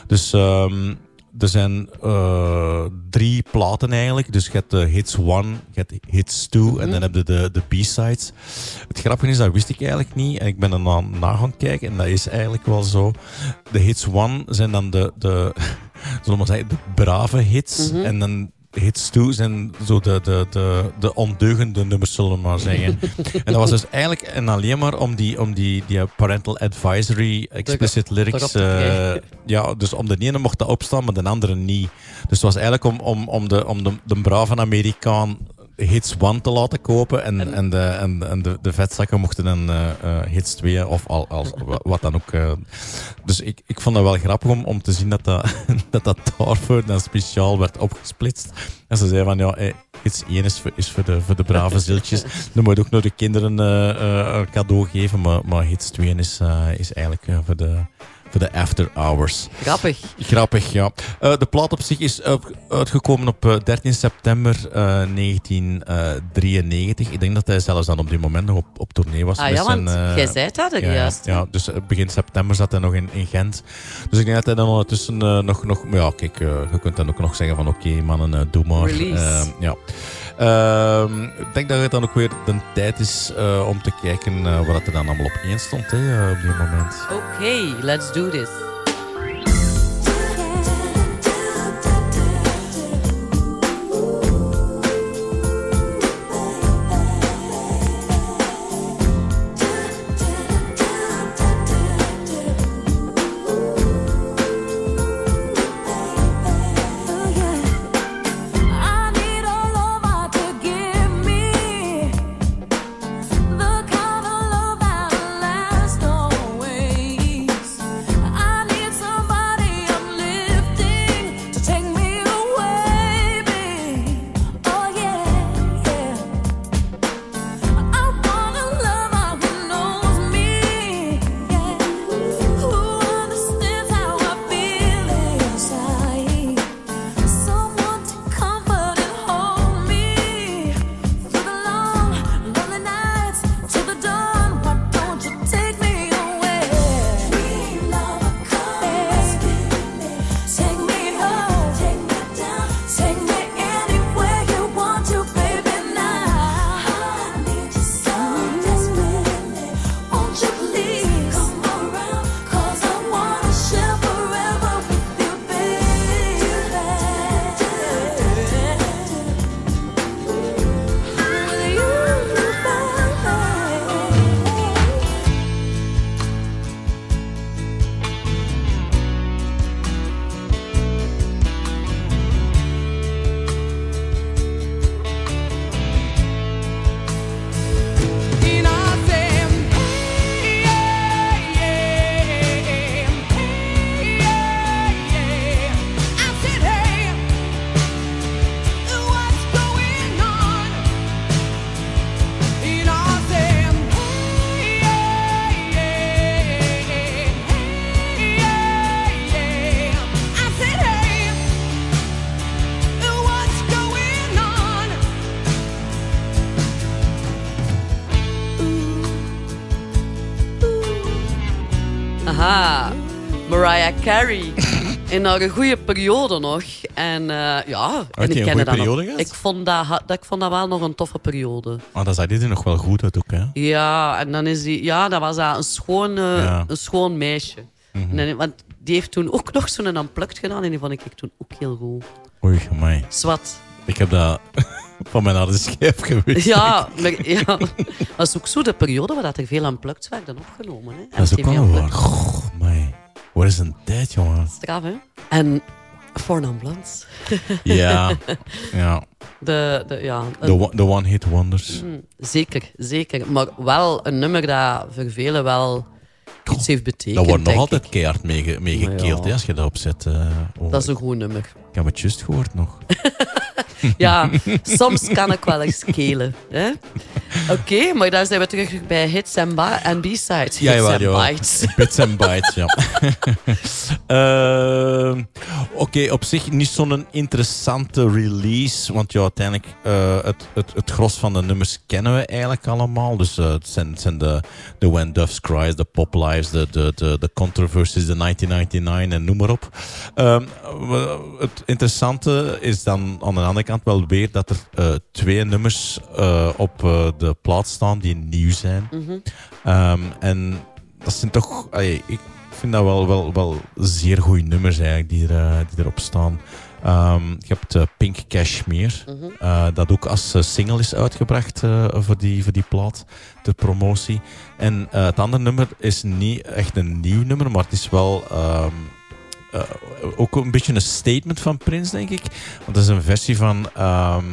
Dus ehm, er zijn drie platen eigenlijk. Dus je hebt de hits 1, je hebt hits 2 Mhm. en dan heb je de, de B-sides. Het grappige is, dat wist ik eigenlijk niet. En ik ben er na, na gaan kijken en dat is eigenlijk wel zo. De hits 1 zijn dan de, de, zullen we maar zeggen, de brave hits. Mhm. En dan hits 2 zijn zo de, de, de, de ondeugende nummers, zullen we maar zeggen. en dat was dus eigenlijk en alleen maar om die, om die, die parental advisory, explicit lyrics. eh, ja, dus om de ene mocht dat opstaan, maar de andere niet. Dus het was eigenlijk om, om, om, de, om de, de brave Amerikaan hits 1 te laten kopen en, en, de, en, en de, de vetzakken mochten dan eh, eh, hits 2 of al, als, wa- wat dan ook. eh. dus ik, ik vond dat wel grappig om, om te zien dat dat, dat dat daarvoor dan speciaal werd opgesplitst. En ze zeiden van ja, hits 1 is voor, is voor, de, voor de brave zieltjes. Dan moet je ook nog de kinderen een cadeau geven, maar, maar hits 2 is, is eigenlijk voor de voor de after hours. Grappig. Grappig, ja. Eh, de plaat op zich is eh, uitgekomen op eh, 13 september eh, 1993. Ik denk dat hij zelfs dan op die moment nog op, op tournee was. Ah ja, zijn, want eh, jij zei het dat ja, juist. Ja, dus eh, begin september zat hij nog in, in Gent. Dus ik denk dat hij dan ondertussen eh, nog, nog... Ja, kijk, eh, je kunt dan ook nog zeggen van oké mannen, eh, doe maar. Release. Eh, ja. Ehm, ik denk dat het dan ook weer de tijd is eh, om te kijken eh, wat er dan allemaal op één stond hè, eh, op die moment. Oké, let's do this. In haar goede periode nog. En eh, ja, en een kende goeie dat nog. Ik vond dat, dat, ik vond dat wel nog een toffe periode. Maar dat zag dit er nog wel goed uit ook, hè? Ja, en dan is die, ja, dat was dat een schoon, eh, Ja. een schoon meisje. Mhm. En want die heeft toen ook nog zo'n unplugged gedaan en die vond ik toen ook heel goed. Oei, amai. Zwat. Ik heb dat van mijn harde schijf gewist. Ja, maar, ja, dat is ook zo de periode waar dat er veel unplugged werden opgenomen. Hè. Dat is ook wel waar. Goh. Wat is een tijd, jongen? Straf, hè? En Non Blondes. Ja, ja. De, de, ja De, one- de one-hit wonders. Mm, zeker, zeker. Maar wel een nummer dat voor velen wel iets heeft betekend. Daar wordt nog altijd keihard mee, ge- mee ja. als je dat opzet. eh, oh. Dat is een goed nummer. Ik heb het juist gehoord nog. Ja, soms kan ik wel eens kelen. Oké, maar daar zijn we terug bij hits en, en b-sides. Ja, Hits en bites. Bits en bytes, ja. Ehm, Oké, op zich niet zo'n interessante release. Want ja, uiteindelijk, eh, het, het, het gros van de nummers kennen we eigenlijk allemaal. Dus eh, het zijn, het zijn de, de When Doves Cries, de Pop Lives, de, de, de, de Controversies, de 1999 en noem maar op. Ehm, het interessante is dan aan de andere kant wel weer dat er eh, twee nummers eh, op eh, de plaat staan die nieuw zijn. Mhm. Ehm, en dat zijn toch... allee, ik vind dat wel, wel, wel zeer goede nummers eigenlijk die, er, die erop staan. Ehm, je hebt Pink Cashmere, Mhm. dat ook als single is uitgebracht voor, die, voor die plaat, de promotie. En het andere nummer is niet echt een nieuw nummer, maar het is wel... ehm, eh, ook een beetje een statement van Prince, denk ik. Want dat is een versie van ehm,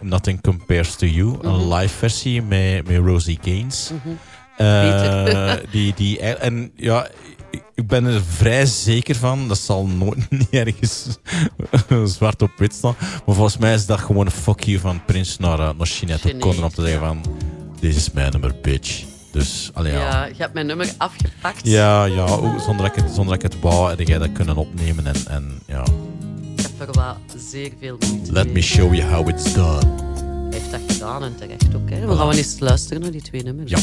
Nothing Compares to You. Een Mhm. live versie met, met Rosie Gaines. Eh, Beter. die, die, en ja, ik- ben er vrij zeker van, dat zal nooit niet ergens zwart op wit staan. Maar volgens mij is dat gewoon een fuck you van Prince naar, uh, naar O'Connor om te zeggen van, dit is mijn nummer, bitch. Dus, allee, ja. Ja, je hebt mijn nummer afgepakt. Ja, ja, ook zonder dat ik het, zonder dat ik het wou, had jij dat kunnen opnemen. En, en ja, Ik heb er wel zeer veel moeite let mee. me show you how it's done. Hij heeft dat gedaan en terecht ook. Hè. We gaan eens luisteren naar die twee nummers. Ja.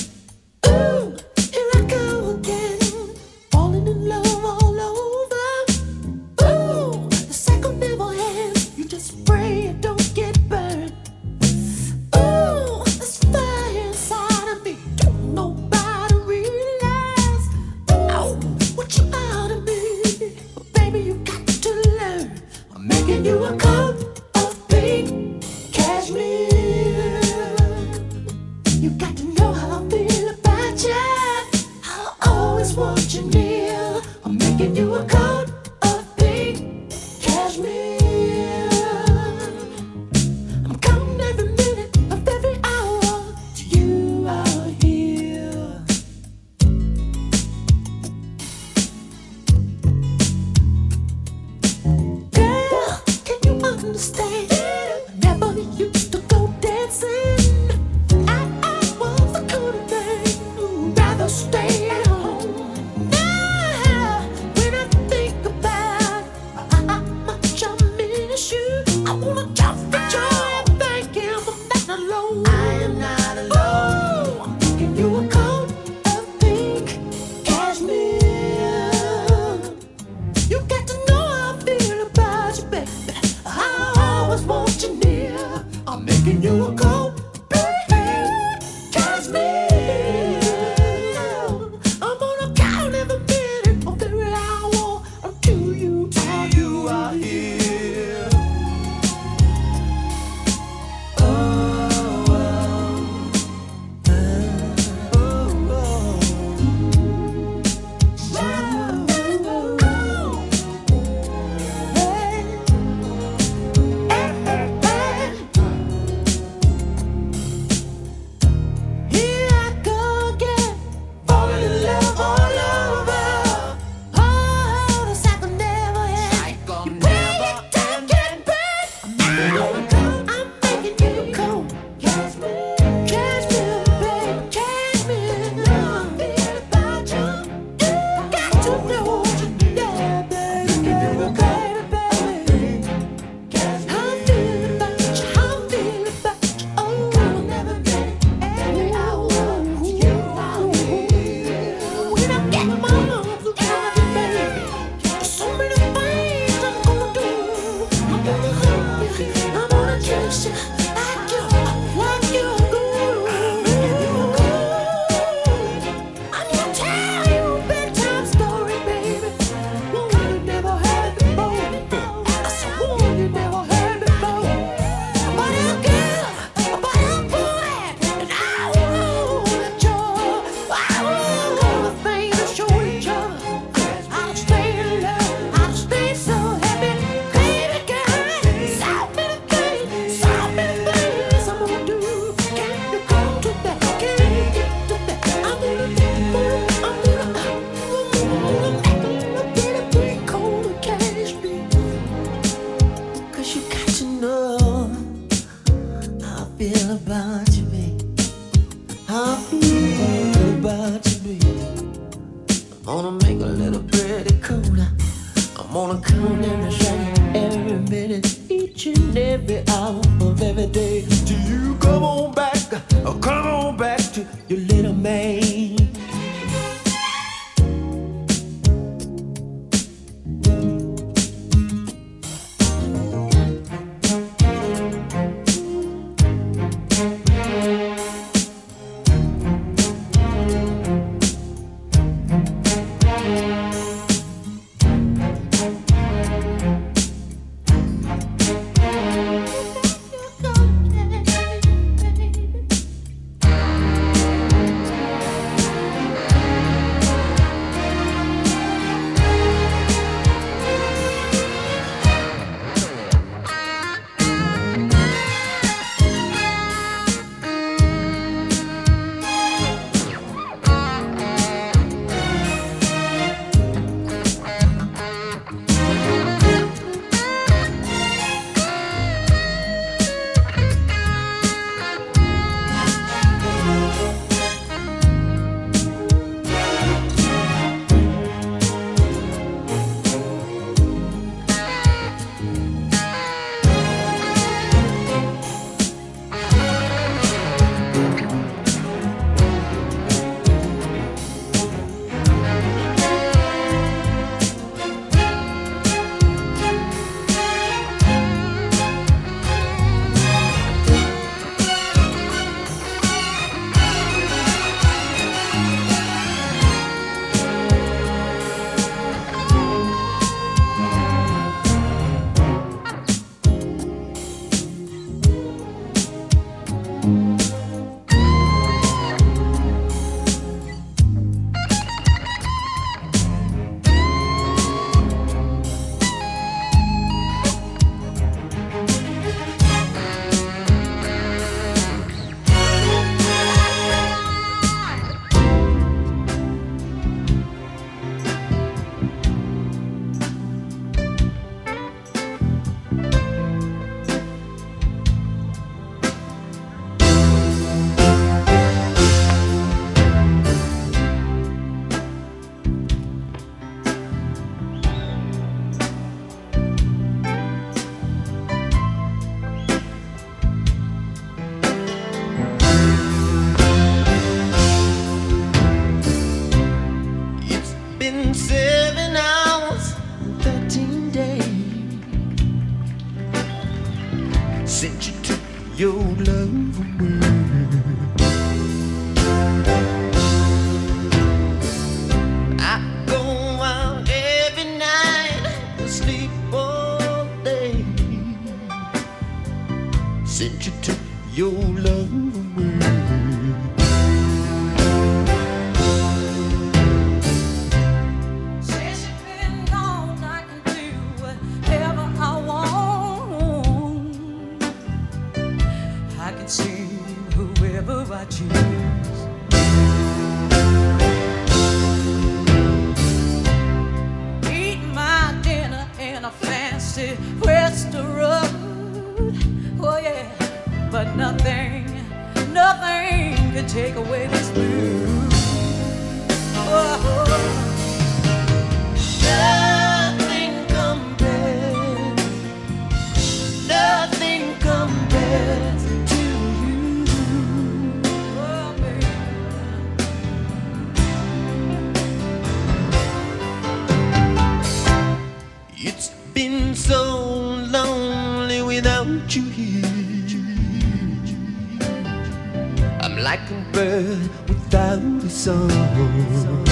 Without a song.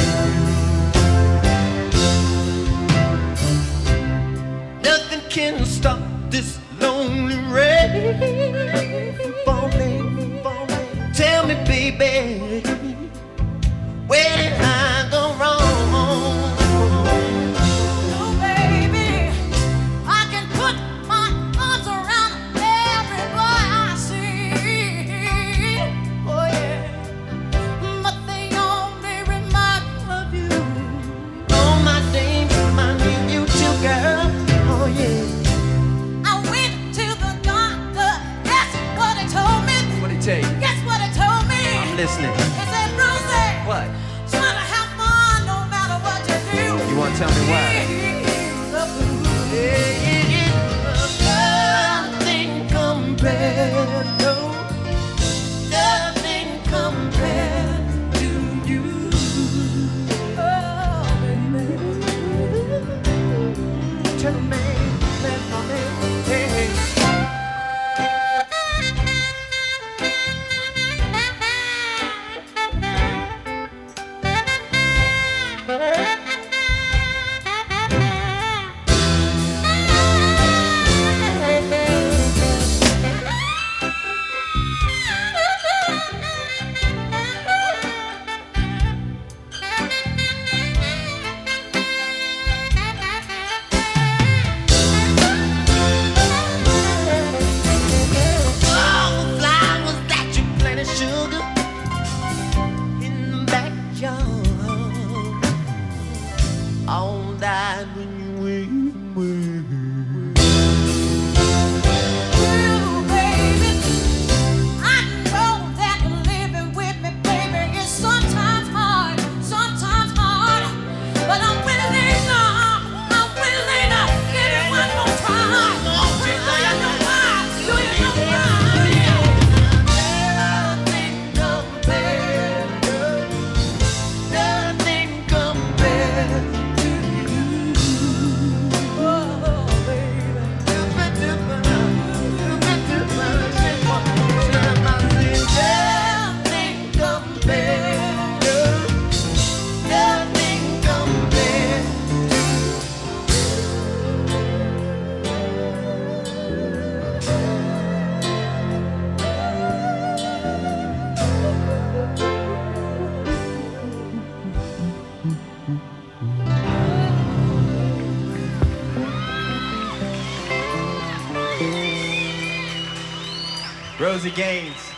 Nothing can stop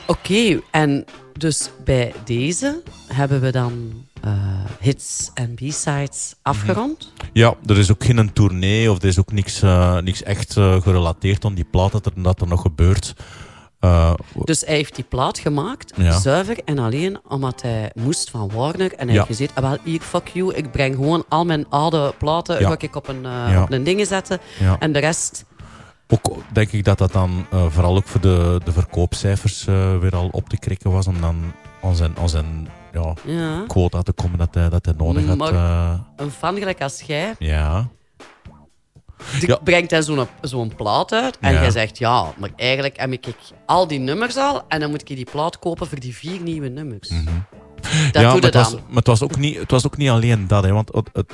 Oké, en dus bij deze hebben we dan eh, hits en b-sides afgerond. Ja, er is ook geen tournee of er is ook niks, eh, niks echt eh, gerelateerd aan die plaat dat er, dat er nog gebeurt. Eh, Dus hij heeft die plaat gemaakt, Ja. zuiver en alleen omdat hij moest van Warner. En hij Ja. heeft gezegd, ah, wel, hier, fuck you, ik breng gewoon al mijn oude platen, Ja. ga ik op een, eh, Ja. op een ding zetten. Ja. En de rest... Ook denk ik dat dat dan eh, vooral ook voor de, de verkoopcijfers eh, weer al op te krikken was om dan aan zijn, aan zijn ja, Ja. quota te komen dat hij, dat hij nodig had. Maar eh, een fan gelijk als jij, ja. Ja. brengt hij zo'n zo'n plaat uit. En Ja. jij zegt, ja, maar eigenlijk heb ik al die nummers al. En dan moet ik die plaat kopen voor die vier nieuwe nummers. Dat Mhm. ja, doe maar het, was, maar het was ook niet, het was ook niet alleen dat. Hè, want het-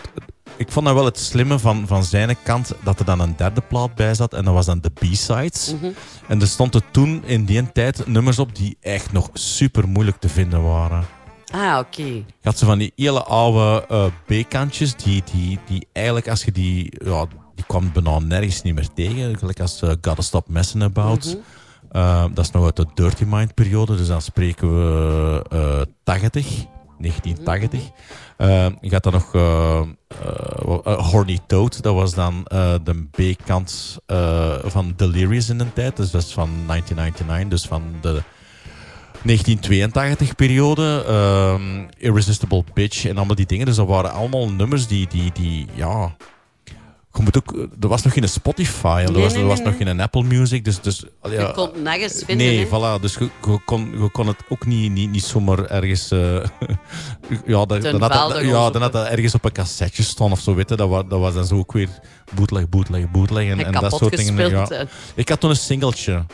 ik vond dat wel het slimme van, van zijn kant dat er dan een derde plaat bij zat. En dat was dan de B-sides. Mhm. En er stonden toen in die tijd nummers op die echt nog super moeilijk te vinden waren. Ah, oké. Je had ze van die hele oude eh, B-kantjes, die, die, die eigenlijk als je die... Ja, die kwam bijna nergens niet meer tegen. Gelijk als eh, Gotta Stop Messing About. Mhm. Eh, dat is nog uit de Dirty Mind periode, dus dan spreken we eh 80, 1980. Eh, je had dan nog eh, eh, Horny Toad, dat was dan de B-kant van Delirious in de tijd, dus dat is van 1999, dus van de 1982-periode. ehm, Irresistible Bitch en allemaal die dingen. Dus dat waren allemaal nummers die, die, die ja... Je moet ook, er was nog geen Spotify, er Nee, was, nee, er was nee, nog geen Apple Music. Dus, dus, ja, Je kon het nergens vinden. Nee, hè. voilà. Dus je, je, kon, je kon het ook niet, niet, niet zomaar ergens... eh, ja, dat, dan had, dat, ja, dan had dat ergens op een cassetje staan of zo. Weet je. Dat, was, dat was dan zo ook weer bootleg, bootleg, bootleg. En, En en dat soort dingen. Ja. hè. Ik had toen een singeltje.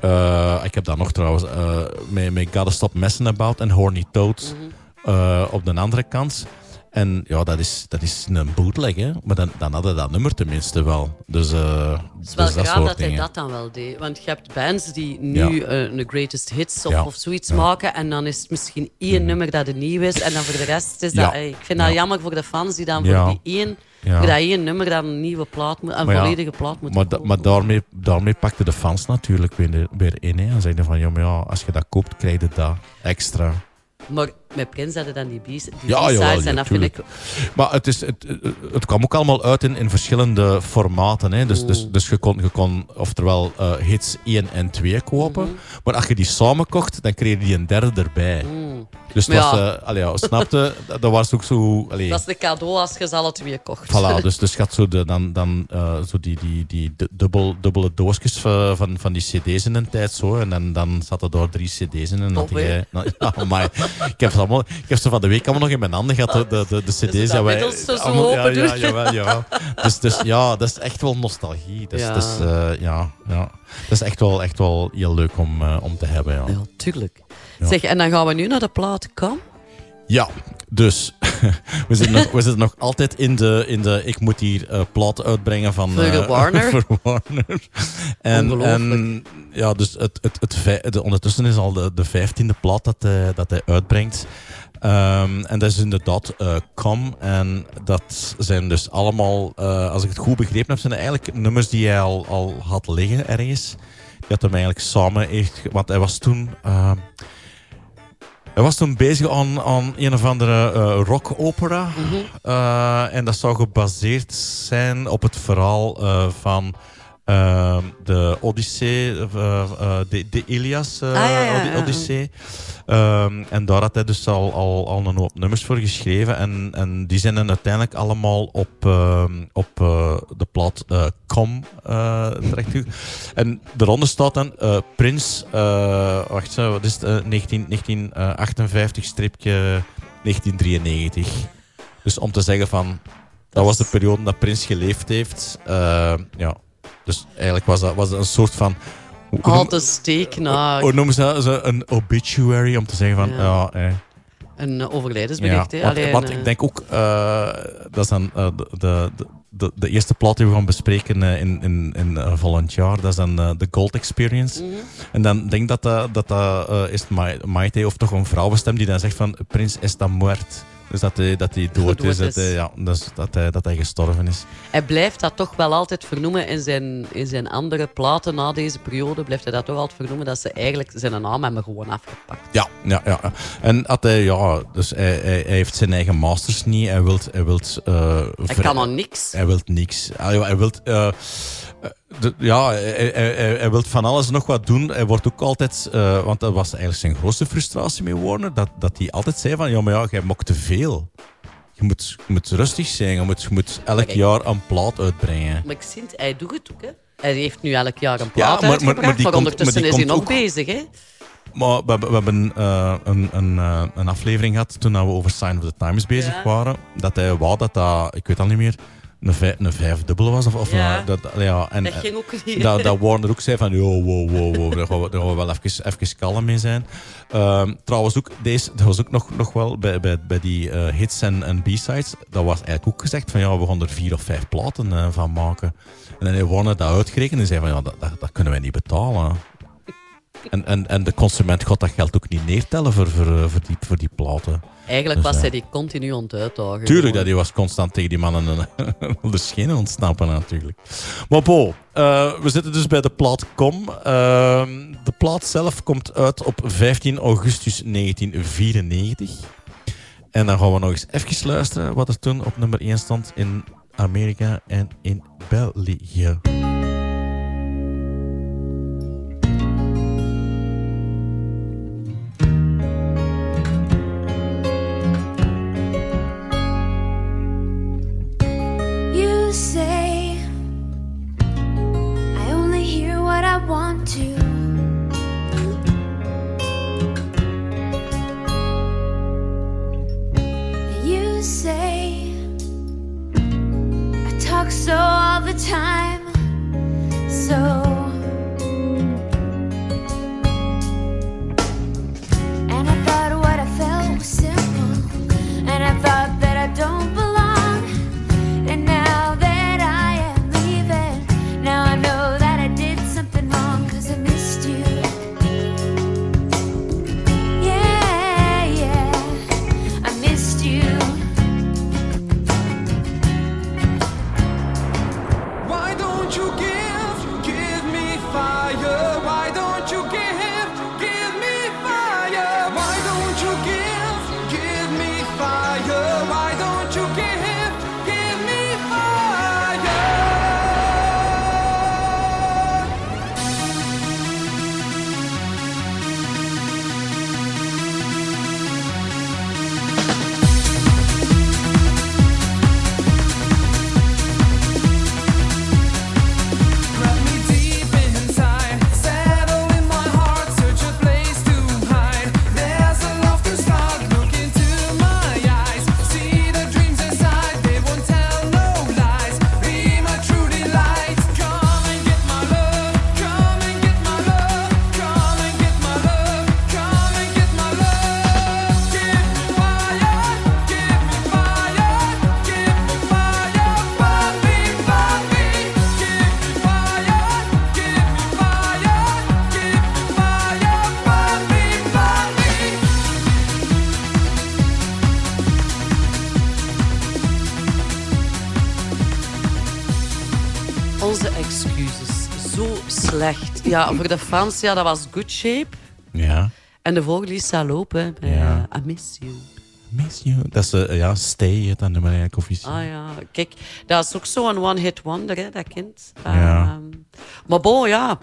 Eh, ik heb dat nog trouwens. eh met, met Gotta Stop Messing About en Horny Toad Mhm. eh, op de andere kant. En ja, dat is, dat is een bootleg, hè. Maar dan, dan hadden dat nummer tenminste wel. Dus, eh Het is wel dus dat graag dat hij dat dan wel deed. Want je hebt bands die nu Ja. eh, een greatest hits of, Ja. of zoiets Ja. Mhm. maken. En dan is het misschien één nummer dat er nieuw is. En dan voor de rest is dat... eh, Ik vind dat Ja. jammer voor de fans die dan voor die één... Voor dat één nummer dan een nieuwe plaat moet... Een volledige plaat moet Maar, da- maar daarmee, daarmee pakten de fans natuurlijk weer, weer in. Hè. En zeiden van, ja, maar ja, als je dat koopt, krijg je dat extra. Maar met Prins hadden dan die B's. Die Ja, jawel, en dat vind ik... Maar het, is, het, het kwam ook allemaal uit in, in verschillende formaten. Hè. Dus, dus, dus je kon, je kon oftewel eh, hits 1 en 2 kopen. Mhm. Maar als je die samen kocht, dan kreeg je die een derde erbij. Dus het Maar was, allee, ja, snapte, dat was ook zo... Allee, Dat is een cadeau als je ze alle twee kocht. Voilà, dus, dus je had zo, de, dan, dan, eh, zo die, die, die du- dubbel, dubbele doosjes van, van, van die cd's in een tijd. Zo, en dan, dan zaten daar drie cd's in. En had jij, nou, ja, maar ik heb, ze allemaal, ik heb ze van de week allemaal nog in mijn handen gehad, de, de, de cd's. dat ja, wij- zo allemaal- ja, open ja, doen. jawel, jawel. Dus, dus ja, dat is echt wel nostalgie. Dus, Ja. dus, eh, ja, ja. Dat is echt wel, echt wel heel leuk om, eh, om te hebben. Ja. Ja, tuurlijk. Ja. Zeg, en dan gaan we nu naar de plaat Kam. Ja, dus we zitten nog, we zitten nog altijd in de, in de ik moet hier eh platen uitbrengen van Voor eh, Warner. voor Warner. En, ja, dus het, het, het, vij- de, ondertussen is al de, de vijftiende plaat dat hij, dat hij uitbrengt. Ehm, en dat is inderdaad eh Com. En dat zijn dus allemaal, eh, als ik het goed begrepen heb, zijn eigenlijk nummers die hij al, al had liggen ergens. Die had hem eigenlijk samen ge- Want hij was toen... ehm, hij was toen bezig aan, aan een of andere eh rock-opera. Eh, en dat zou gebaseerd zijn op het verhaal eh, van eh, de Odyssee, eh, de, de Ilias eh, Ah, ja, ja, Ody- ja. Odyssee. Ehm, en daar had hij dus al, al, al een hoop nummers voor geschreven. En, en die zijn dan uiteindelijk allemaal op, ehm, op de plaat Com terecht. En daaronder staat dan Prins, wacht, wat is het? eh, 19, 1958 stripje 1993. Dus om te zeggen van, dat was de periode dat Prins geleefd heeft. Ja. Dus eigenlijk was dat, was dat een soort van... Al de steek naar hoe noemen ze dat? Zo Een obituary, om te zeggen van, Ja. ja... eh, een overlijdensbericht. hè. want, Alleen, want eh, ik denk ook, eh, dat is dan de, de, de, de eerste plaat die we gaan bespreken in, in, in volgend jaar. Dat is dan de Gold Experience. Mhm. En dan denk ik dat dat, dat, is Ma- Maite of toch een vrouwenstem die dan zegt van Prins está muert. Dus dat hij, dat hij dood, Dood is, dat hij, ja, dus dat, hij, dat hij gestorven is. Hij blijft dat toch wel altijd vernoemen in zijn, in zijn andere platen na deze periode. Blijft hij dat toch altijd vernoemen dat ze eigenlijk zijn naam hebben gewoon afgepakt. Ja, ja, ja. En had hij, ja, dus hij, hij, hij heeft zijn eigen masters niet. Hij wilt, hij wilt, eh, Hij kan al niks. Hij wilt niks. Ja, Hij wilt, eh, eh, de- ja, hij, hij, hij, hij wilt van alles nog wat doen. Hij wordt ook altijd, eh, want dat was eigenlijk zijn grootste frustratie met Warner, dat, dat hij altijd zei van, ja, maar ja, jij mokt te veel. Je moet, je moet rustig zijn, je moet, je moet elk jaar een plaat uitbrengen. Maar ik zie het, hij doet het ook. Hè. Hij heeft nu elk jaar een Ja, plaat maar- maar- uitgebracht, maar die maar komt- ondertussen maar die is hij nog ook- bezig. Hè. Maar we, hebben- we hebben eh, een, een, eh, een aflevering gehad toen we over Sign of the Times bezig Ja. waren. Dat hij wou dat dat, ik weet al niet meer, een, vijf, een vijfdubbele was. Of, of Ja. een- dat, ja, en, Dat ging ook niet. Dat, dat Warner ook zei van, wow, wow, wow, daar gaan we, daar gaan we wel even, even kalm mee zijn. Ehm, trouwens ook, deze, dat was ook nog, nog wel bij, bij, bij die eh, hits en, en b-sides, dat was eigenlijk ook gezegd van, ja, we gaan er vier of vijf platen eh, van maken. En dan heeft Warner dat uitgerekend en zei van, ja, dat, dat, dat kunnen wij niet betalen. En, en, en de consument gaat dat geld ook niet neertellen voor, voor, eh, voor, die, voor die platen. Eigenlijk Dus, was eh, hij die continu aan het uitdagen. Tuurlijk, dat hij was constant tegen die mannen de schenen ontsnappen natuurlijk. Maar bo, eh, we zitten dus bij de plaat Com. Ehm, de plaat zelf komt uit op 15 augustus 1994. En dan gaan we nog eens even luisteren wat er toen op nummer 1 stond in Amerika en in België. Ja, voor de fans, ja, dat was Good Shape. Ja. En de volgende is Salope, hè, bij Ja. eh, I Miss You. Miss you. Dat is, eh, ja, Stay, heet dat nummer eigenlijk officieel. Ah ja, kijk, dat is ook zo'n one-hit wonder, hè, dat kind. Ja. Ehm, maar bon, ja.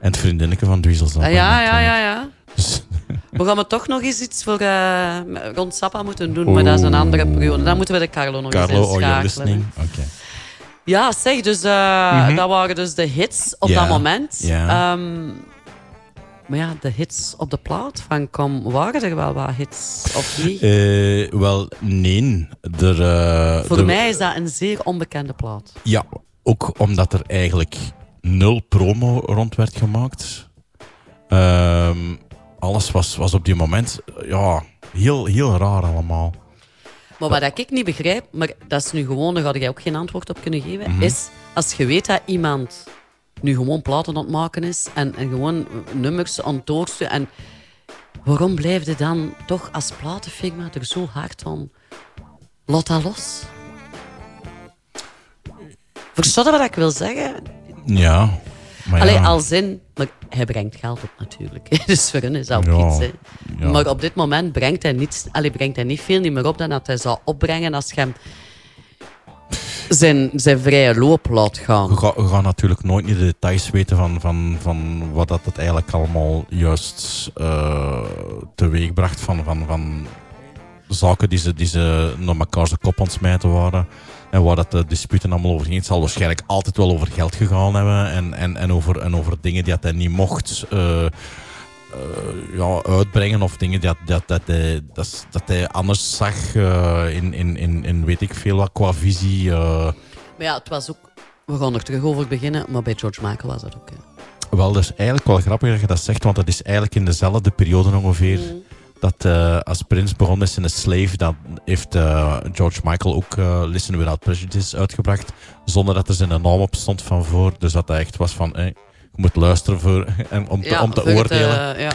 En het vriendinnetje van Dweezil Zappa. Ah, ja, net, ja, eh. ja, ja. Dus- We gaan toch nog eens iets voor eh, rond Sappa moeten doen, maar dat is een andere periode. Dan moeten we de Carlo nog Carlo, eens oh, you're inschakelen. listening? Oké. Ja, zeg, dus eh, Mhm. dat waren dus de hits op dat moment. Ehm, maar ja, de hits op de plaat van Kom, waren er wel wat hits of niet? Eh, wel, nee. Er, eh, Voor mij is dat een zeer onbekende plaat. Ja, ook omdat er eigenlijk nul promo rond werd gemaakt. Ehm, alles was, was op die moment ja, heel, heel raar allemaal. Maar wat ik niet begrijp, maar dat is nu gewoon, daar had jij ook geen antwoord op kunnen geven, Mhm. is als je weet dat iemand nu gewoon platen aan het maken is en, en gewoon nummers aan het en waarom blijf je dan toch als platenfirma er zo hard aan? Laat dat los. Wat ik wil zeggen? Ja, maar Allee, ja. als zin, maar hij brengt geld op natuurlijk. dus voor hen is dat ook Ja, iets. Hè. ja. Maar op dit moment brengt hij, niet, allee, brengt hij niet veel niet meer op dan dat hij zou opbrengen als je hem zijn, zijn vrije loop laat gaan. We, gaan- we gaan natuurlijk nooit de details weten van, van, van wat dat het eigenlijk allemaal juist eh teweegbracht van, van, van zaken die ze, die ze naar elkaar zijn kop aan het smijten waren. En waar dat de disputen allemaal over ging. Het zal waarschijnlijk altijd wel over geld gegaan hebben. En, en, en, over, en over dingen die hij niet mocht eh, eh, ja, uitbrengen. Of dingen die dat, dat, dat, hij, dat, dat hij anders zag eh, in, in, in, in weet ik veel wat qua visie. Maar ja, het was ook... We gaan er terug over beginnen, maar bij George Michael was dat ook. Hè. Wel, dat is eigenlijk wel grappig dat je dat zegt, want dat is eigenlijk in dezelfde periode ongeveer. Dat eh, als Prince begon met zijn Slave, dan heeft eh, George Michael ook eh, Listen Without Prejudice uitgebracht. Zonder dat er zijn naam op stond van voor. Dus dat dat echt was van, eh, je moet luisteren voor, en, om te, Ja, om te het, oordelen. ja.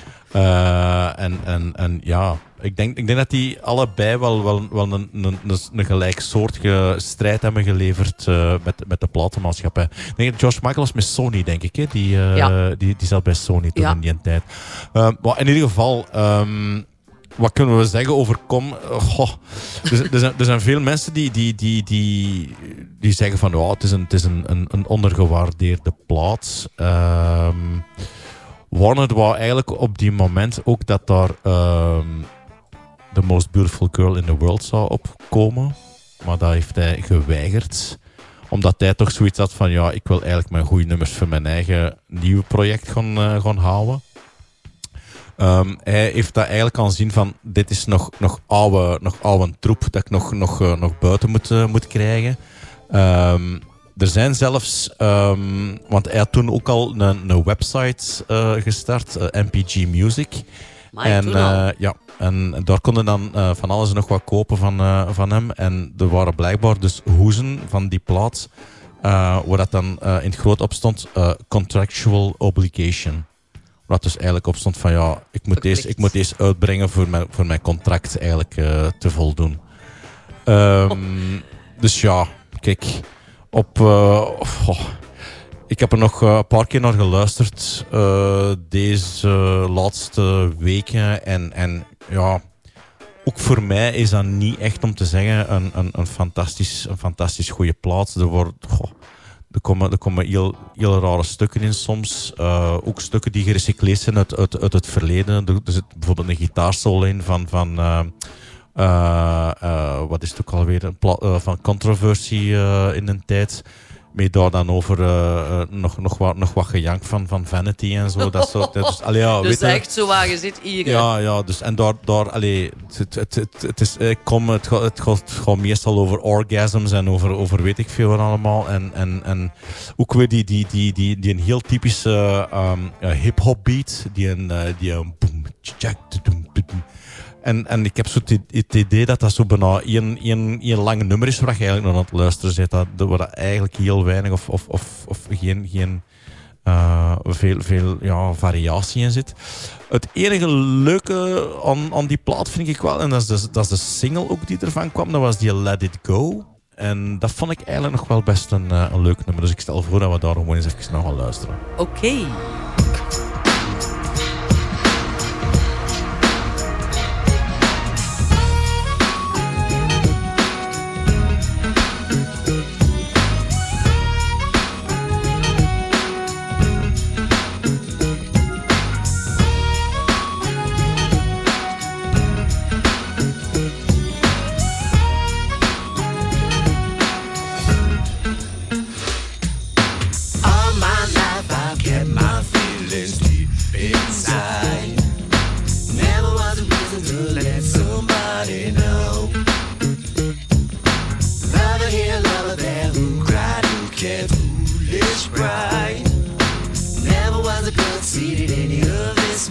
En, en, en ja, ik denk, ik denk dat die allebei wel, wel, wel een, een, een, gelijksoortige strijd hebben geleverd met, met de platenmaatschappij. Ik denk dat George Michael was met Sony, denk ik. Hè? Die, Ja. die, die zat bij Sony toen in die tijd. Maar in ieder geval, ehm, wat kunnen we zeggen over Kom? Goh, er, zijn, er zijn veel mensen die, die, die, die, die zeggen van oh, het is een, het is een, een, een ondergewaardeerde plaat. Ehm, Warner wou eigenlijk op die moment ook dat daar ehm The Most Beautiful Girl in the World zou opkomen. Maar dat heeft hij geweigerd. Omdat hij toch zoiets had van ja, ik wil eigenlijk mijn goede nummers voor mijn eigen nieuwe project gaan, eh, gaan houden. Ehm, hij heeft dat eigenlijk al zien van dit is nog, nog, oude, nog oude troep dat ik nog, nog, eh, nog buiten moet, eh, moet krijgen. Ehm, er zijn zelfs, ehm, want hij had toen ook al een, een website eh, gestart, MPG Music. En, ja, en daar konden dan van alles nog wat kopen van, van hem. En er waren blijkbaar dus hoezen van die plaat, waar dat dan in het groot op stond, contractual obligation. Dat dus eigenlijk op stond van ja, ik moet, deze, ik moet deze uitbrengen voor mijn, voor mijn contract eigenlijk eh, te voldoen. Ehm, Dus ja, kijk, op... eh, ik heb er nog eh, een paar keer naar geluisterd deze laatste weken. En, en ja, ook voor mij is dat niet echt om te zeggen een, een, een, fantastisch, een fantastisch goede plaats. Er, wordt, goh, er komen, er komen heel, heel rare stukken in soms. Eh, ook stukken die gerecycleerd zijn uit, uit, uit het verleden. Er, zit bijvoorbeeld een gitaarsolo in van... van eh, eh, wat is het ook alweer? Een van controversie in een tijd. Met daar dan over eh, nog, nog, wat, nog wat gejank van, van Vanity en zo. Dat soort, dus, allee, ja, dus weet echt zo waar je zit hier. ja, ja, dus en daar, daar allee, het, het, het, het is, ik kom, het, gaat, het, gaat, meestal over orgasms en over, over weet ik veel wat allemaal. En, en, en ook weer die, die, die, die, die een heel typische ja, hip-hop beat, die een, die een boom, tjak. En, en ik heb zo het, idee dat dat zo bijna één, lang nummer is waar je eigenlijk nog aan het luisteren zit. Dat, dat eigenlijk heel weinig of, of, of, of geen, geen eh, veel, veel ja, variatie in zit. Het enige leuke aan, aan die plaat vind ik wel, en dat is, de, dat is de single ook die ervan kwam, dat was die Let It Go. En dat vond ik eigenlijk nog wel best een, eh, een leuk nummer. Dus ik stel voor dat we daar gewoon eens even naar gaan luisteren. Oké.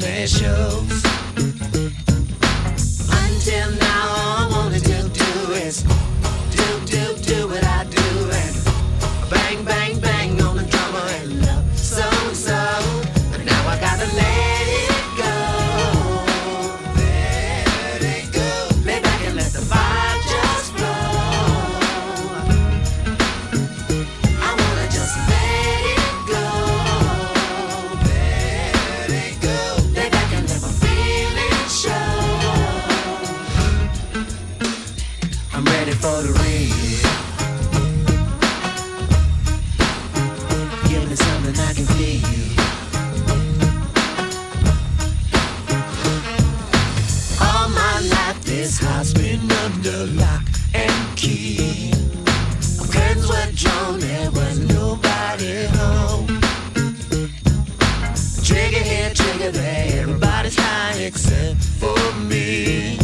specials. Until now. Except for me.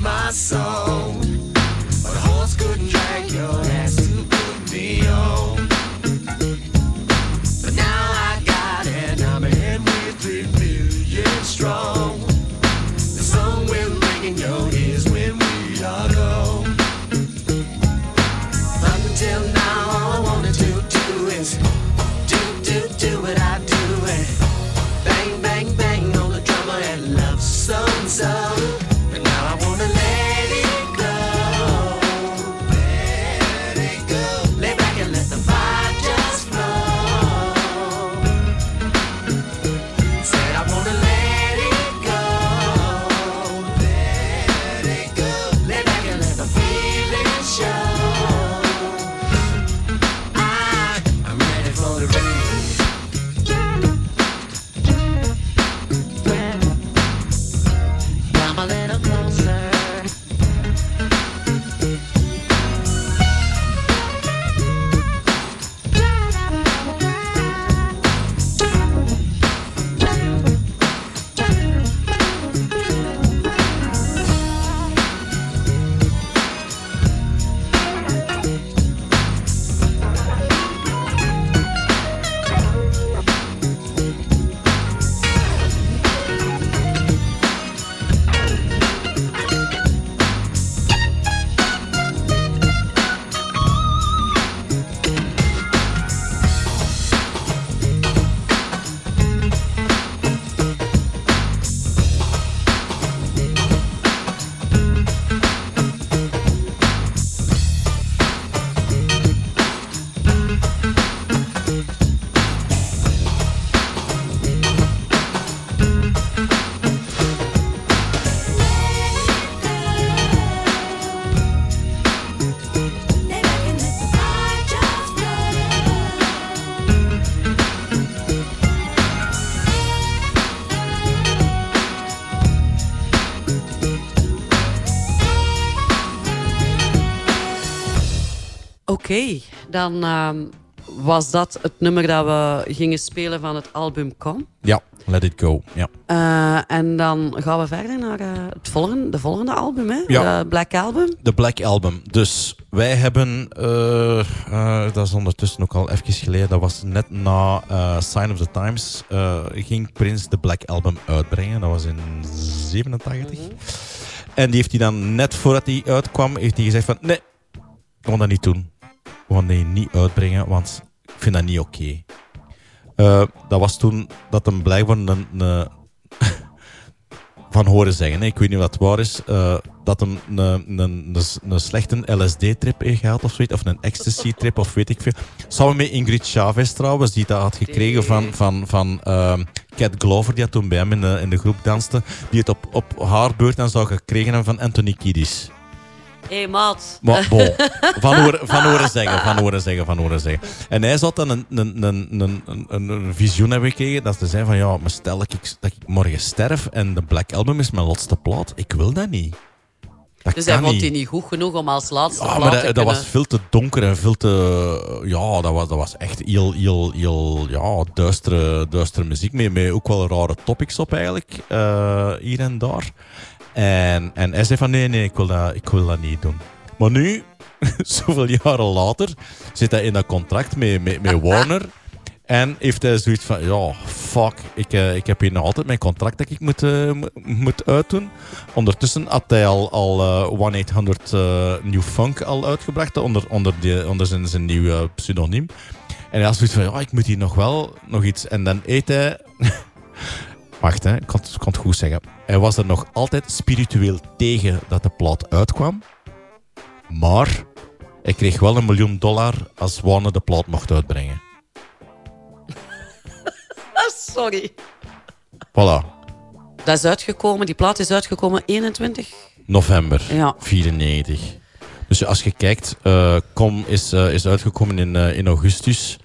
My song. Oké, dan ehm, was dat het nummer dat we gingen spelen van het album Come. Ja, Let It Go. Ja. Eh, en dan gaan we verder naar eh, het volgende, de volgende album, hè? Ja. De Black Album. De Black Album. Dus wij hebben, eh, dat is ondertussen ook al even geleden, dat was net na Sign of the Times, ging Prince de Black Album uitbrengen. Dat was in 87. En die heeft hij dan, net voordat hij uitkwam, heeft hij gezegd van, nee, we gaan dat niet doen. Gaan die niet uitbrengen, want ik vind dat niet oké. Eh, dat was toen dat hem blijkbaar een, een, van horen zeggen. Ik weet niet wat het waar is. eh, dat hem een, een, een, een slechte LSD-trip heeft gehad of zoiets. Of een ecstasy-trip of weet ik veel. Samen met Ingrid Chavez trouwens, die dat had gekregen van, van, van ehm, Cat Glover, die had toen bij hem in de, in de groep danste. Die het op, op haar beurt dan zou gekregen hebben van Anthony Kiedis. Hé, hey, maat. Maar bon, van horen, van horen zeggen, van horen zeggen, van horen zeggen. En hij zou dan een, een, een, een, een, een visioen hebben gekregen dat ze zei van ja, maar stel dat ik, dat ik morgen sterf en de Black Album is mijn laatste plaat. Ik wil dat niet. Dat dus hij vond niet. die niet goed genoeg om als laatste Ja, plaat maar dat, was veel te donker en veel te... Ja, dat was, dat was echt heel, heel, heel ja, duistere, duistere muziek. Met, met ook wel rare topics op eigenlijk, eh, hier en daar. En, en hij zei van nee, nee, ik wil dat, ik wil dat niet doen. Maar nu, zoveel jaren later, zit hij in dat contract met, met, met Warner. En heeft hij zoiets van, ja, fuck, ik, eh, ik heb hier nog altijd mijn contract dat ik moet, eh, mo- moet uitdoen. Ondertussen had hij al, al eh 1-800 eh, New Funk al uitgebracht, onder, onder, die, onder zijn, zijn nieuwe pseudoniem. En hij had zoiets van, ja, ik moet hier nog wel nog iets. En dan eet hij... Wacht, hè, ik kan, ik kan het goed zeggen. Hij was er nog altijd spiritueel tegen dat de plaat uitkwam. Maar hij kreeg wel een miljoen dollar als Warner de plaat mocht uitbrengen. Ah, Sorry. Voilà. Dat is uitgekomen, die plaat is uitgekomen 21. November Ja. 94. Dus als je kijkt, eh Com is, eh, is uitgekomen in, eh, in augustus.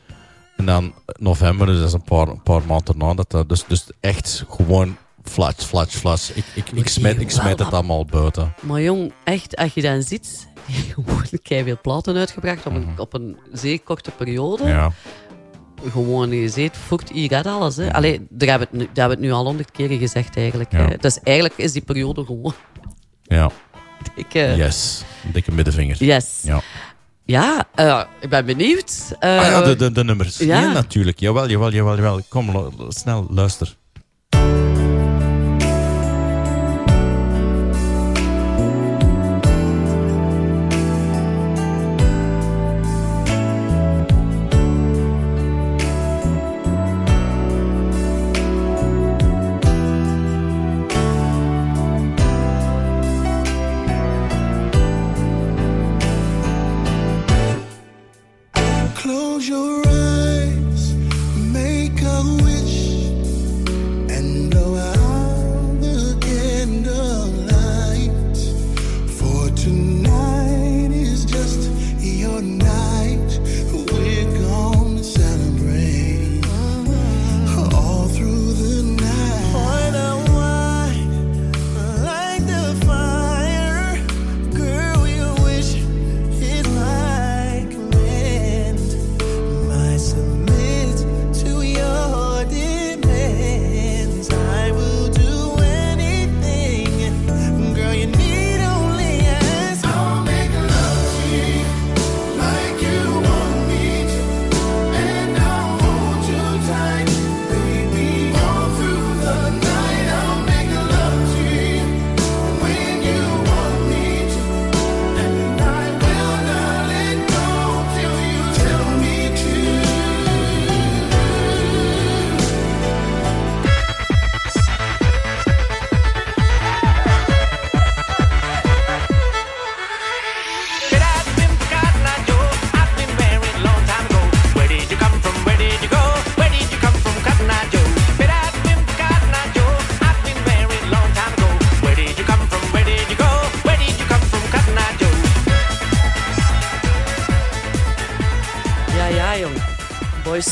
En dan november, dus dat is een paar, een paar maanden na. Dat, dat- dus, dus echt gewoon flash, flash, flash. Ik, ik, ik, smijt, ik smijt het allemaal buiten. Maar jong, echt, als je dan ziet, gewoon keiveel platen uitgebracht op een, op een zeer korte periode. Mhm. Ja. Gewoon, je ziet, voegt hier gaat alles. Hè. Allee, daar hebben we het nu, dat hebben we het nu al honderd keren gezegd eigenlijk. Ja. Hè. Dus eigenlijk is die periode gewoon... Ja. Ik, eh, Yes. Dikke middenvinger. Yes. Ja. Ja, eh, ik ben benieuwd. Eh, ah ja, de, de, de nummers. ja. Natuurlijk. Jawel, jawel, jawel, jawel. Kom, snel, luister.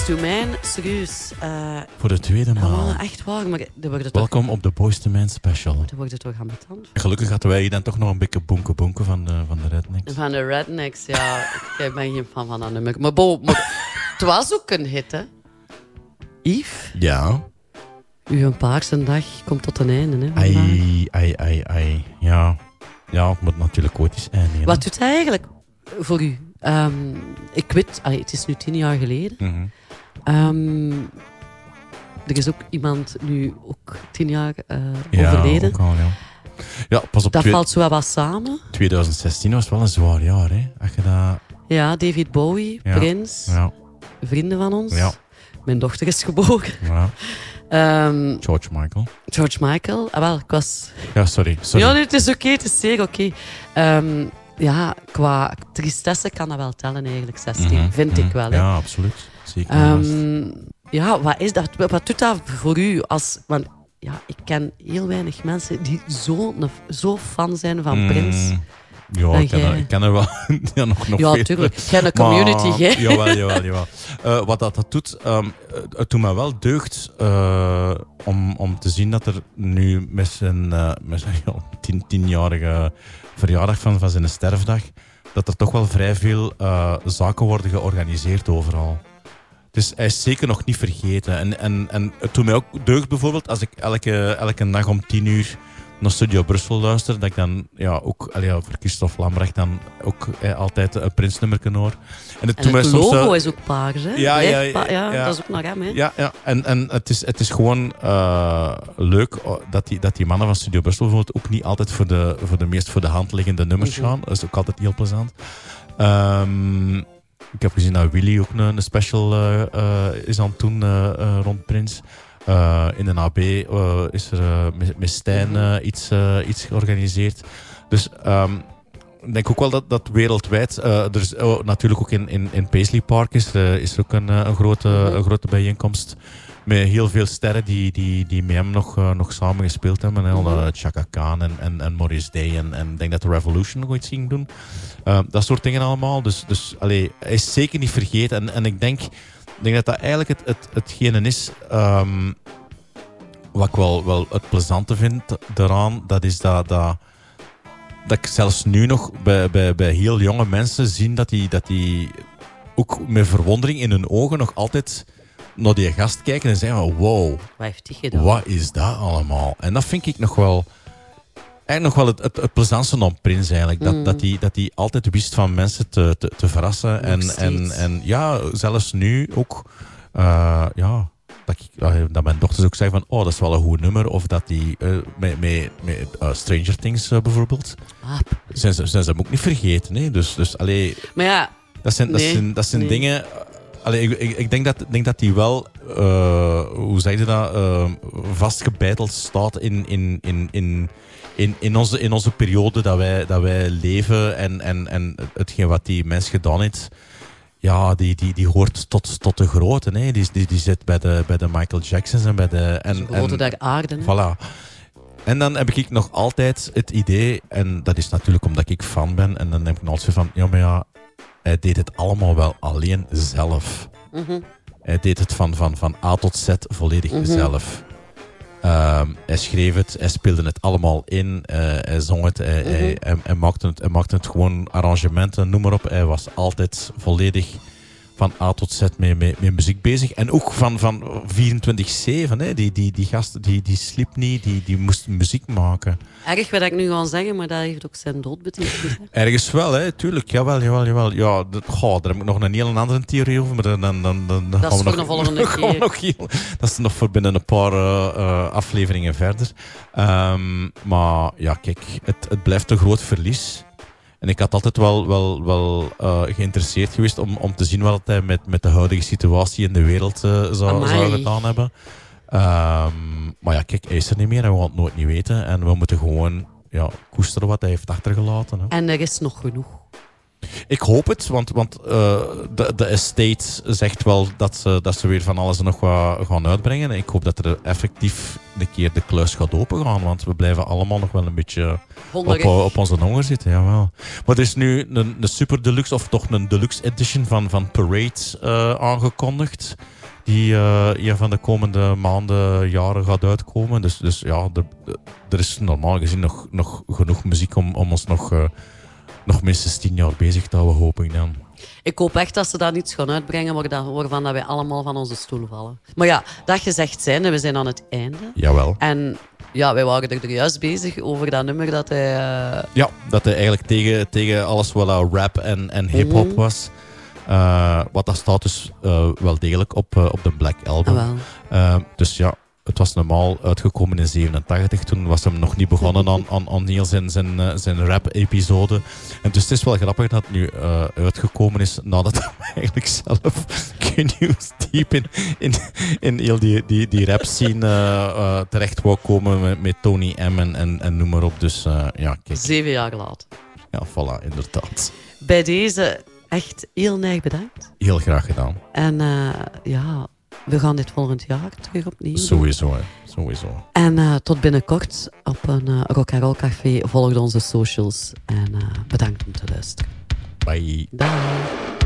Boys to Men, serieus. eh, Voor de tweede ja, maal. echt waar, maar er toch, Welkom op de Boys to Men special. er worden toch aan betand. Gelukkig hadden wij dan toch nog een beetje bonken bonken van de, van de Rednecks. Van de Rednecks, ja. ik ben geen fan van dat nummer. Maar, bo, maar het was ook een hit, hè. Yves, Ja. uw paarse dag komt tot een einde, hè. Ai, ai, ai, ai. Ja. Ja, het moet natuurlijk ooit eens eindigen. Wat doet hij eigenlijk voor u? Ehm, ik weet, allee, het is nu tien jaar geleden. Mhm. Ehm, er is ook iemand nu ook tien jaar eh, Ja, overleden. ook al, ja. Ja, pas op. Dat twee- valt zo wat samen. 2016 was wel een zwaar jaar, hè. Als je dat... Ja, David Bowie, Ja, Prins, ja. vrienden van ons. Ja. Mijn dochter is geboren. Ja. Ehm, George Michael. George Michael. Ah, wel, ik was... Ja, sorry. sorry. Ja, nee, het is oké, het is zeer oké. Ehm, ja, qua tristesse kan dat wel tellen eigenlijk, 16. Mhm, Vind mhm. ik wel. Hè. Ja, absoluut. Zeker. Ehm, ja, wat, is dat, wat doet dat voor u? Als, want ja, ik ken heel weinig mensen die zo, zo fan zijn van Mm, Prins. Ja, ik ken, er, jij. ik ken er wel ja, nog, nog Ja, veel. tuurlijk. Jij hebt een community, hè? Jawel, jawel, jawel. Eh, wat dat, dat doet, ehm, het- het doet me wel deugd eh, om, om te zien dat er nu met zijn, eh, met zijn ja, tien, tienjarige verjaardag van, van zijn sterfdag, dat er toch wel vrij veel eh, zaken worden georganiseerd overal. Dus hij is zeker nog niet vergeten. En, en, en het doet mij ook deugd bijvoorbeeld als ik elke, elke dag om tien uur naar Studio Brussel luister, dat ik dan ja, ook allee, ja, voor Christophe Lambrecht dan ook eh, altijd een prinsnummer hoor. En het En doet mij het soms logo wel- is ook paars, hè? Ja, ja, ja, ja. Dat is ook naar hem, hè? Ja, ja. en, en het, is, het is gewoon eh, leuk oh, dat die, dat die mannen van Studio Brussel bijvoorbeeld ook niet altijd voor de, voor de meest voor de hand liggende nummers Mhm. gaan. Dat is ook altijd heel plezant. Ehm, ik heb gezien dat Willy ook een, een special eh, eh, is aan het doen eh, rond Prins. In de AB is er met, met Stijn eh, iets, iets georganiseerd. Dus ehm, ik denk ook wel dat, dat wereldwijd, er is oh, natuurlijk ook in, in, in Paisley Park is, er- is er ook een, een, grote, een grote bijeenkomst met heel veel sterren die, die, die met hem nog, eh, nog samen gespeeld hebben. En uh, Chaka Khan en, en, en Maurice Day en, en ik denk dat de Revolution nog iets ging doen. Eh, dat soort dingen allemaal. Dus, dus allee, hij is zeker niet vergeten. En, en ik denk, denk dat dat eigenlijk het, het, hetgene is... ehm, wat ik wel, wel het plezante vind daaraan, dat is dat, dat, dat ik zelfs nu nog bij, bij, bij heel jonge mensen zie dat die, dat die ook met verwondering in hun ogen nog altijd naar die gast kijken en zeggen: van, Wow, Wat heeft hij gedaan? wat is dat allemaal? En dat vind ik nog wel. Eigenlijk nog wel het, het, het plezantste aan Prins eigenlijk. Dat, Mm. dat, hij, dat hij altijd wist van mensen te, te, te verrassen. En, steeds. en, en ja, zelfs nu ook. eh, ja, dat, ik, eh, dat mijn dochters ook zeggen van, oh, dat is wel een goed nummer. Of dat die, eh, met, met, met Stranger Things bijvoorbeeld, Ah, zijn ze, zijn ze hem ook niet vergeten. Hè? Dus, dus allee, Maar ja, dat zijn, dat zijn, dat zijn nee. dingen... Allee, ik, ik, ik denk dat, denk dat die wel, eh, hoe zeg je dat, eh, vastgebeiteld staat in, in, in, in, in, in, onze, in onze periode dat wij, dat wij leven en, en, en hetgeen wat die mens gedaan heeft. Ja, die, die, die hoort tot, tot de grote. Hè. Die, die, die zit bij de, bij de Michael Jacksons en bij de... En, de grote en- der aarde. hè. Voilà. En dan heb ik nog altijd het idee, en dat is natuurlijk omdat ik fan ben, en dan heb ik nog altijd van, ja, maar ja, hij deed het allemaal wel alleen zelf. Mhm. Hij deed het van, van, van A tot Z volledig Mhm. zelf. Ehm, hij schreef het, hij speelde het allemaal in, eh, hij zong het, hij, hij, hij, hij maakte het, hij maakte het gewoon arrangementen, noem maar op. Hij was altijd volledig van A tot Z met, met, met muziek bezig. En ook van, van 24-7. hè. Die, die, die gast die, die sliep niet, die, die moest muziek maken. Erg wat ik nu ga zeggen, maar dat heeft ook zijn dood betekend. Ergens wel, hè, tuurlijk. Jawel, jawel, jawel. Ja, dat, goh, daar heb ik nog een heel andere theorie over. Maar dan, dan, dan, dan Dat gaan is we voor nog, een volgende keer. nog heel- dat is nog voor binnen een paar eh, eh, afleveringen verder. Ehm, maar ja, kijk, het, het blijft een groot verlies. En ik had altijd wel, wel, wel eh, geïnteresseerd geweest om, om te zien wat hij met, met de huidige situatie in de wereld eh, zou, zou gedaan hebben. Ehm, maar ja, kijk, hij is er niet meer en we gaan het nooit niet weten. En we moeten gewoon ja, koesteren wat hij heeft achtergelaten. Hè. En er is nog genoeg. Ik hoop het, want, want eh, de, de estate zegt wel dat ze, dat ze weer van alles en nog wat gaan uitbrengen. En ik hoop dat er effectief een keer de kluis gaat opengaan, want we blijven allemaal nog wel een beetje op, eh, op onze honger zitten. Jawel. Maar er is nu een, een super deluxe, of toch een deluxe edition van, van Parade eh, aangekondigd. Die van de komende maanden, jaren gaat uitkomen. Dus, dus ja, er, er is normaal gezien nog, nog genoeg muziek om, om ons nog, nog minstens tien jaar bezig te houden, hoop ik dan. Ik hoop echt dat ze daar iets gaan uitbrengen waarvan dat wij allemaal van onze stoel vallen. Maar ja, dat gezegd zijn, we zijn aan het einde. Jawel. En ja, wij waren er juist bezig over dat nummer dat hij... eh, Ja, dat hij eigenlijk tegen, tegen alles wat uh, rap en, en hip-hop Mhm. was. Eh, wat dat staat dus eh, wel degelijk op, op de Black Album. Ah, wel. Dus ja, het was normaal uitgekomen in 87. Toen was hem nog niet begonnen aan, aan, aan heel zijn, zijn, eh, zijn rap-episode. En dus het is wel grappig dat het nu eh, uitgekomen is nadat hij eigenlijk zelf knews diep in, in, in heel die, die, die rap-scene eh, eh, terecht wou komen met, met Tony M en, en, en noem maar op. Dus ja, kijk. Zeven jaar later. Ja, voilà, inderdaad. Bij deze echt heel erg bedankt. Heel graag gedaan. En ja, we gaan dit volgend jaar terug opnieuw. Sowieso, hè. Sowieso. En eh, tot binnenkort op een eh, Rock Roll Café. Volg onze socials. En eh, bedankt om te luisteren. Bye. Dag.